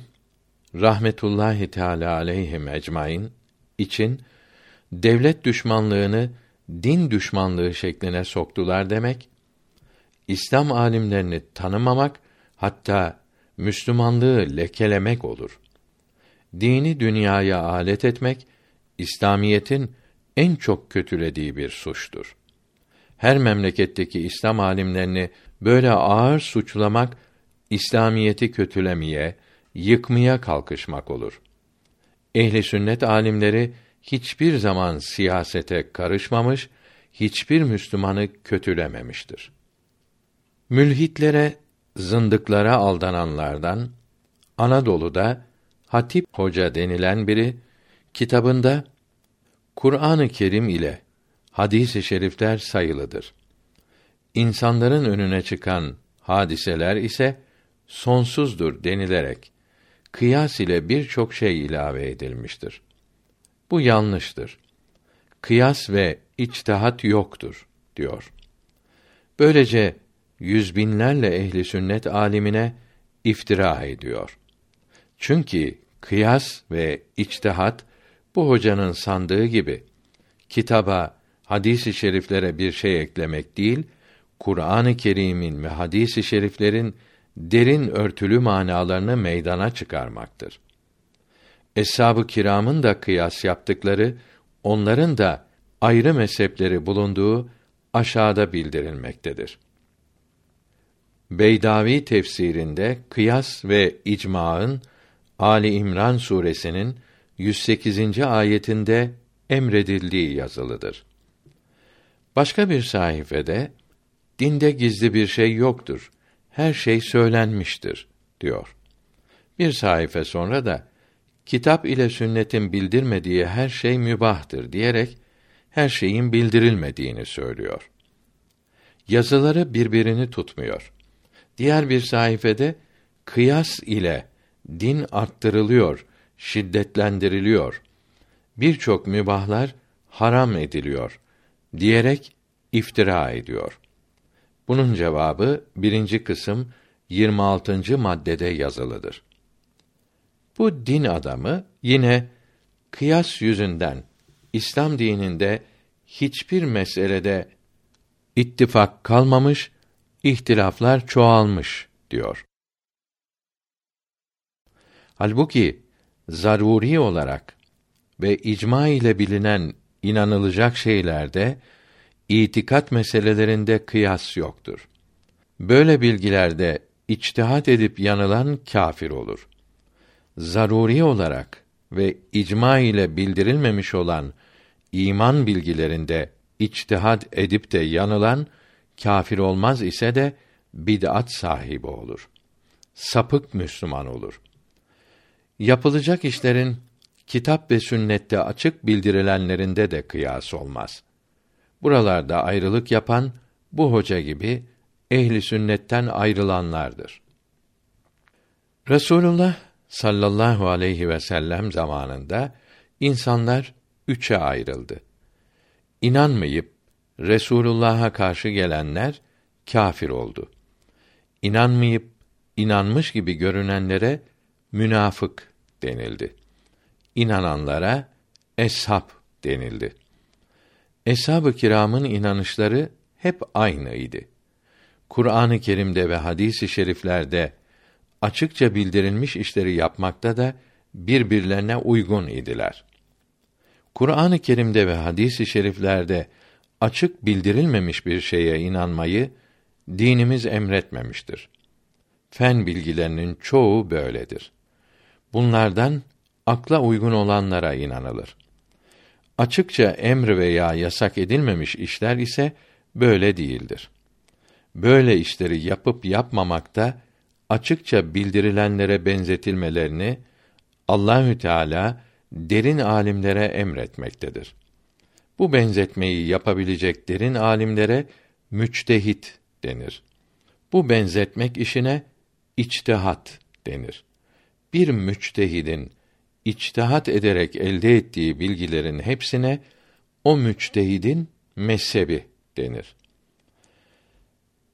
rahmetullahi teala aleyhim ecmaîn için devlet düşmanlığını din düşmanlığı şekline soktular demek, İslam alimlerini tanımamak hatta Müslümanlığı lekelemek olur. Dini dünyaya alet etmek İslamiyetin en çok kötülediği bir suçtur. Her memleketteki İslam alimlerini böyle ağır suçlamak İslamiyeti kötülemeye, yıkmaya kalkışmak olur. Ehli sünnet alimleri hiçbir zaman siyasete karışmamış, hiçbir Müslümanı kötülememiştir. Mülhitlere, zındıklara aldananlardan Anadolu'da Hatip Hoca denilen biri kitabında Kur'an-ı Kerim ile hadis-i şerifler sayılıdır. İnsanların önüne çıkan hadiseler ise sonsuzdur denilerek kıyas ile birçok şey ilave edilmiştir. Bu yanlıştır. Kıyas ve içtihat yoktur diyor. Böylece yüz binlerle ehli sünnet alimine iftira ediyor. Çünkü kıyas ve içtihat bu hocanın sandığı gibi kitaba, hadis-i şeriflere bir şey eklemek değil, Kur'an-ı Kerim'in ve hadis-i şeriflerin derin örtülü manalarını meydana çıkarmaktır. Eshab-ı kiramın da kıyas yaptıkları, onların da ayrı mezhepleri bulunduğu aşağıda bildirilmektedir. Beydavi tefsirinde kıyas ve icmaın Ali İmran suresinin 108. ayetinde emredildiği yazılıdır. Başka bir sayfede dinde gizli bir şey yoktur. Her şey söylenmiştir diyor. Bir sayfa sonra da kitap ile sünnetin bildirmediği her şey mübahtır diyerek her şeyin bildirilmediğini söylüyor. Yazıları birbirini tutmuyor. Diğer bir sayfede kıyas ile din arttırılıyor, şiddetlendiriliyor. Birçok mübahlar haram ediliyor diyerek iftira ediyor. Bunun cevabı birinci kısım 26. maddede yazılıdır. Bu din adamı yine kıyas yüzünden İslam dininde hiçbir meselede ittifak kalmamış, ihtilaflar çoğalmış diyor. Halbuki zaruri olarak ve icma ile bilinen inanılacak şeylerde itikat meselelerinde kıyas yoktur. Böyle bilgilerde içtihat edip yanılan kâfir olur. Zaruri olarak ve icma ile bildirilmemiş olan iman bilgilerinde içtihat edip de yanılan kâfir olmaz ise de bid'at sahibi olur. Sapık Müslüman olur. Yapılacak işlerin kitap ve sünnette açık bildirilenlerinde de kıyas olmaz. Buralarda ayrılık yapan bu hoca gibi ehli sünnetten ayrılanlardır. Resulullah sallallahu aleyhi ve sellem zamanında insanlar üçe ayrıldı. İnanmayıp Resulullah'a karşı gelenler kâfir oldu. İnanmayıp inanmış gibi görünenlere münafık denildi. İnananlara eshab denildi. Eshab-ı kiramın inanışları hep aynıydı. Kur'an-ı Kerim'de ve hadis-i şeriflerde açıkça bildirilmiş işleri yapmakta da birbirlerine uygun idiler. Kur'an-ı Kerim'de ve hadis-i şeriflerde açık bildirilmemiş bir şeye inanmayı dinimiz emretmemiştir. Fen bilgilerinin çoğu böyledir. Bunlardan akla uygun olanlara inanılır. Açıkça emr veya yasak edilmemiş işler ise böyle değildir. Böyle işleri yapıp yapmamakta açıkça bildirilenlere benzetilmelerini Allahü Teala derin alimlere emretmektedir. Bu benzetmeyi yapabilecek derin alimlere müçtehit denir. Bu benzetmek işine içtihat denir. Bir müçtehidin içtihat ederek elde ettiği bilgilerin hepsine o müçtehidin mezhebi denir.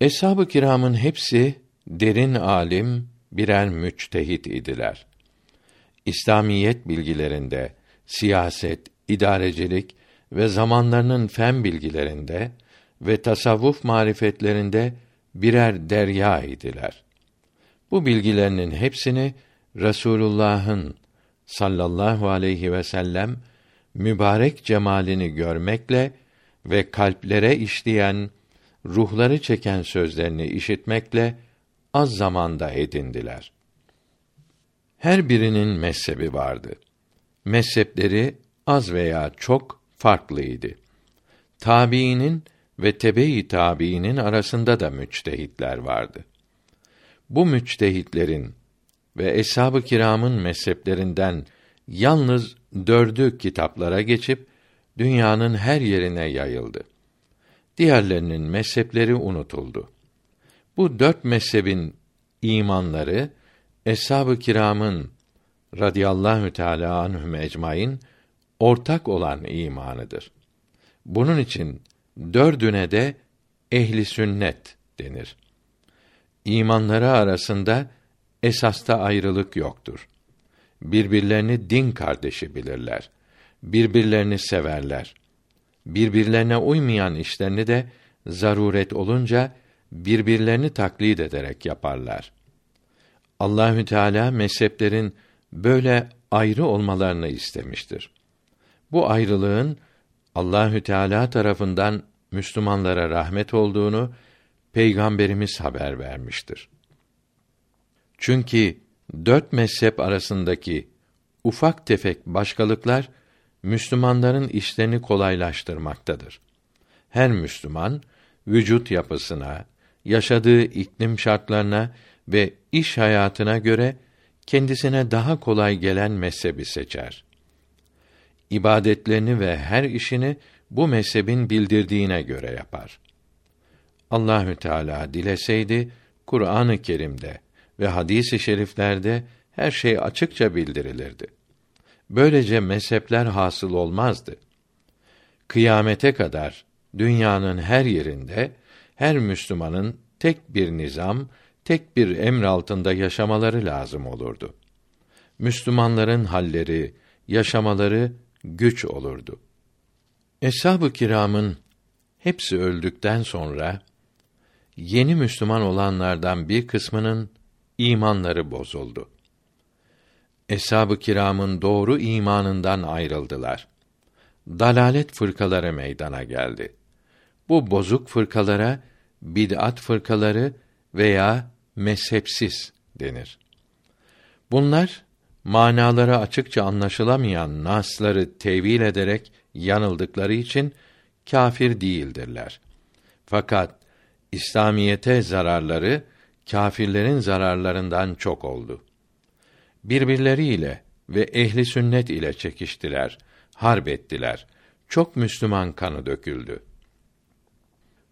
Eshab-ı kiramın hepsi derin alim, birer müçtehit idiler. İslamiyet bilgilerinde, siyaset, idarecilik ve zamanlarının fen bilgilerinde ve tasavvuf marifetlerinde birer derya idiler. Bu bilgilerinin hepsini Resulullah'ın sallallahu aleyhi ve sellem mübarek cemalini görmekle ve kalplere işleyen, ruhları çeken sözlerini işitmekle az zamanda edindiler. Her birinin mezhebi vardı. Mezhepleri az veya çok farklıydı. Tabiinin ve tebe-i tabiinin arasında da müçtehitler vardı. Bu müçtehitlerin ve eshab-ı kiramın mezheplerinden yalnız dördü kitaplara geçip dünyanın her yerine yayıldı. Diğerlerinin mezhepleri unutuldu. Bu dört mezhebin imanları eshab-ı kiramın radıyallahu teala anhum ecmaîn ortak olan imanıdır. Bunun için dördüne de ehli sünnet denir. İmanları arasında esasta ayrılık yoktur. Birbirlerini din kardeşi bilirler. Birbirlerini severler. Birbirlerine uymayan işlerini de zaruret olunca birbirlerini taklit ederek yaparlar. Allahü Teala mezheplerin böyle ayrı olmalarını istemiştir. Bu ayrılığın Allahü Teala tarafından Müslümanlara rahmet olduğunu Peygamberimiz haber vermiştir. Çünkü dört mezhep arasındaki ufak tefek başkalıklar Müslümanların işlerini kolaylaştırmaktadır. Her Müslüman vücut yapısına, yaşadığı iklim şartlarına ve iş hayatına göre kendisine daha kolay gelen mezhebi seçer. İbadetlerini ve her işini bu mezhebin bildirdiğine göre yapar. Allahü Teala dileseydi Kur'an-ı Kerim'de ve hadis-i şeriflerde her şey açıkça bildirilirdi. Böylece mezhepler hasıl olmazdı. Kıyamete kadar dünyanın her yerinde her Müslümanın tek bir nizam, tek bir emr altında yaşamaları lazım olurdu. Müslümanların halleri, yaşamaları güç olurdu. Eshab-ı kiramın hepsi öldükten sonra yeni Müslüman olanlardan bir kısmının imanları bozuldu. Eshab-ı kiramın doğru imanından ayrıldılar. Dalalet fırkaları meydana geldi. Bu bozuk fırkalara bid'at fırkaları veya mezhepsiz denir. Bunlar manaları açıkça anlaşılamayan nasları tevil ederek yanıldıkları için kâfir değildirler. Fakat İslamiyete zararları kâfirlerin zararlarından çok oldu. Birbirleriyle ve ehli sünnet ile çekiştiler, harp ettiler. Çok Müslüman kanı döküldü.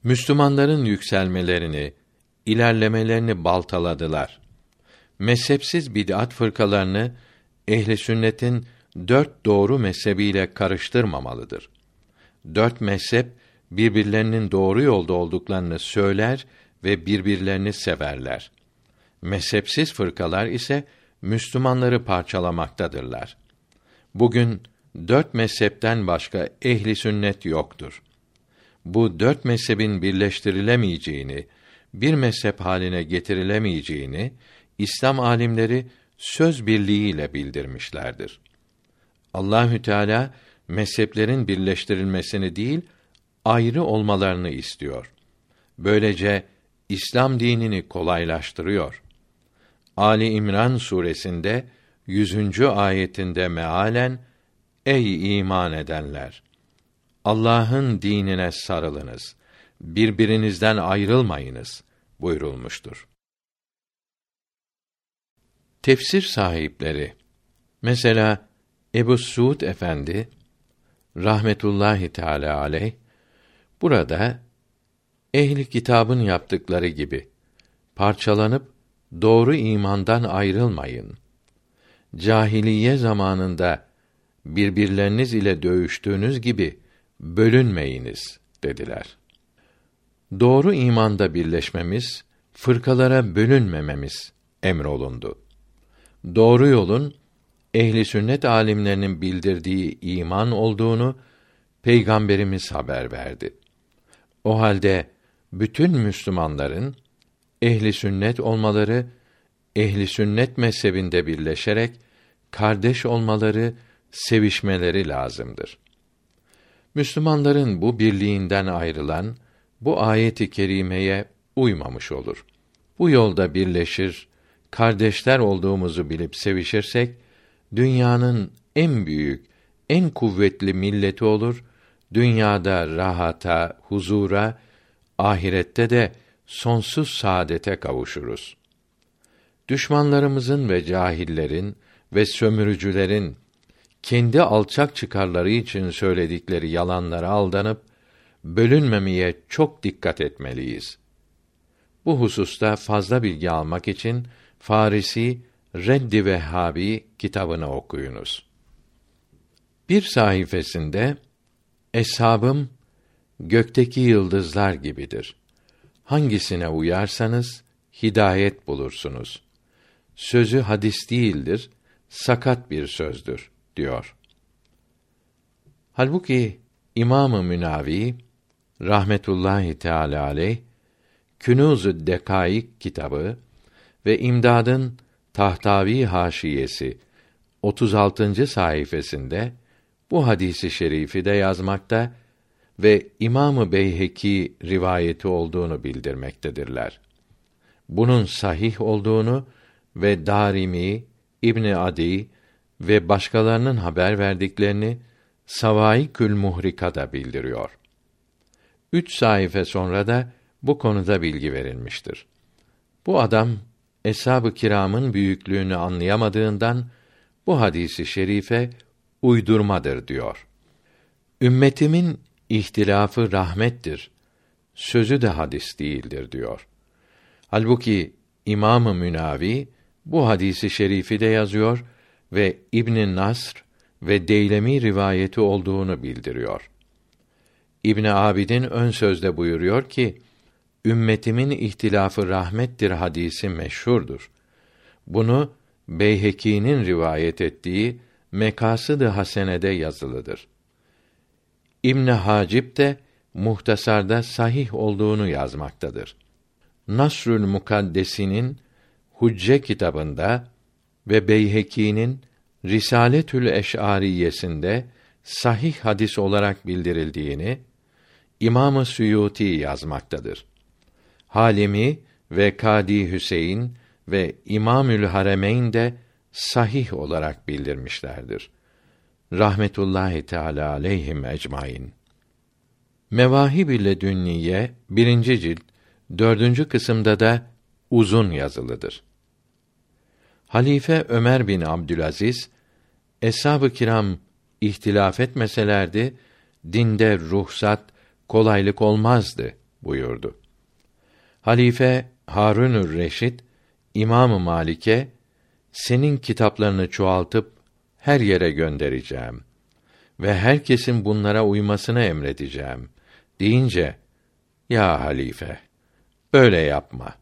Müslümanların yükselmelerini, ilerlemelerini baltaladılar. Mezhepsiz bid'at fırkalarını ehli sünnetin dört doğru mezhebiyle karıştırmamalıdır. Dört mezhep birbirlerinin doğru yolda olduklarını söyler ve birbirlerini severler. Mezhepsiz fırkalar ise Müslümanları parçalamaktadırlar. Bugün dört mezhepten başka ehli sünnet yoktur. Bu dört mezhebin birleştirilemeyeceğini, bir mezhep haline getirilemeyeceğini İslam alimleri söz birliğiyle bildirmişlerdir. Allahü Teala mezheplerin birleştirilmesini değil, ayrı olmalarını istiyor. Böylece İslam dinini kolaylaştırıyor. Ali İmran suresinde 100. ayetinde mealen Ey iman edenler Allah'ın dinine sarılınız. Birbirinizden ayrılmayınız buyurulmuştur. Tefsir sahipleri mesela Ebu Suud Efendi rahmetullahi teala aleyh burada ehli kitabın yaptıkları gibi parçalanıp doğru imandan ayrılmayın. Cahiliye zamanında birbirleriniz ile dövüştüğünüz gibi bölünmeyiniz dediler. Doğru imanda birleşmemiz, fırkalara bölünmememiz emrolundu. Doğru yolun ehli sünnet alimlerinin bildirdiği iman olduğunu peygamberimiz haber verdi. O halde bütün Müslümanların ehli sünnet olmaları, ehli sünnet mezhebinde birleşerek kardeş olmaları, sevişmeleri lazımdır. Müslümanların bu birliğinden ayrılan bu ayeti kerimeye uymamış olur. Bu yolda birleşir, kardeşler olduğumuzu bilip sevişirsek dünyanın en büyük, en kuvvetli milleti olur. Dünyada rahata, huzura, ahirette de sonsuz saadete kavuşuruz. Düşmanlarımızın ve cahillerin ve sömürücülerin kendi alçak çıkarları için söyledikleri yalanlara aldanıp bölünmemeye çok dikkat etmeliyiz. Bu hususta fazla bilgi almak için Farisi Reddi Vehhabi kitabını okuyunuz. Bir sayfasında Eshabım gökteki yıldızlar gibidir. Hangisine uyarsanız hidayet bulursunuz. Sözü hadis değildir, sakat bir sözdür diyor. Halbuki İmamı Münavi rahmetullahi teala aleyh Künûz-ü Dekaik kitabı ve İmdad'ın Tahtavi haşiyesi 36. sayfasında bu hadisi şerifi de yazmakta ve İmamı Beyheki rivayeti olduğunu bildirmektedirler. Bunun sahih olduğunu ve Darimi, İbni Adi ve başkalarının haber verdiklerini Savaikül Muhrika'da bildiriyor. Üç sayfa sonra da bu konuda bilgi verilmiştir. Bu adam eshab-ı kiramın büyüklüğünü anlayamadığından bu hadisi şerife uydurmadır diyor. Ümmetimin ihtilafı rahmettir. Sözü de hadis değildir diyor. Halbuki İmamı Münavi bu hadisi şerifi de yazıyor ve İbn Nasr ve Deylemi rivayeti olduğunu bildiriyor. İbn Abidin ön sözde buyuruyor ki ümmetimin ihtilafı rahmettir hadisi meşhurdur. Bunu Beyheki'nin rivayet ettiği Mekasıd-ı Hasene'de yazılıdır. İbn Hacib de muhtasarda sahih olduğunu yazmaktadır. Nasrül Mukaddesi'nin Hucce kitabında ve Beyheki'nin Risaletül Eş'ariyesinde sahih hadis olarak bildirildiğini İmam-ı Suyuti yazmaktadır. Halimi ve Kadi Hüseyin ve İmamül Haremeyn de sahih olarak bildirmişlerdir. Rahmetullahi Teala aleyhim ecmaîn. Mevahib ile Dünniye birinci cilt dördüncü kısımda da uzun yazılıdır. Halife Ömer bin Abdülaziz eshab-ı kiram ihtilaf etmeselerdi dinde ruhsat kolaylık olmazdı buyurdu. Halife Harunür Reşid İmam Malik'e senin kitaplarını çoğaltıp her yere göndereceğim ve herkesin bunlara uymasını emredeceğim deyince ya halife böyle yapma.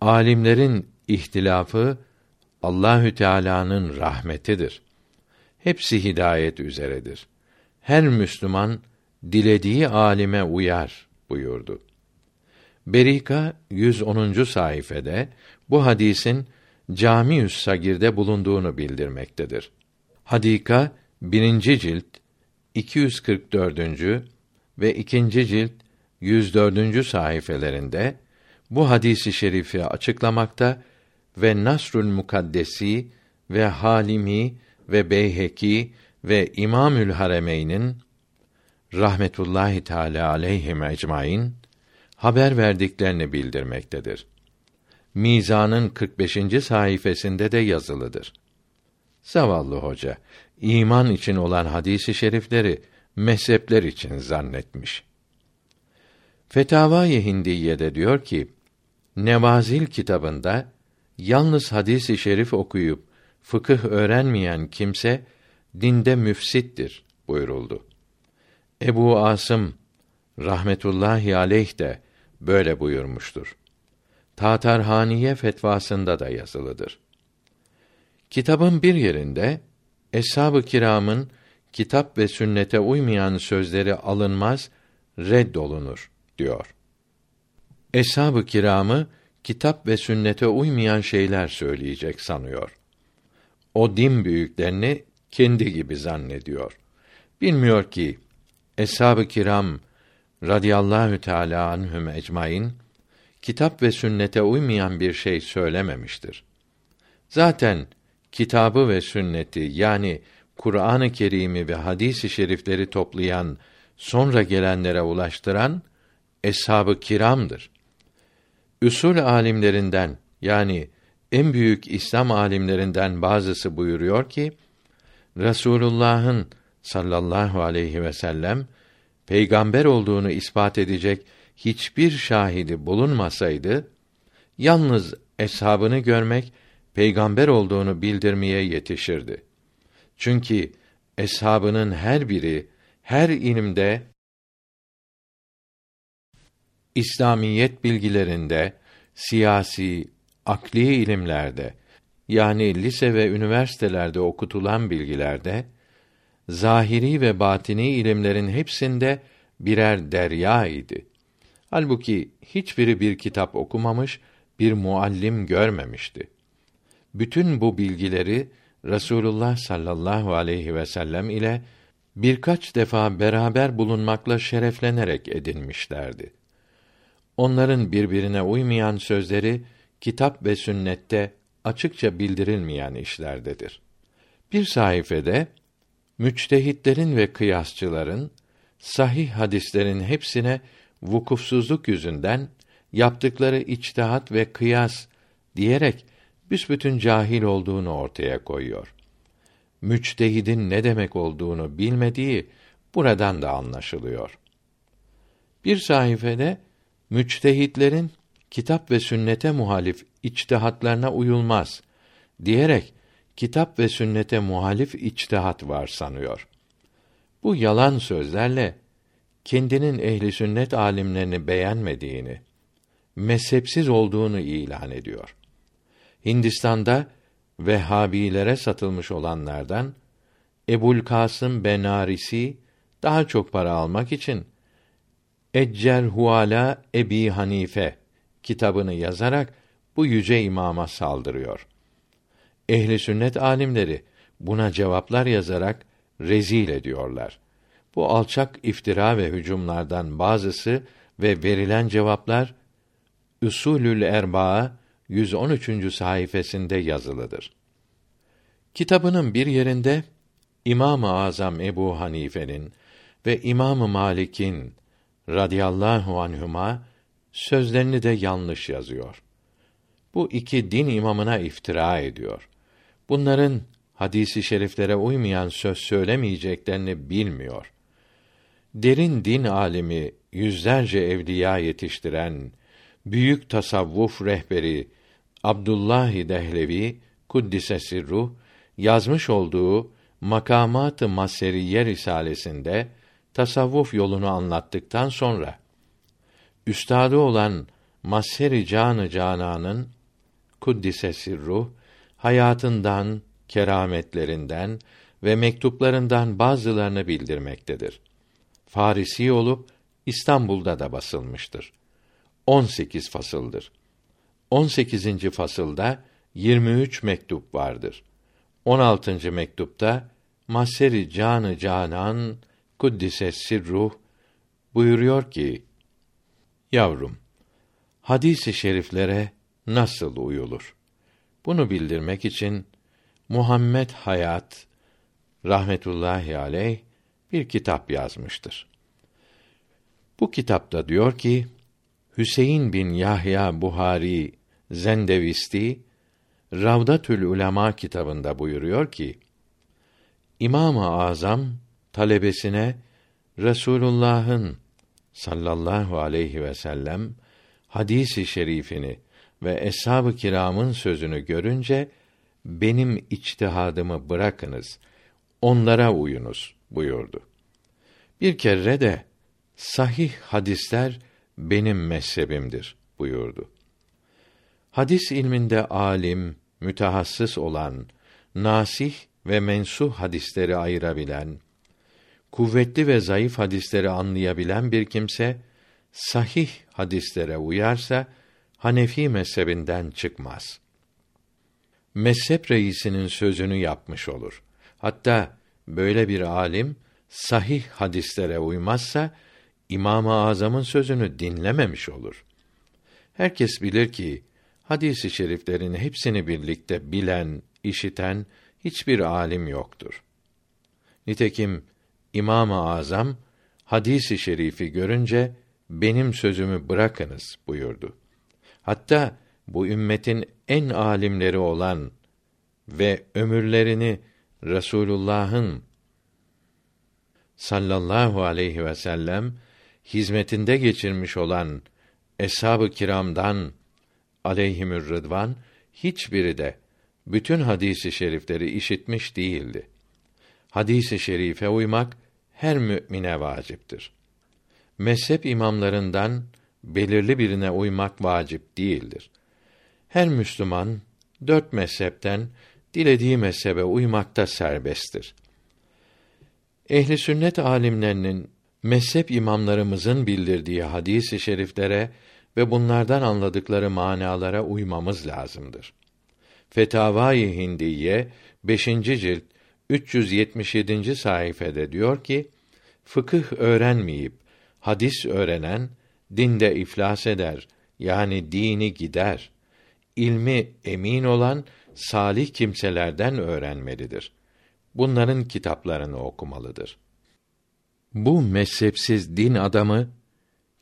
Alimlerin ihtilafı Allahü Teala'nın rahmetidir. Hepsi hidayet üzeredir. Her Müslüman dilediği alime uyar buyurdu. Berika 110. sayfede bu hadisin Camiü's Sagir'de bulunduğunu bildirmektedir. Hadika 1. cilt 244. ve 2. cilt 104. sayfelerinde bu hadisi şerifi açıklamakta ve Nasrul Mukaddesi ve Halimi ve Beyheki ve İmamül Haremeyn'in rahmetullahi teala aleyhim ecmaîn haber verdiklerini bildirmektedir. Mizan'ın 45. sayfasında de yazılıdır. Zavallı hoca, iman için olan hadisi şerifleri mezhepler için zannetmiş. Fetavai Hindiye'de diyor ki, Nevazil kitabında yalnız hadisi şerif okuyup fıkıh öğrenmeyen kimse dinde müfsittir buyuruldu. Ebu Asım rahmetullahi aleyh de böyle buyurmuştur. Tatarhaniye fetvasında da yazılıdır. Kitabın bir yerinde eshab-ı kiramın kitap ve sünnete uymayan sözleri alınmaz, reddolunur diyor. Eshab-ı kiramı kitap ve sünnete uymayan şeyler söyleyecek sanıyor. O din büyüklerini kendi gibi zannediyor. Bilmiyor ki eshab-ı kiram radıyallahu teala anhum ecmaîn kitap ve sünnete uymayan bir şey söylememiştir. Zaten kitabı ve sünneti yani Kur'an-ı Kerim'i ve hadis-i şerifleri toplayan, sonra gelenlere ulaştıran eshab-ı kiramdır. Üsul alimlerinden yani en büyük İslam alimlerinden bazısı buyuruyor ki Resulullah'ın sallallahu aleyhi ve sellem peygamber olduğunu ispat edecek hiçbir şahidi bulunmasaydı yalnız eshabını görmek peygamber olduğunu bildirmeye yetişirdi. Çünkü eshabının her biri her ilimde İslamiyet bilgilerinde, siyasi, akli ilimlerde yani lise ve üniversitelerde okutulan bilgilerde zahiri ve batini ilimlerin hepsinde birer derya idi. Halbuki hiçbiri bir kitap okumamış, bir muallim görmemişti. Bütün bu bilgileri Resulullah sallallahu aleyhi ve sellem ile birkaç defa beraber bulunmakla şereflenerek edinmişlerdi. Onların birbirine uymayan sözleri kitap ve sünnette açıkça bildirilmeyen işlerdedir. Bir sayfede müçtehitlerin ve kıyasçıların sahih hadislerin hepsine vukufsuzluk yüzünden yaptıkları içtihat ve kıyas diyerek büsbütün cahil olduğunu ortaya koyuyor. Müçtehidin ne demek olduğunu bilmediği buradan da anlaşılıyor. Bir sayfede müçtehitlerin kitap ve sünnete muhalif içtihatlarına uyulmaz diyerek kitap ve sünnete muhalif içtihat var sanıyor. Bu yalan sözlerle kendinin ehli sünnet alimlerini beğenmediğini, mezhepsiz olduğunu ilan ediyor. Hindistan'da Vehhabilere satılmış olanlardan Ebul Kasım Benarisi daha çok para almak için Eccel Huala Ebi Hanife kitabını yazarak bu yüce imama saldırıyor. Ehli sünnet alimleri buna cevaplar yazarak rezil ediyorlar. Bu alçak iftira ve hücumlardan bazısı ve verilen cevaplar Usulül Erbaa 113. sayfasında yazılıdır. Kitabının bir yerinde İmam-ı Azam Ebu Hanife'nin ve İmam-ı Malik'in radıyallahu anhuma sözlerini de yanlış yazıyor. Bu iki din imamına iftira ediyor. Bunların hadisi şeriflere uymayan söz söylemeyeceklerini bilmiyor. Derin din alimi yüzlerce evliya yetiştiren büyük tasavvuf rehberi Abdullah Dehlevi kuddise sirruh yazmış olduğu Makamat-ı Maseriye risalesinde tasavvuf yolunu anlattıktan sonra üstadı olan Maseri Canı Canan'ın kuddise sirruh hayatından, kerametlerinden ve mektuplarından bazılarını bildirmektedir. Farisi olup İstanbul'da da basılmıştır. 18 fasıldır. 18. fasılda 23 mektup vardır. 16. mektupta Maseri Canı Canan Kuddise Sirruh buyuruyor ki: Yavrum, hadis-i şeriflere nasıl uyulur? Bunu bildirmek için Muhammed Hayat rahmetullahi aleyh bir kitap yazmıştır. Bu kitapta diyor ki Hüseyin bin Yahya Buhari Zendevisti Ravdatül Ulema kitabında buyuruyor ki İmam-ı Azam talebesine Resulullah'ın sallallahu aleyhi ve sellem hadisi şerifini ve eshab-ı kiramın sözünü görünce benim içtihadımı bırakınız, onlara uyunuz buyurdu. Bir kere de sahih hadisler benim mezhebimdir buyurdu. Hadis ilminde alim, mütehassıs olan, nasih ve mensuh hadisleri ayırabilen, kuvvetli ve zayıf hadisleri anlayabilen bir kimse sahih hadislere uyarsa Hanefi mezhebinden çıkmaz. Mezhep reisinin sözünü yapmış olur. Hatta böyle bir alim sahih hadislere uymazsa İmam-ı Azam'ın sözünü dinlememiş olur. Herkes bilir ki hadisi şeriflerin hepsini birlikte bilen, işiten hiçbir alim yoktur. Nitekim İmam-ı Azam hadisi şerifi görünce benim sözümü bırakınız buyurdu. Hatta bu ümmetin en alimleri olan ve ömürlerini Resulullah'ın sallallahu aleyhi ve sellem hizmetinde geçirmiş olan eshab-ı kiramdan aleyhimür rıdvan hiçbiri de bütün hadisi şerifleri işitmiş değildi. Hadisi şerife uymak her mümine vaciptir. Mezhep imamlarından belirli birine uymak vacip değildir. Her Müslüman dört mezhepten dilediği mezhebe uymakta serbesttir. Ehli sünnet alimlerinin mezhep imamlarımızın bildirdiği hadis-i şeriflere ve bunlardan anladıkları manalara uymamız lazımdır. Fetavai Hindiye 5. cilt 377. sayfede diyor ki: Fıkıh öğrenmeyip hadis öğrenen dinde iflas eder. Yani dini gider. İlmi emin olan salih kimselerden öğrenmelidir. Bunların kitaplarını okumalıdır. Bu mezhepsiz din adamı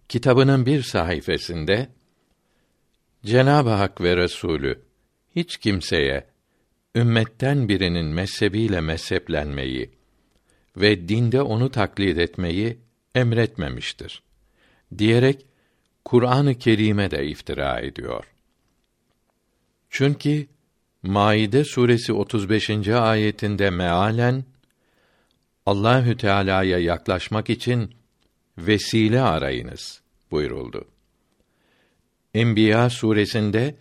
kitabının bir sayfasında Cenab-ı Hak ve Resulü hiç kimseye ümmetten birinin mezhebiyle mezheplenmeyi ve dinde onu taklit etmeyi emretmemiştir diyerek Kur'an-ı Kerim'e de iftira ediyor. Çünkü Maide suresi 35. ayetinde mealen Allahü Teala'ya yaklaşmak için vesile arayınız buyuruldu. Enbiya suresinde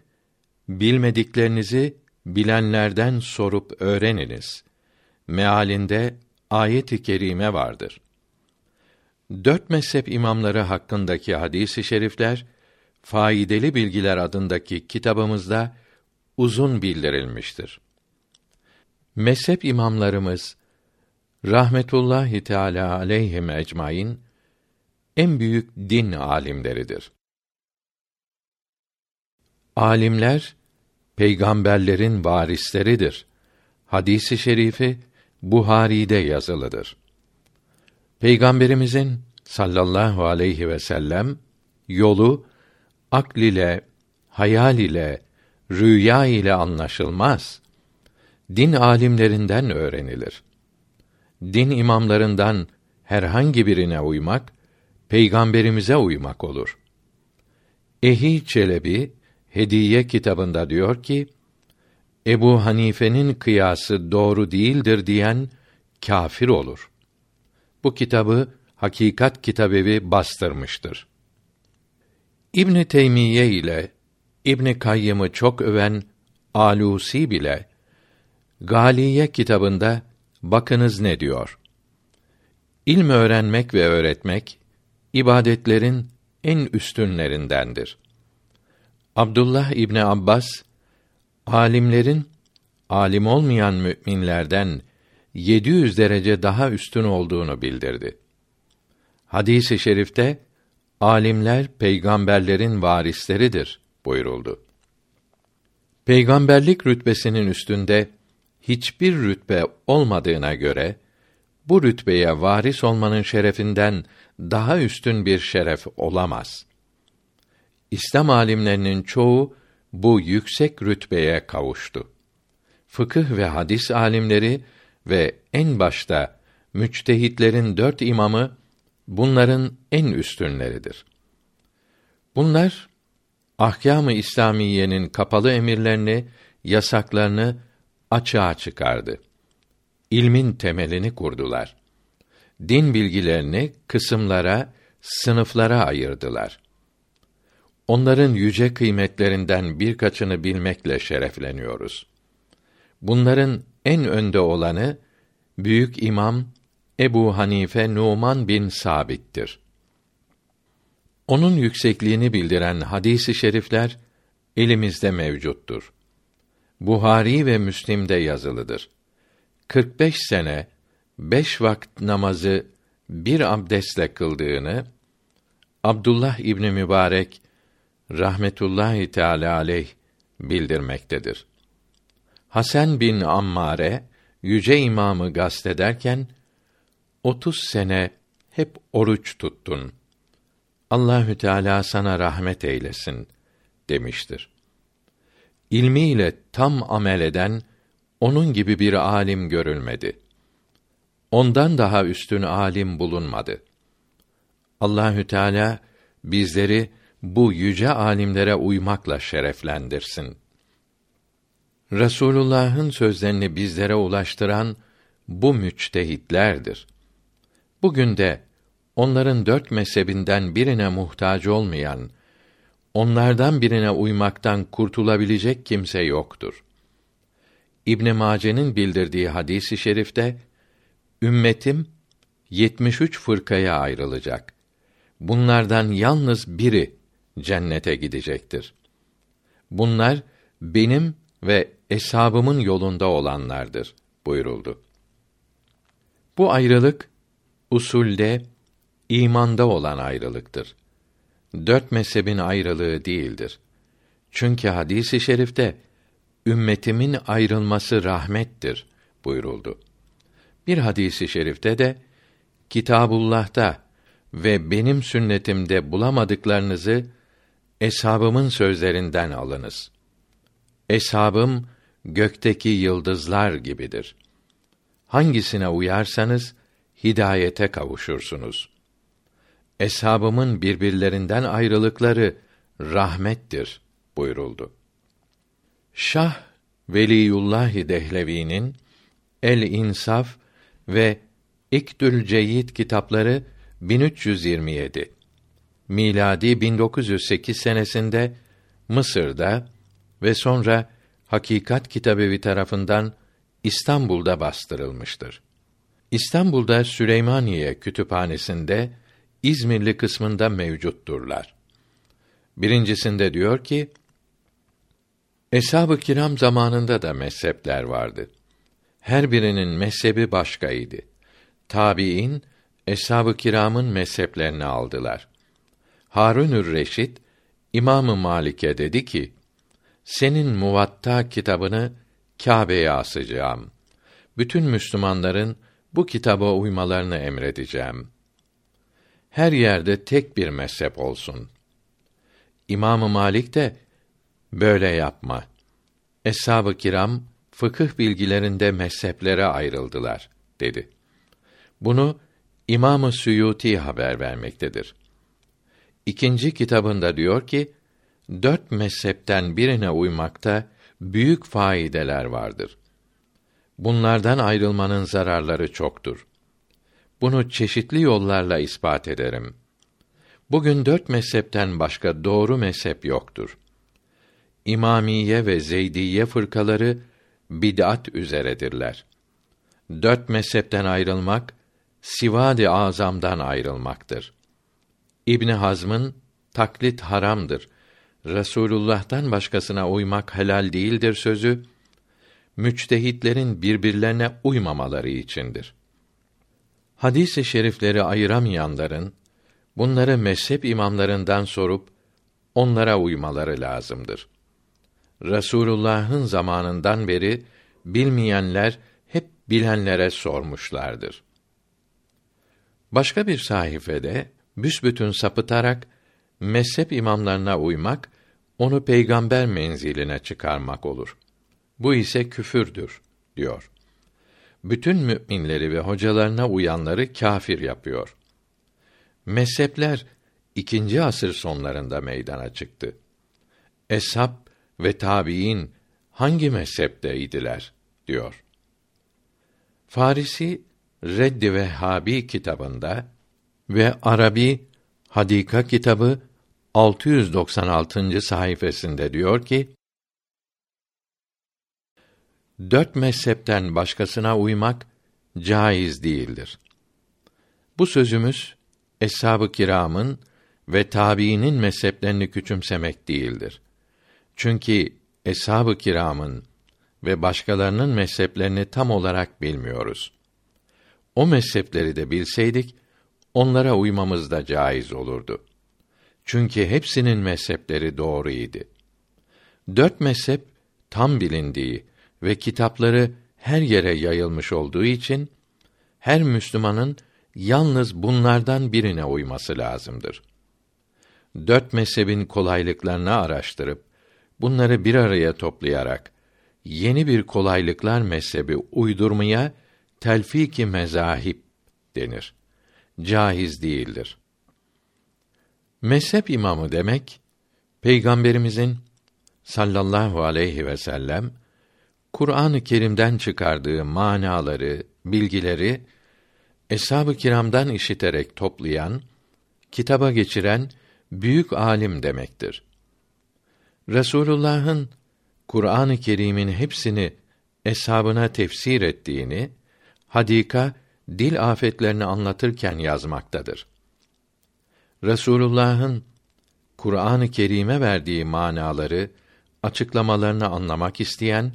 bilmediklerinizi bilenlerden sorup öğreniniz. Mealinde ayet-i kerime vardır. Dört mezhep imamları hakkındaki hadis-i şerifler Faydalı Bilgiler adındaki kitabımızda uzun bildirilmiştir. Mezhep imamlarımız rahmetullahi teala aleyhim ecmaîn en büyük din alimleridir. Alimler peygamberlerin varisleridir. Hadisi şerifi Buhari'de yazılıdır. Peygamberimizin sallallahu aleyhi ve sellem yolu akl ile, hayal ile, rüya ile anlaşılmaz. Din alimlerinden öğrenilir. Din imamlarından herhangi birine uymak peygamberimize uymak olur. Ehi Çelebi Hediye kitabında diyor ki Ebu Hanife'nin kıyası doğru değildir diyen kafir olur. Bu kitabı Hakikat Kitabevi bastırmıştır. İbn Teymiye ile İbn Kayyım'ı çok öven Alusi bile Galiye kitabında bakınız ne diyor? İlm öğrenmek ve öğretmek ibadetlerin en üstünlerindendir. Abdullah İbni Abbas alimlerin alim olmayan müminlerden 700 derece daha üstün olduğunu bildirdi. Hadisi i şerifte alimler peygamberlerin varisleridir buyuruldu. Peygamberlik rütbesinin üstünde hiçbir rütbe olmadığına göre bu rütbeye varis olmanın şerefinden daha üstün bir şeref olamaz. İslam alimlerinin çoğu bu yüksek rütbeye kavuştu. Fıkıh ve hadis alimleri ve en başta müçtehitlerin dört imamı bunların en üstünleridir. Bunlar ahkâm-ı İslamiyenin kapalı emirlerini, yasaklarını açığa çıkardı. İlmin temelini kurdular. Din bilgilerini kısımlara, sınıflara ayırdılar. Onların yüce kıymetlerinden birkaçını bilmekle şerefleniyoruz. Bunların en önde olanı büyük imam Ebu Hanife Numan bin Sabit'tir. Onun yüksekliğini bildiren hadisi i şerifler elimizde mevcuttur. Buhari ve Müslim'de yazılıdır. 45 sene beş vakit namazı bir abdestle kıldığını Abdullah İbni Mübarek rahmetullahi teala aleyh bildirmektedir. Hasan bin Ammare yüce imamı gastederken 30 sene hep oruç tuttun. Allahü Teala sana rahmet eylesin demiştir. İlmiyle tam amel eden onun gibi bir alim görülmedi. Ondan daha üstün alim bulunmadı. Allahü Teala bizleri bu yüce alimlere uymakla şereflendirsin. Resulullah'ın sözlerini bizlere ulaştıran bu müçtehitlerdir. Bugün de onların dört mezhebinden birine muhtaç olmayan, onlardan birine uymaktan kurtulabilecek kimse yoktur. İbn Mace'nin bildirdiği hadisi şerifte ümmetim 73 fırkaya ayrılacak. Bunlardan yalnız biri cennete gidecektir. Bunlar benim ve eshabımın yolunda olanlardır buyuruldu. Bu ayrılık usulde imanda olan ayrılıktır. Dört mezhebin ayrılığı değildir. Çünkü hadisi i şerifte ümmetimin ayrılması rahmettir buyuruldu. Bir hadisi i şerifte de Kitabullah'ta ve benim sünnetimde bulamadıklarınızı eshabımın sözlerinden alınız. Eshabım gökteki yıldızlar gibidir. Hangisine uyarsanız hidayete kavuşursunuz. Eshabımın birbirlerinden ayrılıkları rahmettir buyuruldu. Şah Veliyullah Dehlevi'nin El İnsaf ve İktül Ceyyid kitapları 1327 miladi 1908 senesinde Mısır'da ve sonra Hakikat Kitabevi tarafından İstanbul'da bastırılmıştır. İstanbul'da Süleymaniye Kütüphanesi'nde İzmirli kısmında mevcutturlar. Birincisinde diyor ki, Eshab-ı kiram zamanında da mezhepler vardı. Her birinin mezhebi başkaydı. Tabiin, eshab-ı kiramın mezheplerini aldılar. Harunür Reşit, İmamı Malik'e dedi ki, senin Muvatta kitabını Kâbe'ye asacağım. Bütün Müslümanların bu kitaba uymalarını emredeceğim. Her yerde tek bir mezhep olsun. İmamı Malik de böyle yapma. Eshab-ı kiram fıkıh bilgilerinde mezheplere ayrıldılar dedi. Bunu İmam-ı Suyuti haber vermektedir. İkinci kitabında diyor ki, dört mezhepten birine uymakta büyük faydeler vardır. Bunlardan ayrılmanın zararları çoktur. Bunu çeşitli yollarla ispat ederim. Bugün dört mezhepten başka doğru mezhep yoktur. İmamiye ve Zeydiye fırkaları bid'at üzeredirler. Dört mezhepten ayrılmak Sivadi Azam'dan ayrılmaktır. İbni Hazm'ın taklit haramdır. Resulullah'tan başkasına uymak helal değildir sözü müçtehitlerin birbirlerine uymamaları içindir. Hadis-i şerifleri ayıramayanların bunları mezhep imamlarından sorup onlara uymaları lazımdır. Resulullah'ın zamanından beri bilmeyenler hep bilenlere sormuşlardır. Başka bir sayfede büsbütün sapıtarak mezhep imamlarına uymak onu peygamber menziline çıkarmak olur. Bu ise küfürdür diyor. Bütün müminleri ve hocalarına uyanları kâfir yapıyor. Mezhepler ikinci asır sonlarında meydana çıktı. Eshab ve tabiin hangi mezhepteydiler diyor. Farisi Reddi Vehhabi kitabında ve Arabi Hadika kitabı 696. sayfasında diyor ki: Dört mezhepten başkasına uymak caiz değildir. Bu sözümüz eshab-ı kiramın ve tabiinin mezheplerini küçümsemek değildir. Çünkü eshab-ı kiramın ve başkalarının mezheplerini tam olarak bilmiyoruz. O mezhepleri de bilseydik, onlara uymamız da caiz olurdu. Çünkü hepsinin mezhepleri doğruydu. Dört mezhep tam bilindiği ve kitapları her yere yayılmış olduğu için her Müslümanın yalnız bunlardan birine uyması lazımdır. Dört mezhebin kolaylıklarını araştırıp bunları bir araya toplayarak yeni bir kolaylıklar mezhebi uydurmaya telfiki mezahip denir. Caiz değildir. Mezhep imamı demek Peygamberimizin sallallahu aleyhi ve sellem Kur'an-ı Kerim'den çıkardığı manaları, bilgileri eshab-ı kiramdan işiterek toplayan, kitaba geçiren büyük alim demektir. Resulullah'ın Kur'an-ı Kerim'in hepsini eshabına tefsir ettiğini Hadika dil afetlerini anlatırken yazmaktadır. Resulullah'ın Kur'an-ı Kerim'e verdiği manaları, açıklamalarını anlamak isteyen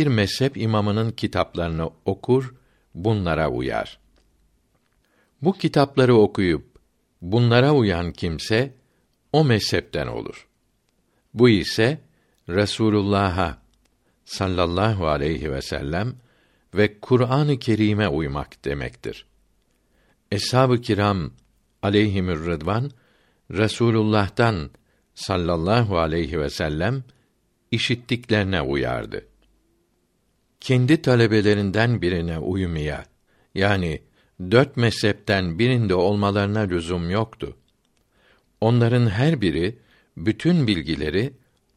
bir mezhep imamının kitaplarını okur, bunlara uyar. Bu kitapları okuyup bunlara uyan kimse o mezhepten olur. Bu ise Resulullah'a sallallahu aleyhi ve sellem ve Kur'an-ı Kerim'e uymak demektir. Eshab-ı kiram aleyhimür rıdvan Resulullah'tan sallallahu aleyhi ve sellem işittiklerine uyardı. Kendi talebelerinden birine uymaya yani dört mezhepten birinde olmalarına lüzum yoktu. Onların her biri bütün bilgileri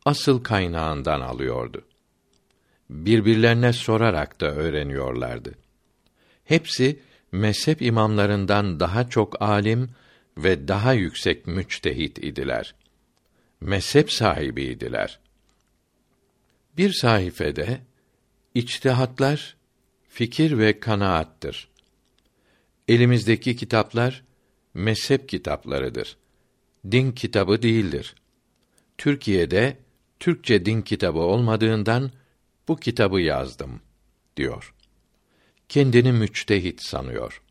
asıl kaynağından alıyordu. Birbirlerine sorarak da öğreniyorlardı. Hepsi mezhep imamlarından daha çok alim ve daha yüksek müçtehit idiler. Mezhep sahibiydiler. Bir sayfede içtihatlar fikir ve kanaattır. Elimizdeki kitaplar mezhep kitaplarıdır. Din kitabı değildir. Türkiye'de Türkçe din kitabı olmadığından bu kitabı yazdım diyor. Kendini müçtehit sanıyor.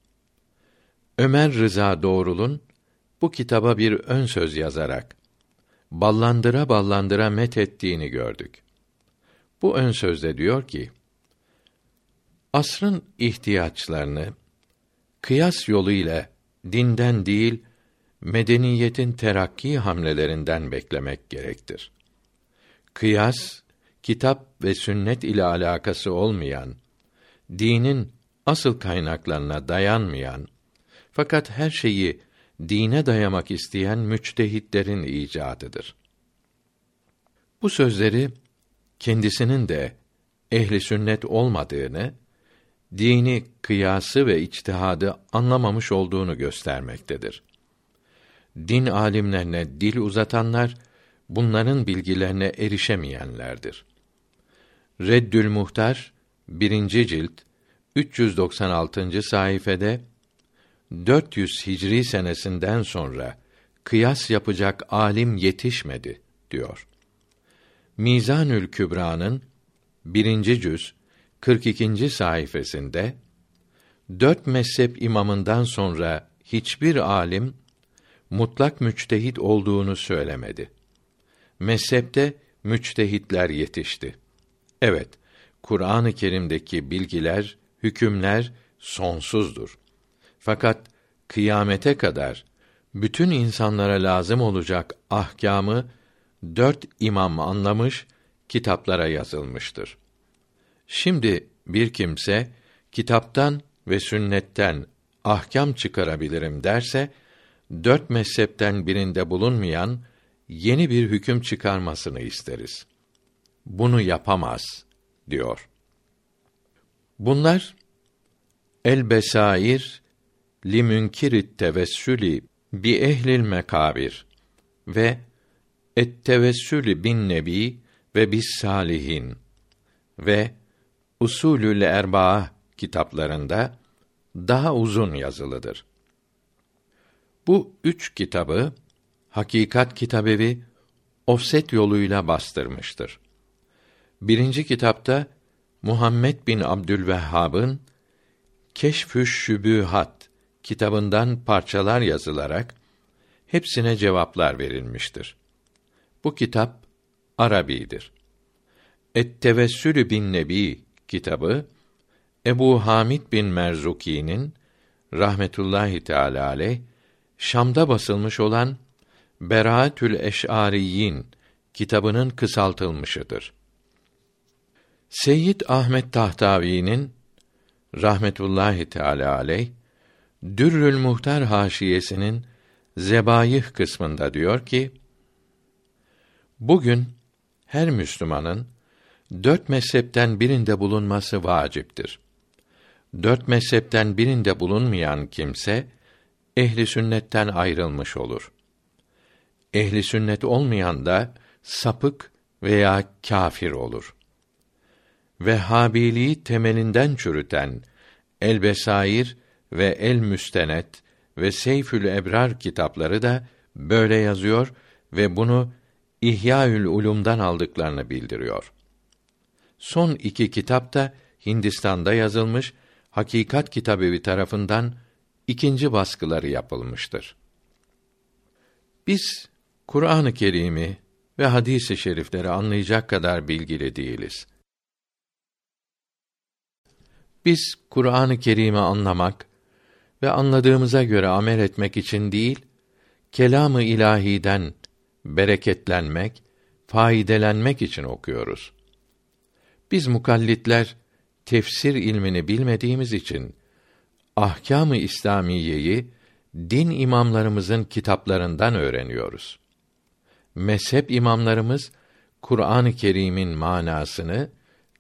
Ömer Rıza Doğrul'un bu kitaba bir ön söz yazarak ballandıra ballandıra met ettiğini gördük. Bu ön sözde diyor ki: Asrın ihtiyaçlarını kıyas yoluyla dinden değil medeniyetin terakki hamlelerinden beklemek gerektir. Kıyas kitap ve sünnet ile alakası olmayan, dinin asıl kaynaklarına dayanmayan, Fakat her şeyi dine dayamak isteyen müçtehitlerin icadıdır. Bu sözleri kendisinin de ehli sünnet olmadığını, dini kıyası ve içtihadı anlamamış olduğunu göstermektedir. Din alimlerine dil uzatanlar bunların bilgilerine erişemeyenlerdir. Reddül Muhtar 1. cilt 396. sayfede 400 Hicri senesinden sonra kıyas yapacak alim yetişmedi diyor. Mizanül Kübra'nın 1. cüz 42. sayfasında dört mezhep imamından sonra hiçbir alim mutlak müçtehit olduğunu söylemedi. Mezhepte müçtehitler yetişti. Evet, Kur'an-ı Kerim'deki bilgiler, hükümler sonsuzdur. Fakat kıyamete kadar bütün insanlara lazım olacak ahkamı dört imam anlamış, kitaplara yazılmıştır. Şimdi bir kimse kitaptan ve sünnetten ahkam çıkarabilirim derse, dört mezhepten birinde bulunmayan yeni bir hüküm çıkarmasını isteriz. Bunu yapamaz diyor. Bunlar El Besair li münkirit tevessülü bi ehlil mekabir ve et tevessülü bin nebi ve bis salihin ve Usulül Erbaa kitaplarında daha uzun yazılıdır. Bu üç kitabı Hakikat Kitabevi ofset yoluyla bastırmıştır. Birinci kitapta Muhammed bin Abdülvehhab'ın Keşfü Şübühat kitabından parçalar yazılarak hepsine cevaplar verilmiştir. Bu kitap Arabidir. Et-Tevessülü bin Nebi kitabı Ebu Hamid bin Merzuki'nin rahmetullahi teala aleyh Şam'da basılmış olan Beraatül Eş'ariyin kitabının kısaltılmışıdır. Seyyid Ahmet Tahtavi'nin rahmetullahi teala aleyh Dürrül Muhtar haşiyesinin zebayih kısmında diyor ki: Bugün her Müslümanın dört mezhepten birinde bulunması vaciptir. Dört mezhepten birinde bulunmayan kimse ehli sünnetten ayrılmış olur. Ehli sünnet olmayan da sapık veya kafir olur. Vehhabiliği temelinden çürüten El Besair ve El Müstenet ve Seyfül Ebrar kitapları da böyle yazıyor ve bunu İhyaül Ulum'dan aldıklarını bildiriyor. Son iki kitap da Hindistan'da yazılmış, Hakikat Kitabevi tarafından ikinci baskıları yapılmıştır. Biz Kur'an-ı Kerim'i ve hadis-i şerifleri anlayacak kadar bilgili değiliz. Biz Kur'an-ı Kerim'i anlamak ve anladığımıza göre amel etmek için değil, kelamı ilahiden bereketlenmek, faydelenmek için okuyoruz. Biz mukallitler tefsir ilmini bilmediğimiz için ahkâm-ı İslamiyeyi din imamlarımızın kitaplarından öğreniyoruz. Mezhep imamlarımız Kur'an-ı Kerim'in manasını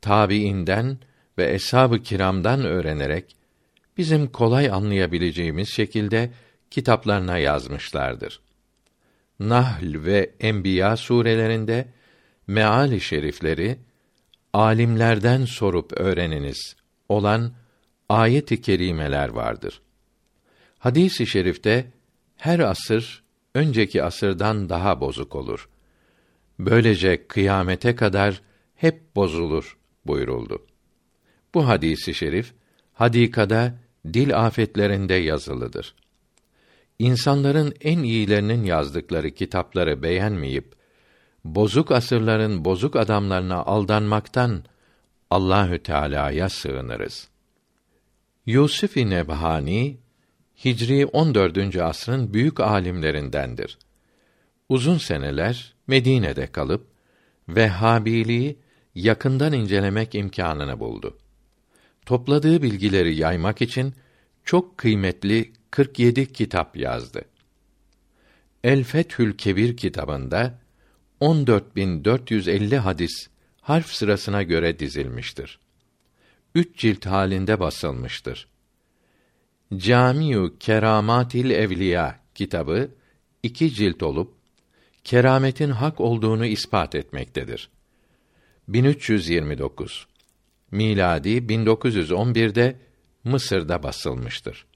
tabiinden ve eshab-ı kiramdan öğrenerek bizim kolay anlayabileceğimiz şekilde kitaplarına yazmışlardır. Nahl ve Enbiya surelerinde meali şerifleri alimlerden sorup öğreniniz olan ayet-i kerimeler vardır. Hadis-i şerifte her asır önceki asırdan daha bozuk olur. Böylece kıyamete kadar hep bozulur buyuruldu. Bu hadisi şerif hadikada dil afetlerinde yazılıdır. İnsanların en iyilerinin yazdıkları kitapları beğenmeyip bozuk asırların bozuk adamlarına aldanmaktan Allahü Teala'ya sığınırız. Yusuf Nebhani Hicri 14. asrın büyük alimlerindendir. Uzun seneler Medine'de kalıp Vehhabiliği yakından incelemek imkanını buldu. Topladığı bilgileri yaymak için çok kıymetli 47 kitap yazdı. El Fethül Kebir kitabında 14450 hadis harf sırasına göre dizilmiştir. Üç cilt halinde basılmıştır. Camiu Keramatil Evliya kitabı iki cilt olup kerametin hak olduğunu ispat etmektedir. 1329 miladi 1911'de Mısır'da basılmıştır.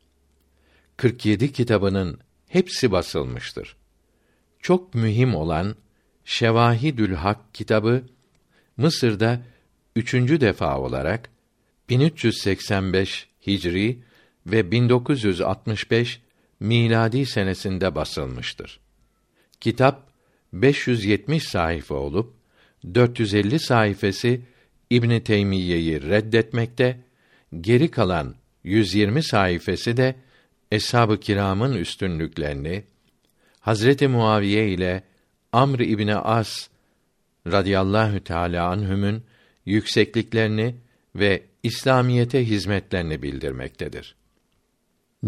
47 kitabının hepsi basılmıştır. Çok mühim olan Şevahidül Hak kitabı Mısır'da üçüncü defa olarak 1385 Hicri ve 1965 miladi senesinde basılmıştır. Kitap 570 sayfa olup 450 sayfası İbn Teymiyye'yi reddetmekte, geri kalan 120 sayfası de eshab-ı kiramın üstünlüklerini Hazreti Muaviye ile Amr İbni As radıyallahu teala anhümün yüksekliklerini ve İslamiyete hizmetlerini bildirmektedir.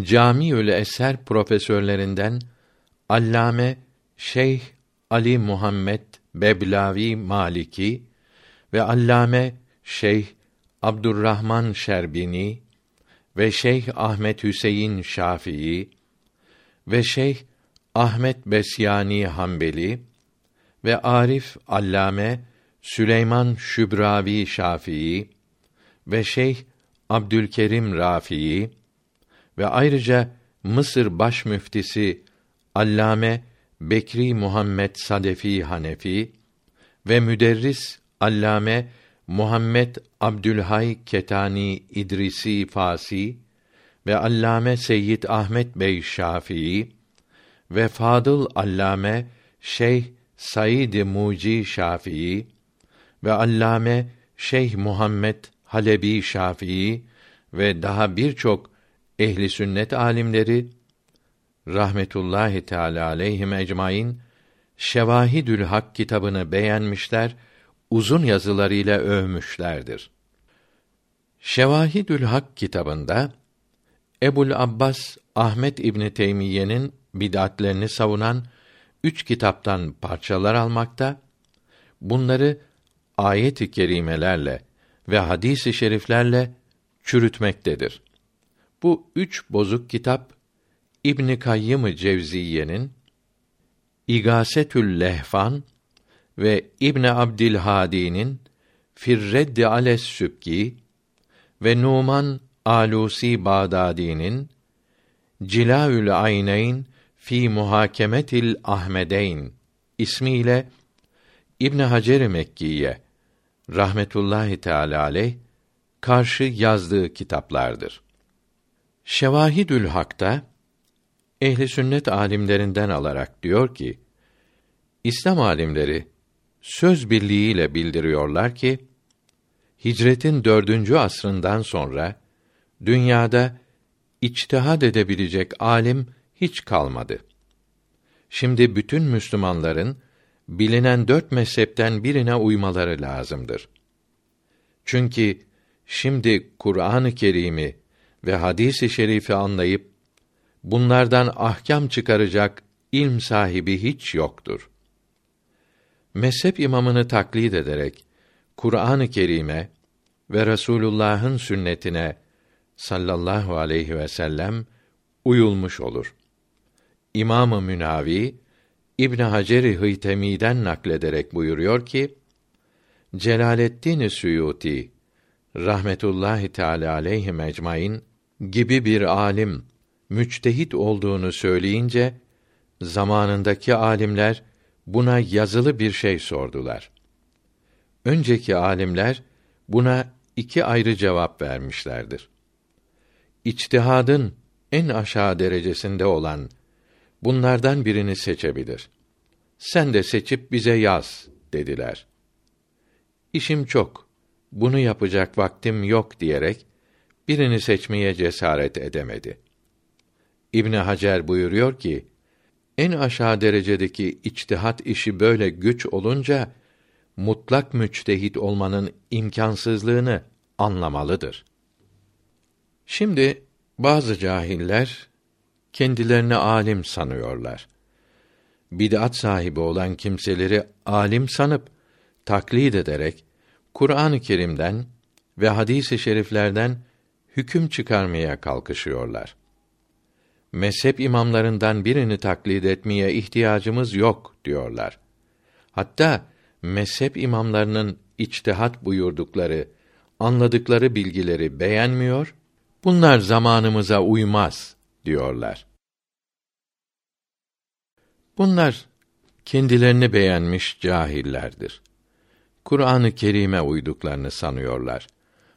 Camiül Eser profesörlerinden Allame Şeyh Ali Muhammed Beblavi Maliki ve Allame Şeyh Abdurrahman Şerbini ve Şeyh Ahmet Hüseyin Şafii ve Şeyh Ahmet Besyani Hanbeli ve Arif Allame Süleyman Şübravi Şafii ve Şeyh Abdülkerim Rafii ve ayrıca Mısır baş müftisi Allame Bekri Muhammed Sadefi Hanefi ve müderris Allame Muhammed Abdülhay Ketani İdrisi Fasi ve Allame Seyyid Ahmet Bey Şafii ve Fadıl Allame Şeyh Said Muci Şafii ve Allame Şeyh Muhammed Halebi Şafii ve daha birçok ehli sünnet alimleri rahmetullahi teala aleyhim ecmaîn Şevahidül Hak kitabını beğenmişler, uzun yazılarıyla övmüşlerdir. Şevahidül Hak kitabında Ebul Abbas Ahmet İbni Teymiye'nin bid'atlerini savunan üç kitaptan parçalar almakta, bunları ayet-i kerimelerle ve hadis-i şeriflerle çürütmektedir. Bu üç bozuk kitap İbn Kayyım Cevziye'nin İgasetül Lehfan ve İbn Abdülhadi'nin Firreddi ales Sübki ve Numan Alusi Bağdadi'nin Cilaül Ayneyn fi Muhakemetil Ahmedeyn ismiyle İbn Hacer Mekkiye rahmetullahi teala aleyh karşı yazdığı kitaplardır. Şevahidül Hak'ta ehli sünnet alimlerinden alarak diyor ki İslam alimleri söz birliğiyle bildiriyorlar ki hicretin dördüncü asrından sonra dünyada içtihad edebilecek alim hiç kalmadı. Şimdi bütün Müslümanların bilinen dört mezhepten birine uymaları lazımdır. Çünkü şimdi Kur'an-ı Kerim'i ve hadis-i şerifi anlayıp bunlardan ahkam çıkaracak ilm sahibi hiç yoktur. Mezhep imamını taklit ederek Kur'an-ı Kerim'e ve Resulullah'ın sünnetine sallallahu aleyhi ve sellem uyulmuş olur. İmam-ı Münavi İbn Hacer-i Hıytemi'den naklederek buyuruyor ki Celaleddin Suyuti rahmetullahi teala aleyhi mecmain gibi bir alim müçtehit olduğunu söyleyince zamanındaki alimler buna yazılı bir şey sordular. Önceki alimler buna iki ayrı cevap vermişlerdir. İçtihadın en aşağı derecesinde olan bunlardan birini seçebilir. Sen de seçip bize yaz dediler. İşim çok. Bunu yapacak vaktim yok diyerek birini seçmeye cesaret edemedi. İbn Hacer buyuruyor ki, en aşağı derecedeki içtihat işi böyle güç olunca mutlak müçtehit olmanın imkansızlığını anlamalıdır. Şimdi bazı cahiller kendilerini alim sanıyorlar. Bid'at sahibi olan kimseleri alim sanıp taklit ederek Kur'an-ı Kerim'den ve hadis-i şeriflerden hüküm çıkarmaya kalkışıyorlar. Mezhep imamlarından birini taklit etmeye ihtiyacımız yok diyorlar. Hatta mezhep imamlarının içtihat buyurdukları, anladıkları bilgileri beğenmiyor, bunlar zamanımıza uymaz diyorlar. Bunlar kendilerini beğenmiş cahillerdir. Kur'an-ı Kerim'e uyduklarını sanıyorlar.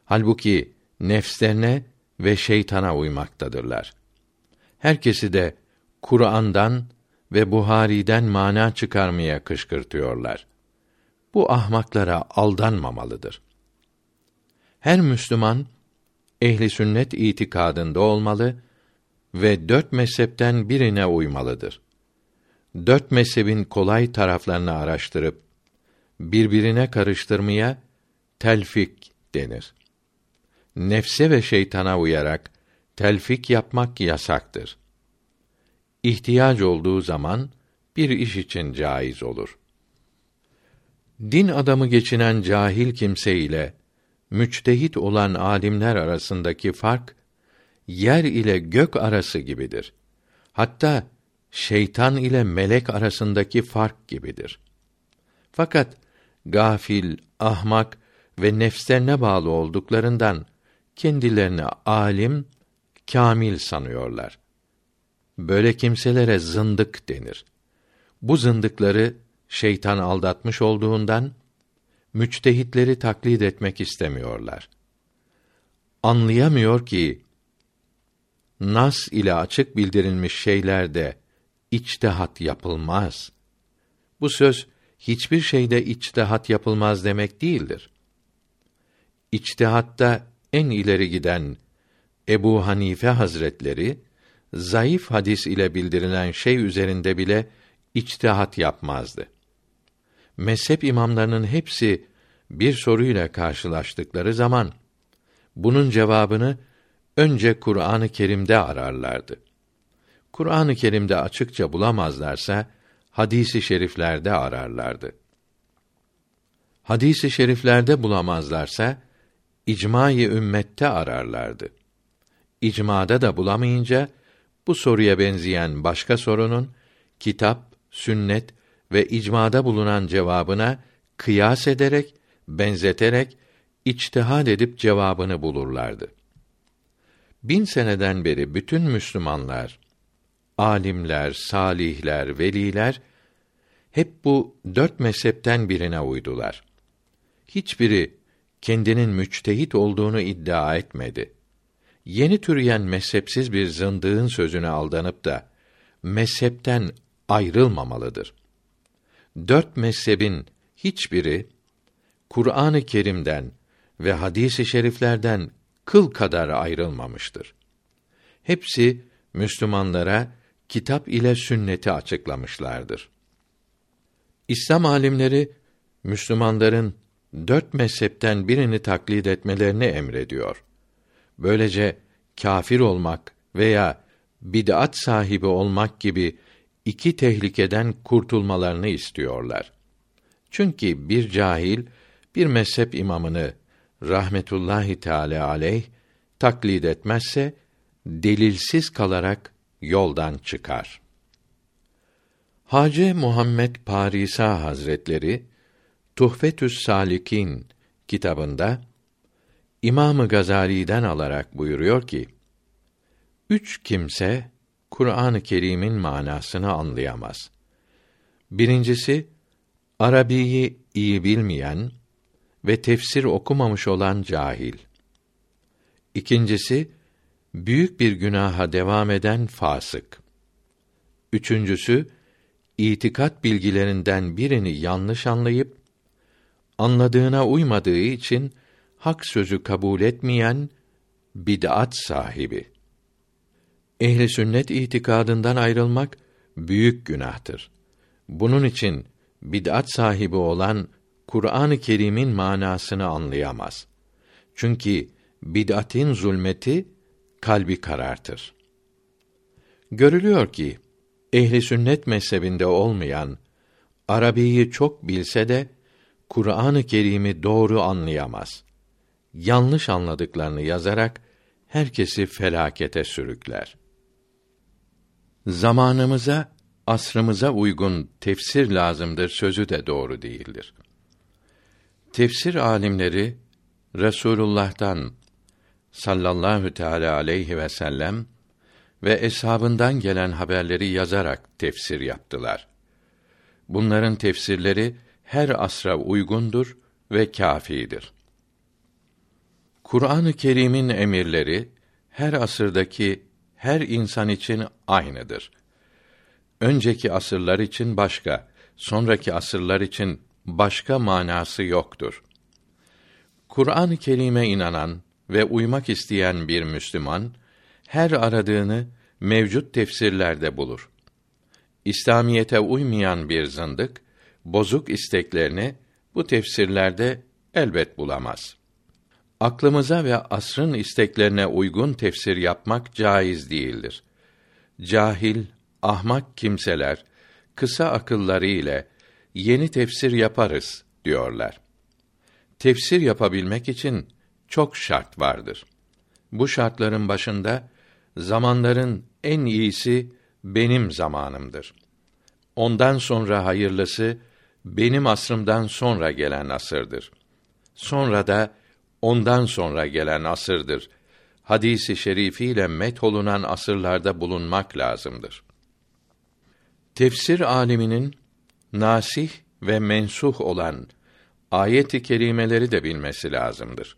Halbuki nefslerine ve şeytana uymaktadırlar. Herkesi de Kur'an'dan ve Buhari'den mana çıkarmaya kışkırtıyorlar. Bu ahmaklara aldanmamalıdır. Her Müslüman ehli sünnet itikadında olmalı ve dört mezhepten birine uymalıdır. Dört mezhebin kolay taraflarını araştırıp birbirine karıştırmaya telfik denir. Nefse ve şeytana uyarak telfik yapmak yasaktır. İhtiyaç olduğu zaman bir iş için caiz olur. Din adamı geçinen cahil kimse ile müçtehit olan alimler arasındaki fark yer ile gök arası gibidir. Hatta şeytan ile melek arasındaki fark gibidir. Fakat gafil, ahmak ve nefslerine bağlı olduklarından kendilerini alim, kamil sanıyorlar. Böyle kimselere zındık denir. Bu zındıkları şeytan aldatmış olduğundan müçtehitleri taklit etmek istemiyorlar. Anlayamıyor ki nas ile açık bildirilmiş şeylerde içtihat yapılmaz. Bu söz hiçbir şeyde içtihat yapılmaz demek değildir. İçtihatta en ileri giden Ebu Hanife Hazretleri zayıf hadis ile bildirilen şey üzerinde bile içtihat yapmazdı. Mezhep imamlarının hepsi bir soruyla karşılaştıkları zaman bunun cevabını önce Kur'an-ı Kerim'de ararlardı. Kur'an-ı Kerim'de açıkça bulamazlarsa hadisi şeriflerde ararlardı. Hadisi şeriflerde bulamazlarsa icma-i ümmette ararlardı. İcmada da bulamayınca bu soruya benzeyen başka sorunun kitap, sünnet ve icmada bulunan cevabına kıyas ederek, benzeterek, içtihad edip cevabını bulurlardı. Bin seneden beri bütün Müslümanlar alimler, salihler, veliler hep bu dört mezhepten birine uydular. Hiçbiri kendinin müçtehit olduğunu iddia etmedi. Yeni türeyen mezhepsiz bir zındığın sözüne aldanıp da mezhepten ayrılmamalıdır. Dört mezhebin hiçbiri Kur'an-ı Kerim'den ve hadis-i şeriflerden kıl kadar ayrılmamıştır. Hepsi Müslümanlara kitap ile sünneti açıklamışlardır. İslam alimleri Müslümanların dört mezhepten birini taklit etmelerini emrediyor. Böylece kafir olmak veya bid'at sahibi olmak gibi iki tehlikeden kurtulmalarını istiyorlar. Çünkü bir cahil bir mezhep imamını rahmetullahi teala aleyh taklit etmezse delilsiz kalarak yoldan çıkar. Hacı Muhammed Parisa Hazretleri Tuhfetüs Salikin kitabında İmamı Gazali'den alarak buyuruyor ki: Üç kimse Kur'an-ı Kerim'in manasını anlayamaz. Birincisi Arabiyi iyi bilmeyen ve tefsir okumamış olan cahil. İkincisi büyük bir günaha devam eden fasık. Üçüncüsü, itikat bilgilerinden birini yanlış anlayıp, anladığına uymadığı için, hak sözü kabul etmeyen, bid'at sahibi. Ehli sünnet itikadından ayrılmak, büyük günahtır. Bunun için, bid'at sahibi olan, Kur'an-ı Kerim'in manasını anlayamaz. Çünkü bid'atin zulmeti kalbi karartır. Görülüyor ki ehli sünnet mezhebinde olmayan Arabiyi çok bilse de Kur'an-ı Kerim'i doğru anlayamaz. Yanlış anladıklarını yazarak herkesi felakete sürükler. Zamanımıza, asrımıza uygun tefsir lazımdır sözü de doğru değildir. Tefsir alimleri Resulullah'tan sallallahu teala aleyhi ve sellem ve eshabından gelen haberleri yazarak tefsir yaptılar. Bunların tefsirleri her asra uygundur ve kâfidir. Kur'an-ı Kerim'in emirleri her asırdaki her insan için aynıdır. Önceki asırlar için başka, sonraki asırlar için başka manası yoktur. Kur'an-ı Kerim'e inanan ve uymak isteyen bir Müslüman her aradığını mevcut tefsirlerde bulur. İslamiyete uymayan bir zındık bozuk isteklerini bu tefsirlerde elbet bulamaz. Aklımıza ve asrın isteklerine uygun tefsir yapmak caiz değildir. Cahil, ahmak kimseler kısa akılları ile yeni tefsir yaparız diyorlar. Tefsir yapabilmek için çok şart vardır. Bu şartların başında zamanların en iyisi benim zamanımdır. Ondan sonra hayırlısı benim asrımdan sonra gelen asırdır. Sonra da ondan sonra gelen asırdır. Hadisi şerifiyle met olunan asırlarda bulunmak lazımdır. Tefsir aliminin nasih ve mensuh olan ayet-i kerimeleri de bilmesi lazımdır.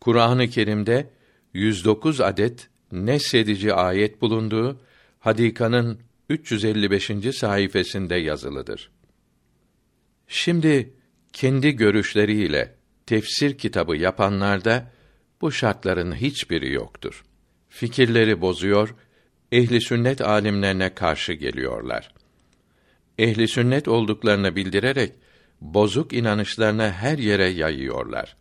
Kur'an-ı Kerim'de 109 adet nesedici ayet bulunduğu Hadika'nın 355. sayfasında yazılıdır. Şimdi kendi görüşleriyle tefsir kitabı yapanlarda bu şartların hiçbiri yoktur. Fikirleri bozuyor, ehli sünnet alimlerine karşı geliyorlar. Ehli sünnet olduklarını bildirerek bozuk inanışlarını her yere yayıyorlar.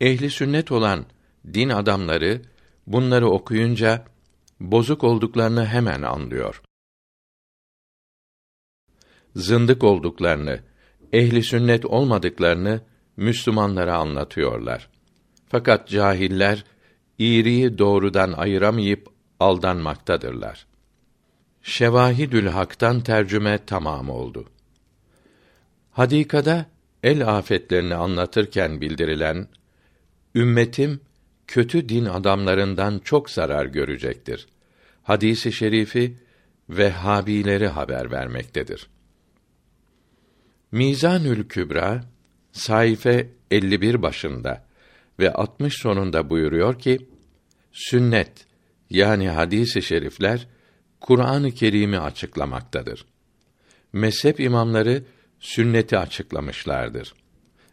Ehli sünnet olan din adamları bunları okuyunca bozuk olduklarını hemen anlıyor. Zındık olduklarını, ehli sünnet olmadıklarını Müslümanlara anlatıyorlar. Fakat cahiller iyiliği doğrudan ayıramayıp aldanmaktadırlar. Şevahidül Hak'tan tercüme tamam oldu. Hadikada el afetlerini anlatırken bildirilen ümmetim kötü din adamlarından çok zarar görecektir. Hadisi şerifi Vehhabileri haber vermektedir. Mizanül Kübra sayfa 51 başında ve 60 sonunda buyuruyor ki sünnet yani hadisi şerifler Kur'an-ı Kerim'i açıklamaktadır. Mezhep imamları sünneti açıklamışlardır.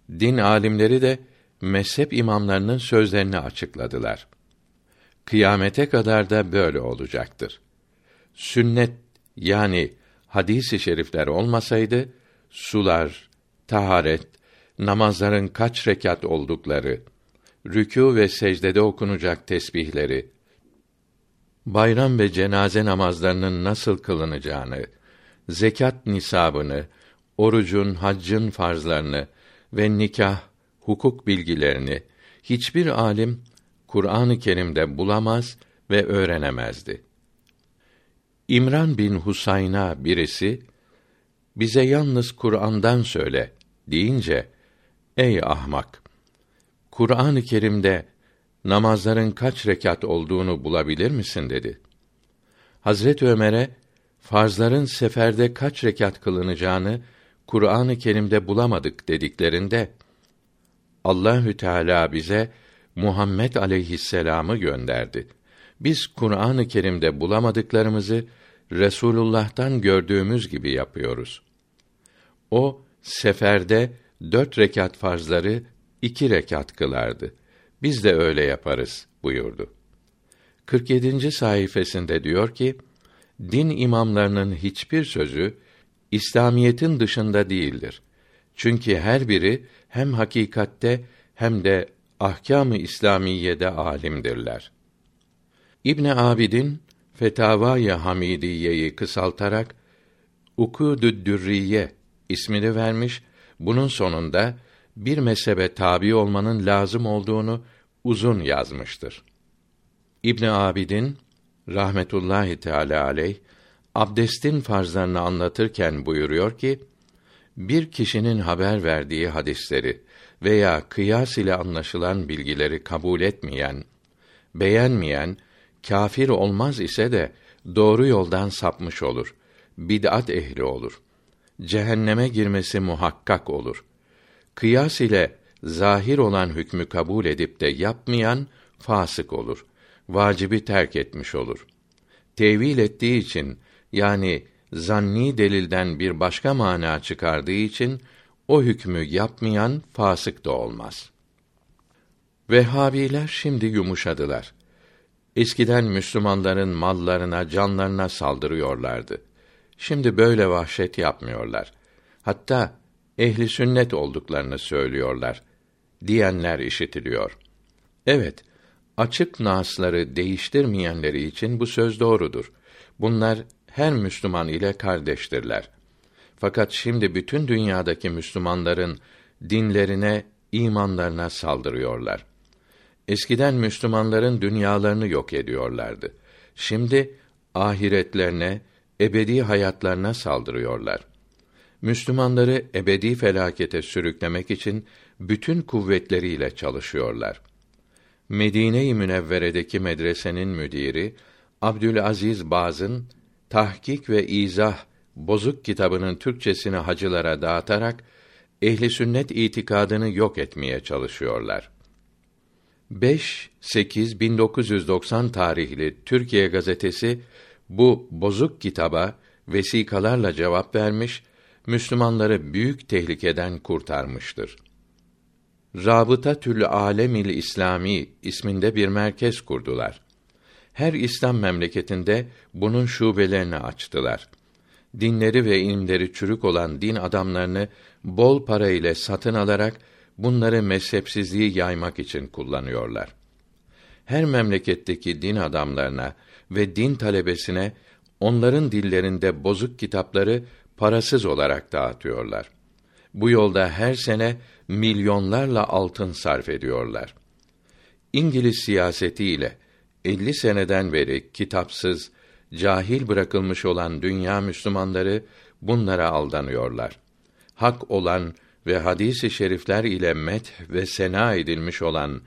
Din alimleri de mezhep imamlarının sözlerini açıkladılar. Kıyamete kadar da böyle olacaktır. Sünnet yani hadis-i şerifler olmasaydı sular, taharet, namazların kaç rekat oldukları, rükû ve secdede okunacak tesbihleri, bayram ve cenaze namazlarının nasıl kılınacağını, zekat nisabını, orucun, haccın farzlarını ve nikah, hukuk bilgilerini hiçbir alim Kur'an-ı Kerim'de bulamaz ve öğrenemezdi. İmran bin Husayn'a birisi bize yalnız Kur'an'dan söyle deyince ey ahmak Kur'an-ı Kerim'de namazların kaç rekat olduğunu bulabilir misin dedi. Hazret Ömer'e farzların seferde kaç rekat kılınacağını Kur'an-ı Kerim'de bulamadık dediklerinde Allahü Teala bize Muhammed aleyhisselam'ı gönderdi. Biz Kur'an-ı Kerim'de bulamadıklarımızı Resulullah'tan gördüğümüz gibi yapıyoruz. O seferde dört rekat farzları iki rekat kılardı. Biz de öyle yaparız buyurdu. 47. sayfasında diyor ki, din imamlarının hiçbir sözü İslamiyetin dışında değildir. Çünkü her biri hem hakikatte hem de ahkâm-ı İslamiyede alimdirler. İbn Abidin Fetavai Hamidiye'yi kısaltarak Ukudü Dürriye ismini vermiş. Bunun sonunda bir mezhebe tabi olmanın lazım olduğunu uzun yazmıştır. İbn Abidin rahmetullahi teala aleyh abdestin farzlarını anlatırken buyuruyor ki bir kişinin haber verdiği hadisleri veya kıyas ile anlaşılan bilgileri kabul etmeyen, beğenmeyen kâfir olmaz ise de doğru yoldan sapmış olur. Bid'at ehli olur. Cehenneme girmesi muhakkak olur. Kıyas ile zahir olan hükmü kabul edip de yapmayan fasık olur. Vacibi terk etmiş olur. Tevil ettiği için yani zanni delilden bir başka mana çıkardığı için o hükmü yapmayan fasık da olmaz. Vehhabiler şimdi yumuşadılar. Eskiden Müslümanların mallarına, canlarına saldırıyorlardı. Şimdi böyle vahşet yapmıyorlar. Hatta ehli sünnet olduklarını söylüyorlar diyenler işitiliyor. Evet, açık nasları değiştirmeyenleri için bu söz doğrudur. Bunlar her Müslüman ile kardeştirler. Fakat şimdi bütün dünyadaki Müslümanların dinlerine, imanlarına saldırıyorlar. Eskiden Müslümanların dünyalarını yok ediyorlardı. Şimdi ahiretlerine, ebedi hayatlarına saldırıyorlar. Müslümanları ebedi felakete sürüklemek için bütün kuvvetleriyle çalışıyorlar. Medine-i Münevvere'deki medresenin müdiri Abdülaziz Baz'ın Tahkik ve İzah bozuk kitabının Türkçesini hacılara dağıtarak ehli sünnet itikadını yok etmeye çalışıyorlar. 5 8 1990 tarihli Türkiye gazetesi bu bozuk kitaba vesikalarla cevap vermiş, Müslümanları büyük tehlikeden kurtarmıştır. Rabıta Alemil İslami isminde bir merkez kurdular. Her İslam memleketinde bunun şubelerini açtılar. Dinleri ve ilimleri çürük olan din adamlarını bol para ile satın alarak bunları mezhepsizliği yaymak için kullanıyorlar. Her memleketteki din adamlarına ve din talebesine onların dillerinde bozuk kitapları parasız olarak dağıtıyorlar. Bu yolda her sene milyonlarla altın sarf ediyorlar. İngiliz siyasetiyle 50 seneden beri kitapsız, cahil bırakılmış olan dünya Müslümanları bunlara aldanıyorlar. Hak olan ve hadisi şerifler ile met ve sena edilmiş olan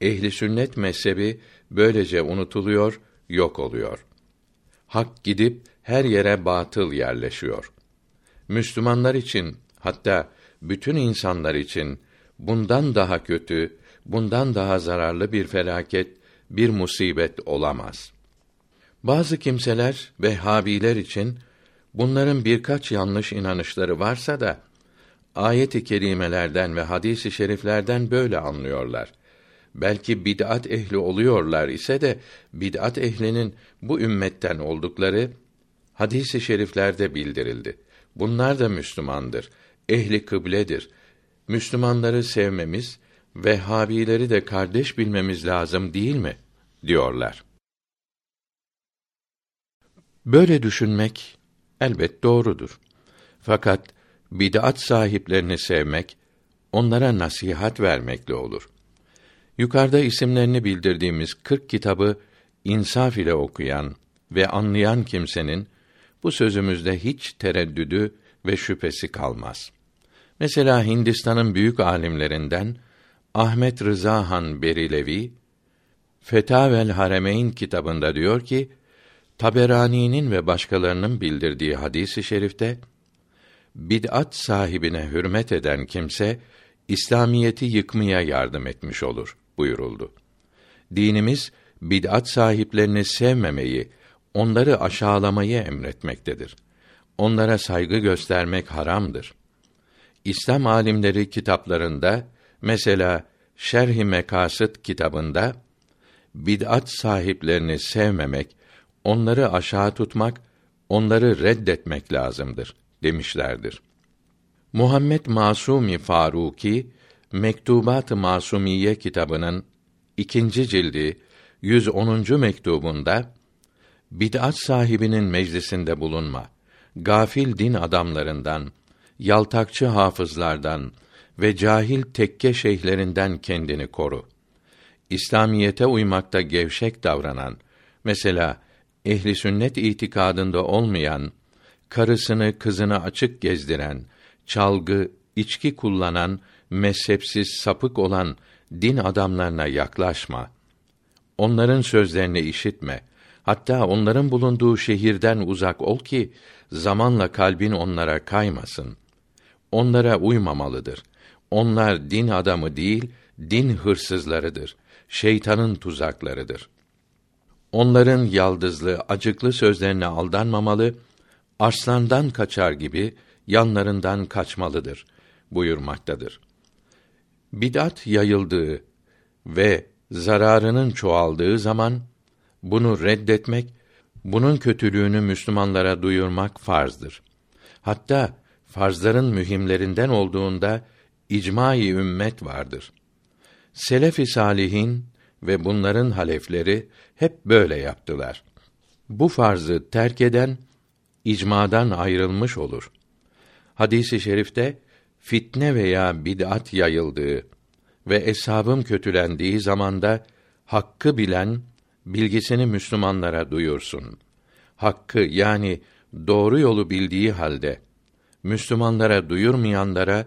ehli sünnet mezhebi böylece unutuluyor, yok oluyor. Hak gidip her yere batıl yerleşiyor. Müslümanlar için hatta bütün insanlar için bundan daha kötü, bundan daha zararlı bir felaket, bir musibet olamaz. Bazı kimseler ve habiler için bunların birkaç yanlış inanışları varsa da ayet-i kerimelerden ve hadis-i şeriflerden böyle anlıyorlar. Belki bid'at ehli oluyorlar ise de bid'at ehlinin bu ümmetten oldukları hadis-i şeriflerde bildirildi. Bunlar da Müslümandır, ehli kıbledir. Müslümanları sevmemiz, Vehhabileri de kardeş bilmemiz lazım değil mi? diyorlar. Böyle düşünmek elbet doğrudur. Fakat bid'at sahiplerini sevmek, onlara nasihat vermekle olur. Yukarıda isimlerini bildirdiğimiz kırk kitabı insaf ile okuyan ve anlayan kimsenin bu sözümüzde hiç tereddüdü ve şüphesi kalmaz. Mesela Hindistan'ın büyük alimlerinden Ahmet Rıza Han Berilevi Fetavel Haremeyn kitabında diyor ki Taberani'nin ve başkalarının bildirdiği hadisi şerifte bid'at sahibine hürmet eden kimse İslamiyeti yıkmaya yardım etmiş olur buyuruldu. Dinimiz bid'at sahiplerini sevmemeyi, onları aşağılamayı emretmektedir. Onlara saygı göstermek haramdır. İslam alimleri kitaplarında mesela Şerh-i Mekasıt kitabında bid'at sahiplerini sevmemek, onları aşağı tutmak, onları reddetmek lazımdır demişlerdir. Muhammed Masumi Faruki Mektubat-ı Masumiye kitabının ikinci cildi 110. mektubunda Bid'at sahibinin meclisinde bulunma. Gafil din adamlarından, yaltakçı hafızlardan ve cahil tekke şeyhlerinden kendini koru. İslamiyete uymakta gevşek davranan, mesela ehli sünnet itikadında olmayan, karısını kızını açık gezdiren, çalgı, içki kullanan, mezhepsiz sapık olan din adamlarına yaklaşma. Onların sözlerini işitme. Hatta onların bulunduğu şehirden uzak ol ki zamanla kalbin onlara kaymasın. Onlara uymamalıdır. Onlar din adamı değil, din hırsızlarıdır. Şeytanın tuzaklarıdır. Onların yaldızlı, acıklı sözlerine aldanmamalı, arslandan kaçar gibi yanlarından kaçmalıdır buyurmaktadır. Bidat yayıldığı ve zararının çoğaldığı zaman bunu reddetmek, bunun kötülüğünü Müslümanlara duyurmak farzdır. Hatta farzların mühimlerinden olduğunda icmai ümmet vardır. Selef-i salihin ve bunların halefleri hep böyle yaptılar. Bu farzı terk eden icmadan ayrılmış olur. Hadisi i şerifte fitne veya bid'at yayıldığı ve eshabım kötülendiği zamanda hakkı bilen bilgisini Müslümanlara duyursun. Hakkı yani doğru yolu bildiği halde Müslümanlara duyurmayanlara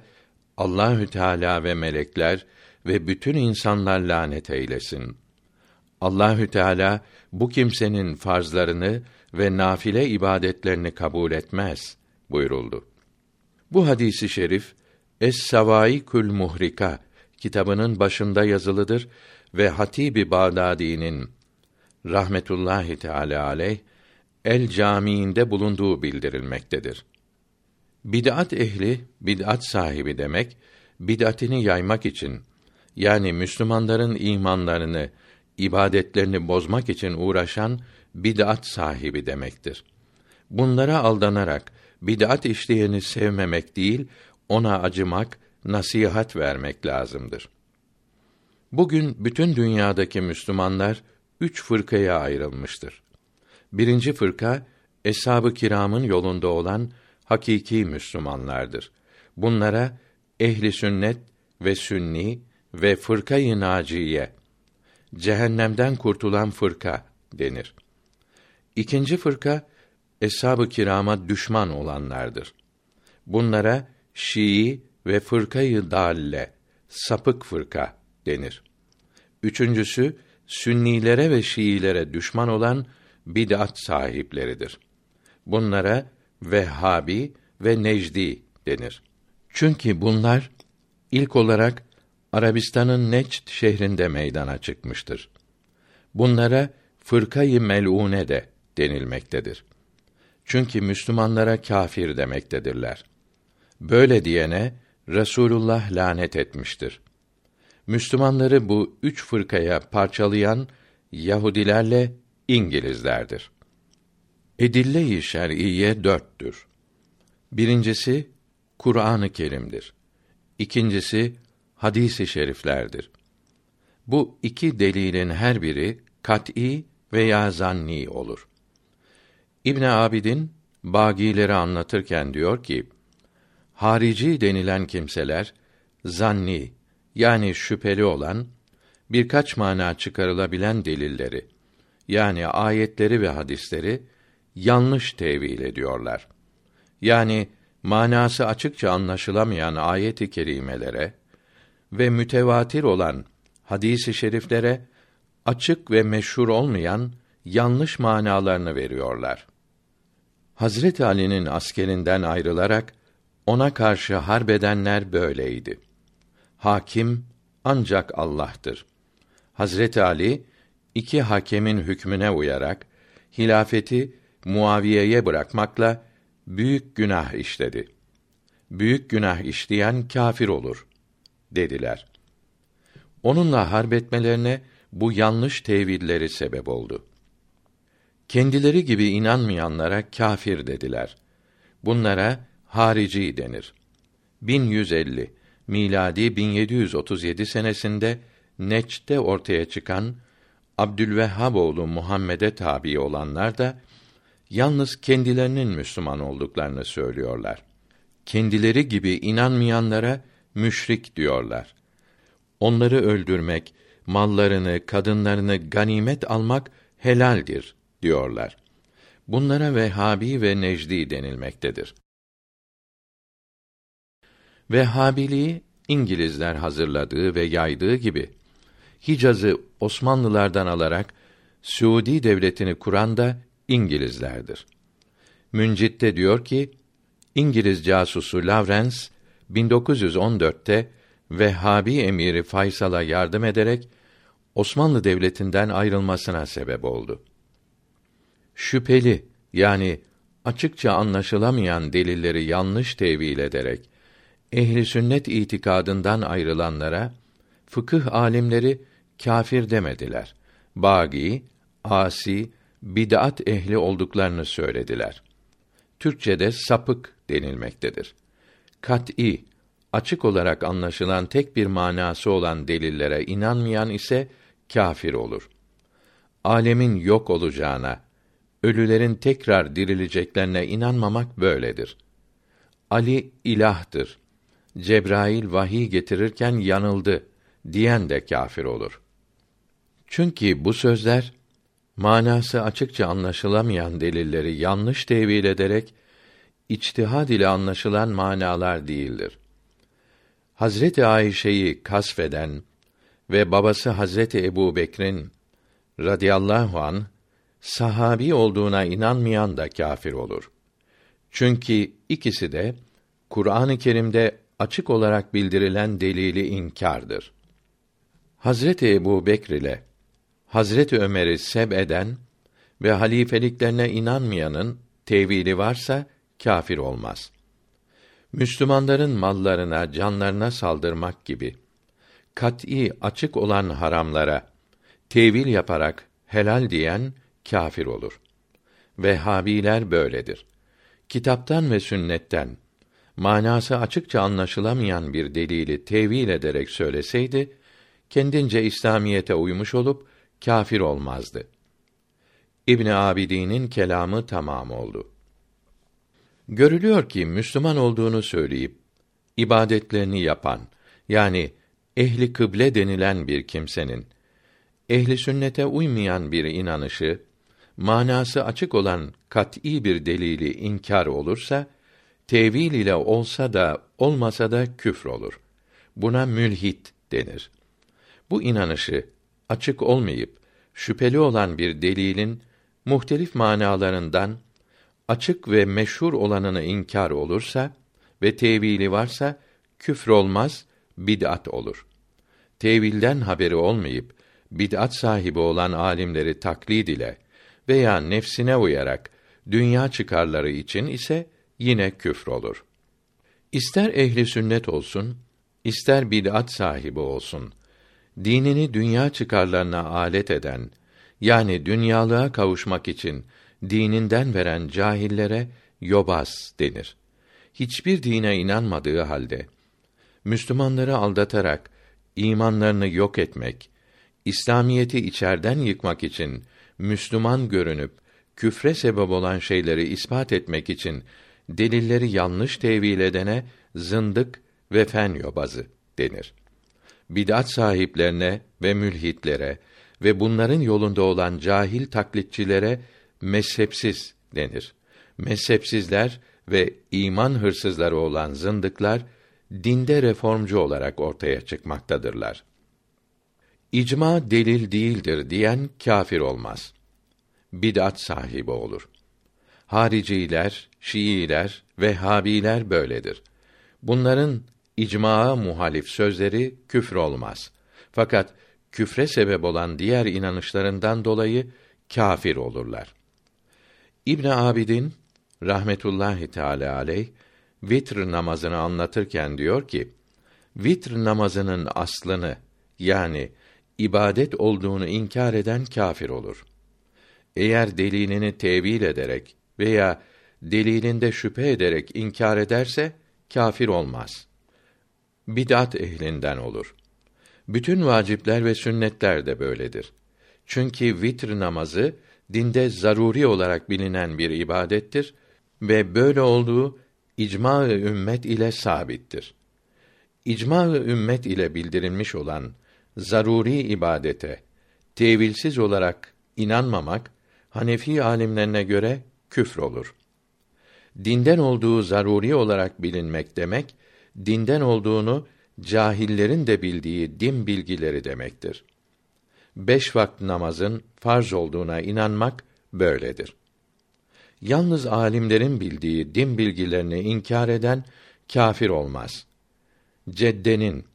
Allahü Teala ve melekler ve bütün insanlar lanet eylesin. Allahü Teala bu kimsenin farzlarını ve nafile ibadetlerini kabul etmez buyuruldu. Bu hadisi şerif Es-Savaikül Muhrika kitabının başında yazılıdır ve Hatibi Bağdadi'nin rahmetullahi teala aleyh El Camii'nde bulunduğu bildirilmektedir. Bid'at ehli, bid'at sahibi demek, bid'atini yaymak için yani Müslümanların imanlarını, ibadetlerini bozmak için uğraşan bid'at sahibi demektir. Bunlara aldanarak bid'at işleyeni sevmemek değil, ona acımak, nasihat vermek lazımdır. Bugün bütün dünyadaki Müslümanlar üç fırkaya ayrılmıştır. Birinci fırka eshab-ı kiramın yolunda olan hakiki Müslümanlardır. Bunlara ehli sünnet ve sünni ve fırkayı naciye cehennemden kurtulan fırka denir. İkinci fırka eshab-ı kirama düşman olanlardır. Bunlara Şii ve fırkayı dalle sapık fırka denir. Üçüncüsü Sünnilere ve Şiilere düşman olan bid'at sahipleridir. Bunlara Vehhabi ve Necdi denir. Çünkü bunlar ilk olarak Arabistan'ın Neçd şehrinde meydana çıkmıştır. Bunlara fırkayı melune de denilmektedir. Çünkü Müslümanlara kâfir demektedirler. Böyle diyene Resulullah lanet etmiştir. Müslümanları bu üç fırkaya parçalayan Yahudilerle İngilizlerdir. Edille-i şer'iyye dörttür. Birincisi Kur'an-ı Kerim'dir. İkincisi hadis-i şeriflerdir. Bu iki delilin her biri kat'î veya zanni olur. İbn Abidin Bagileri anlatırken diyor ki: Harici denilen kimseler zanni yani şüpheli olan birkaç mana çıkarılabilen delilleri yani ayetleri ve hadisleri yanlış tevil ediyorlar. Yani manası açıkça anlaşılamayan ayet-i kerimelere ve mütevatir olan hadis-i şeriflere açık ve meşhur olmayan yanlış manalarını veriyorlar. Hazret Ali'nin askerinden ayrılarak ona karşı harbedenler böyleydi. Hakim ancak Allah'tır. Hazret Ali iki hakemin hükmüne uyarak hilafeti Muaviye'ye bırakmakla büyük günah işledi. Büyük günah işleyen kâfir olur dediler. Onunla harbetmelerine bu yanlış tevilleri sebep oldu. Kendileri gibi inanmayanlara kâfir dediler. Bunlara harici denir. 1150 miladi 1737 senesinde Neç'te ortaya çıkan Abdülvehhab oğlu Muhammed'e tabi olanlar da yalnız kendilerinin Müslüman olduklarını söylüyorlar. Kendileri gibi inanmayanlara müşrik diyorlar. Onları öldürmek, mallarını, kadınlarını ganimet almak helaldir diyorlar. Bunlara Vehhabi ve Necdi denilmektedir. Vehhabiliği İngilizler hazırladığı ve yaydığı gibi Hicaz'ı Osmanlılardan alarak Suudi devletini kuran da İngilizlerdir. Müncit'te diyor ki İngiliz casusu Lawrence 1914'te Vehhabi emiri Faysal'a yardım ederek Osmanlı devletinden ayrılmasına sebep oldu. Şüpheli yani açıkça anlaşılamayan delilleri yanlış tevil ederek ehli sünnet itikadından ayrılanlara fıkıh alimleri kâfir demediler. Bagi, asi, bid'at ehli olduklarını söylediler. Türkçede sapık denilmektedir. Kat'î, açık olarak anlaşılan tek bir manası olan delillere inanmayan ise kâfir olur. Alemin yok olacağına, ölülerin tekrar dirileceklerine inanmamak böyledir. Ali ilahtır. Cebrail vahiy getirirken yanıldı diyen de kâfir olur. Çünkü bu sözler manası açıkça anlaşılamayan delilleri yanlış tevil ederek içtihad ile anlaşılan manalar değildir. Hazreti Ayşe'yi kasfeden ve babası Hazreti Ebu Bekir'in radıyallahu an sahabi olduğuna inanmayan da kâfir olur. Çünkü ikisi de Kur'an-ı Kerim'de açık olarak bildirilen delili inkardır. Hazreti Ebu Bekr ile Hazreti Ömer'i seb eden ve halifeliklerine inanmayanın tevili varsa kâfir olmaz. Müslümanların mallarına, canlarına saldırmak gibi kat'î açık olan haramlara tevil yaparak helal diyen kâfir olur. Vehhabiler böyledir. Kitaptan ve sünnetten manası açıkça anlaşılamayan bir delili tevil ederek söyleseydi kendince İslamiyete uymuş olup kâfir olmazdı. İbn Abidin'in kelamı tamam oldu. Görülüyor ki Müslüman olduğunu söyleyip ibadetlerini yapan yani ehli kıble denilen bir kimsenin ehli sünnete uymayan bir inanışı manası açık olan kat'î bir delili inkar olursa tevil ile olsa da olmasa da küfür olur. Buna mülhit denir. Bu inanışı açık olmayıp şüpheli olan bir delilin muhtelif manalarından açık ve meşhur olanını inkar olursa ve tevili varsa küfür olmaz, bid'at olur. Tevilden haberi olmayıp bid'at sahibi olan alimleri taklid ile veya nefsine uyarak dünya çıkarları için ise yine küfür olur. İster ehli sünnet olsun, ister bid'at sahibi olsun, dinini dünya çıkarlarına alet eden, yani dünyalığa kavuşmak için dininden veren cahillere yobaz denir. Hiçbir dine inanmadığı halde Müslümanları aldatarak imanlarını yok etmek, İslamiyeti içerden yıkmak için Müslüman görünüp küfre sebep olan şeyleri ispat etmek için delilleri yanlış tevil edene zındık ve fen yobazı denir. Bid'at sahiplerine ve mülhitlere ve bunların yolunda olan cahil taklitçilere mezhepsiz denir. Mezhepsizler ve iman hırsızları olan zındıklar dinde reformcu olarak ortaya çıkmaktadırlar. İcma delil değildir diyen kâfir olmaz. Bid'at sahibi olur. Hariciler, Şiiler, Vehhabiler böyledir. Bunların icmaa muhalif sözleri küfür olmaz. Fakat küfre sebep olan diğer inanışlarından dolayı kâfir olurlar. İbn Abidin rahmetullahi teala aleyh vitr namazını anlatırken diyor ki: Vitr namazının aslını yani ibadet olduğunu inkar eden kâfir olur. Eğer delilini tevil ederek veya delilinde şüphe ederek inkar ederse kâfir olmaz. Bid'at ehlinden olur. Bütün vacipler ve sünnetler de böyledir. Çünkü vitr namazı dinde zaruri olarak bilinen bir ibadettir ve böyle olduğu icma ve ümmet ile sabittir. İcma ve ümmet ile bildirilmiş olan zaruri ibadete tevilsiz olarak inanmamak Hanefi alimlerine göre küfür olur. Dinden olduğu zaruri olarak bilinmek demek, dinden olduğunu cahillerin de bildiği din bilgileri demektir. Beş vakit namazın farz olduğuna inanmak böyledir. Yalnız alimlerin bildiği din bilgilerini inkar eden kâfir olmaz. Ceddenin,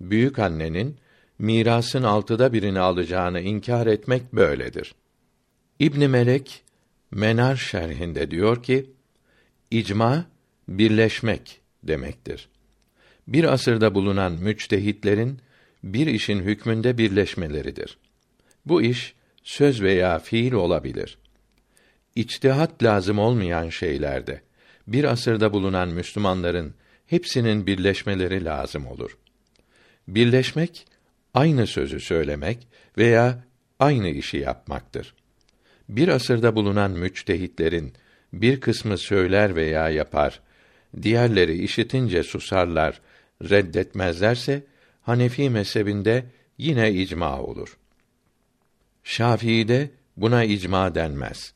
büyük annenin mirasın altıda birini alacağını inkar etmek böyledir. İbn Melek Menar şerhinde diyor ki: İcma birleşmek demektir. Bir asırda bulunan müçtehitlerin bir işin hükmünde birleşmeleridir. Bu iş söz veya fiil olabilir. İçtihat lazım olmayan şeylerde bir asırda bulunan Müslümanların hepsinin birleşmeleri lazım olur. Birleşmek aynı sözü söylemek veya aynı işi yapmaktır. Bir asırda bulunan müçtehitlerin bir kısmı söyler veya yapar, diğerleri işitince susarlar, reddetmezlerse Hanefi mezhebinde yine icma olur. Şafii'de buna icma denmez.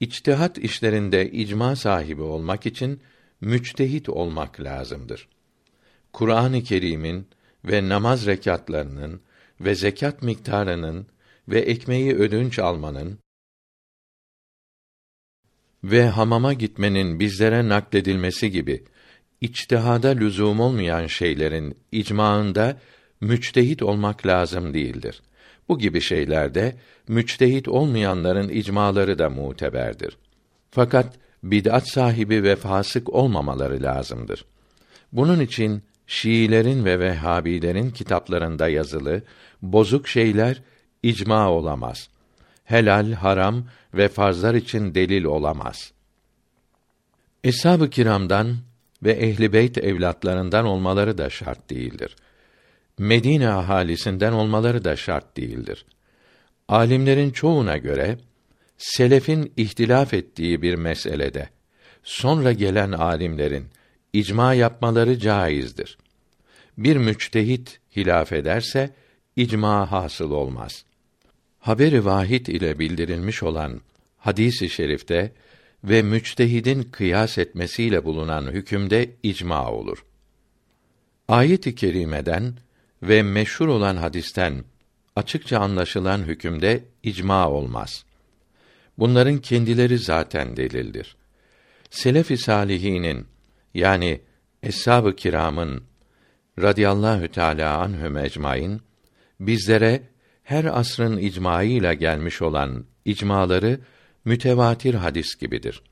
İçtihat işlerinde icma sahibi olmak için müçtehit olmak lazımdır. Kur'an-ı Kerim'in ve namaz rekatlarının ve zekat miktarının ve ekmeği ödünç almanın ve hamama gitmenin bizlere nakledilmesi gibi içtihada lüzum olmayan şeylerin icmaında müçtehit olmak lazım değildir. Bu gibi şeylerde müçtehit olmayanların icmaları da muteberdir. Fakat bid'at sahibi ve fasık olmamaları lazımdır. Bunun için Şiilerin ve Vehhabilerin kitaplarında yazılı bozuk şeyler icma olamaz. Helal, haram ve farzlar için delil olamaz. Eshab-ı kiramdan ve ehli beyt evlatlarından olmaları da şart değildir. Medine ahalisinden olmaları da şart değildir. Alimlerin çoğuna göre selefin ihtilaf ettiği bir meselede sonra gelen alimlerin icma yapmaları caizdir. Bir müçtehit hilaf ederse icma hasıl olmaz. Haberi vahid ile bildirilmiş olan hadisi i şerifte ve müçtehidin kıyas etmesiyle bulunan hükümde icma olur. Ayet-i kerimeden ve meşhur olan hadisten açıkça anlaşılan hükümde icma olmaz. Bunların kendileri zaten delildir. Selef-i salihinin yani eshab-ı kiramın radıyallahu teala anhum ecmaîn bizlere her asrın icmaıyla gelmiş olan icmaları mütevatir hadis gibidir.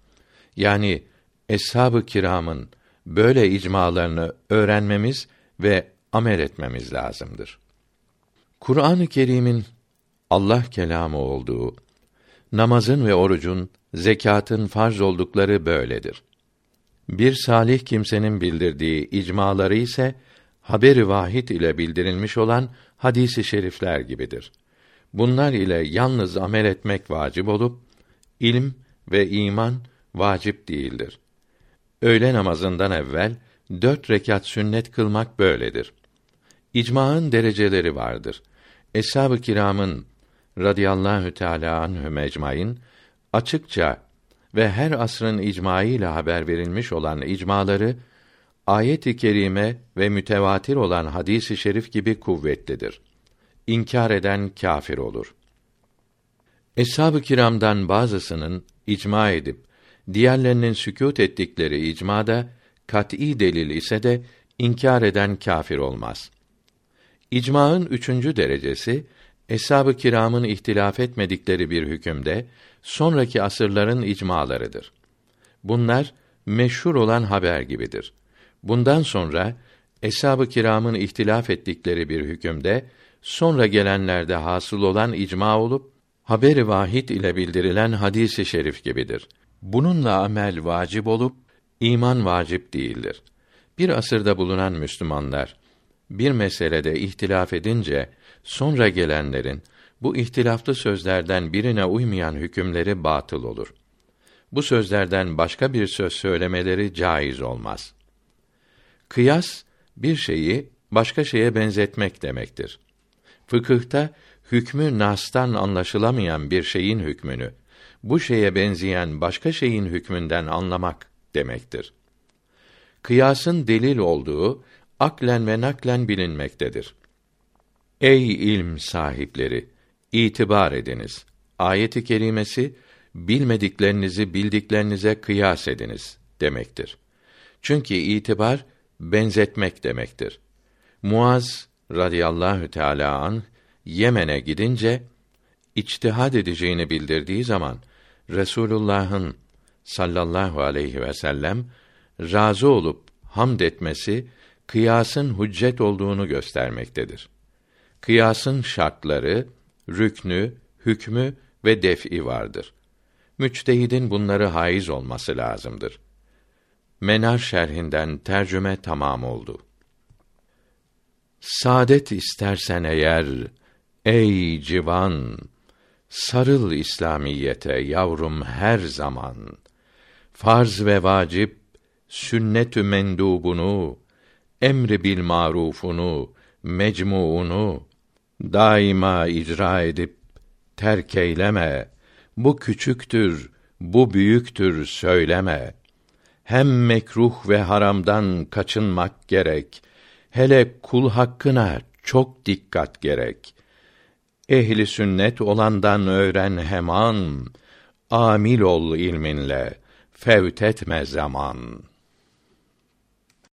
Yani eshab-ı kiramın böyle icmalarını öğrenmemiz ve amel etmemiz lazımdır. Kur'an-ı Kerim'in Allah kelamı olduğu, namazın ve orucun, zekatın farz oldukları böyledir. Bir salih kimsenin bildirdiği icmaları ise haberi vahid ile bildirilmiş olan hadisi şerifler gibidir. Bunlar ile yalnız amel etmek vacip olup İlim ve iman vacip değildir. Öğle namazından evvel dört rekat sünnet kılmak böyledir. İcmaın dereceleri vardır. Eshab-ı kiramın radıyallahu teâlâ anhüm ecmaîn açıkça ve her asrın icmaıyla haber verilmiş olan icmaları ayet-i kerime ve mütevatir olan hadis-i şerif gibi kuvvetlidir. İnkar eden kâfir olur. Eshab-ı kiramdan bazısının icma edip diğerlerinin sükût ettikleri icmada kat'î delil ise de inkar eden kâfir olmaz. İcmaın üçüncü derecesi eshab-ı kiramın ihtilaf etmedikleri bir hükümde sonraki asırların icmalarıdır. Bunlar meşhur olan haber gibidir. Bundan sonra eshab-ı kiramın ihtilaf ettikleri bir hükümde sonra gelenlerde hasıl olan icma olup haberi vahid ile bildirilen hadisi şerif gibidir. Bununla amel vacip olup iman vacip değildir. Bir asırda bulunan Müslümanlar bir meselede ihtilaf edince sonra gelenlerin bu ihtilaflı sözlerden birine uymayan hükümleri batıl olur. Bu sözlerden başka bir söz söylemeleri caiz olmaz. Kıyas bir şeyi başka şeye benzetmek demektir. Fıkıhta hükmü nastan anlaşılamayan bir şeyin hükmünü bu şeye benzeyen başka şeyin hükmünden anlamak demektir. Kıyasın delil olduğu aklen ve naklen bilinmektedir. Ey ilm sahipleri, itibar ediniz. Ayeti kerimesi bilmediklerinizi bildiklerinize kıyas ediniz demektir. Çünkü itibar benzetmek demektir. Muaz radıyallahu teala an Yemen'e gidince içtihad edeceğini bildirdiği zaman Resulullah'ın sallallahu aleyhi ve sellem razı olup hamd etmesi kıyasın hüccet olduğunu göstermektedir. Kıyasın şartları, rüknü, hükmü ve def'i vardır. Müçtehidin bunları haiz olması lazımdır. Menar şerhinden tercüme tamam oldu. Saadet istersen eğer ey civan sarıl İslamiyete yavrum her zaman. Farz ve vacip sünnet-ü mendubunu emri bil marufunu mecmuunu daima icra edip terk eyleme. Bu küçüktür, bu büyüktür söyleme. Hem mekruh ve haramdan kaçınmak gerek. Hele kul hakkına çok dikkat gerek. Ehli sünnet olandan öğren heman. Amil ol ilminle, fevt etme zaman.''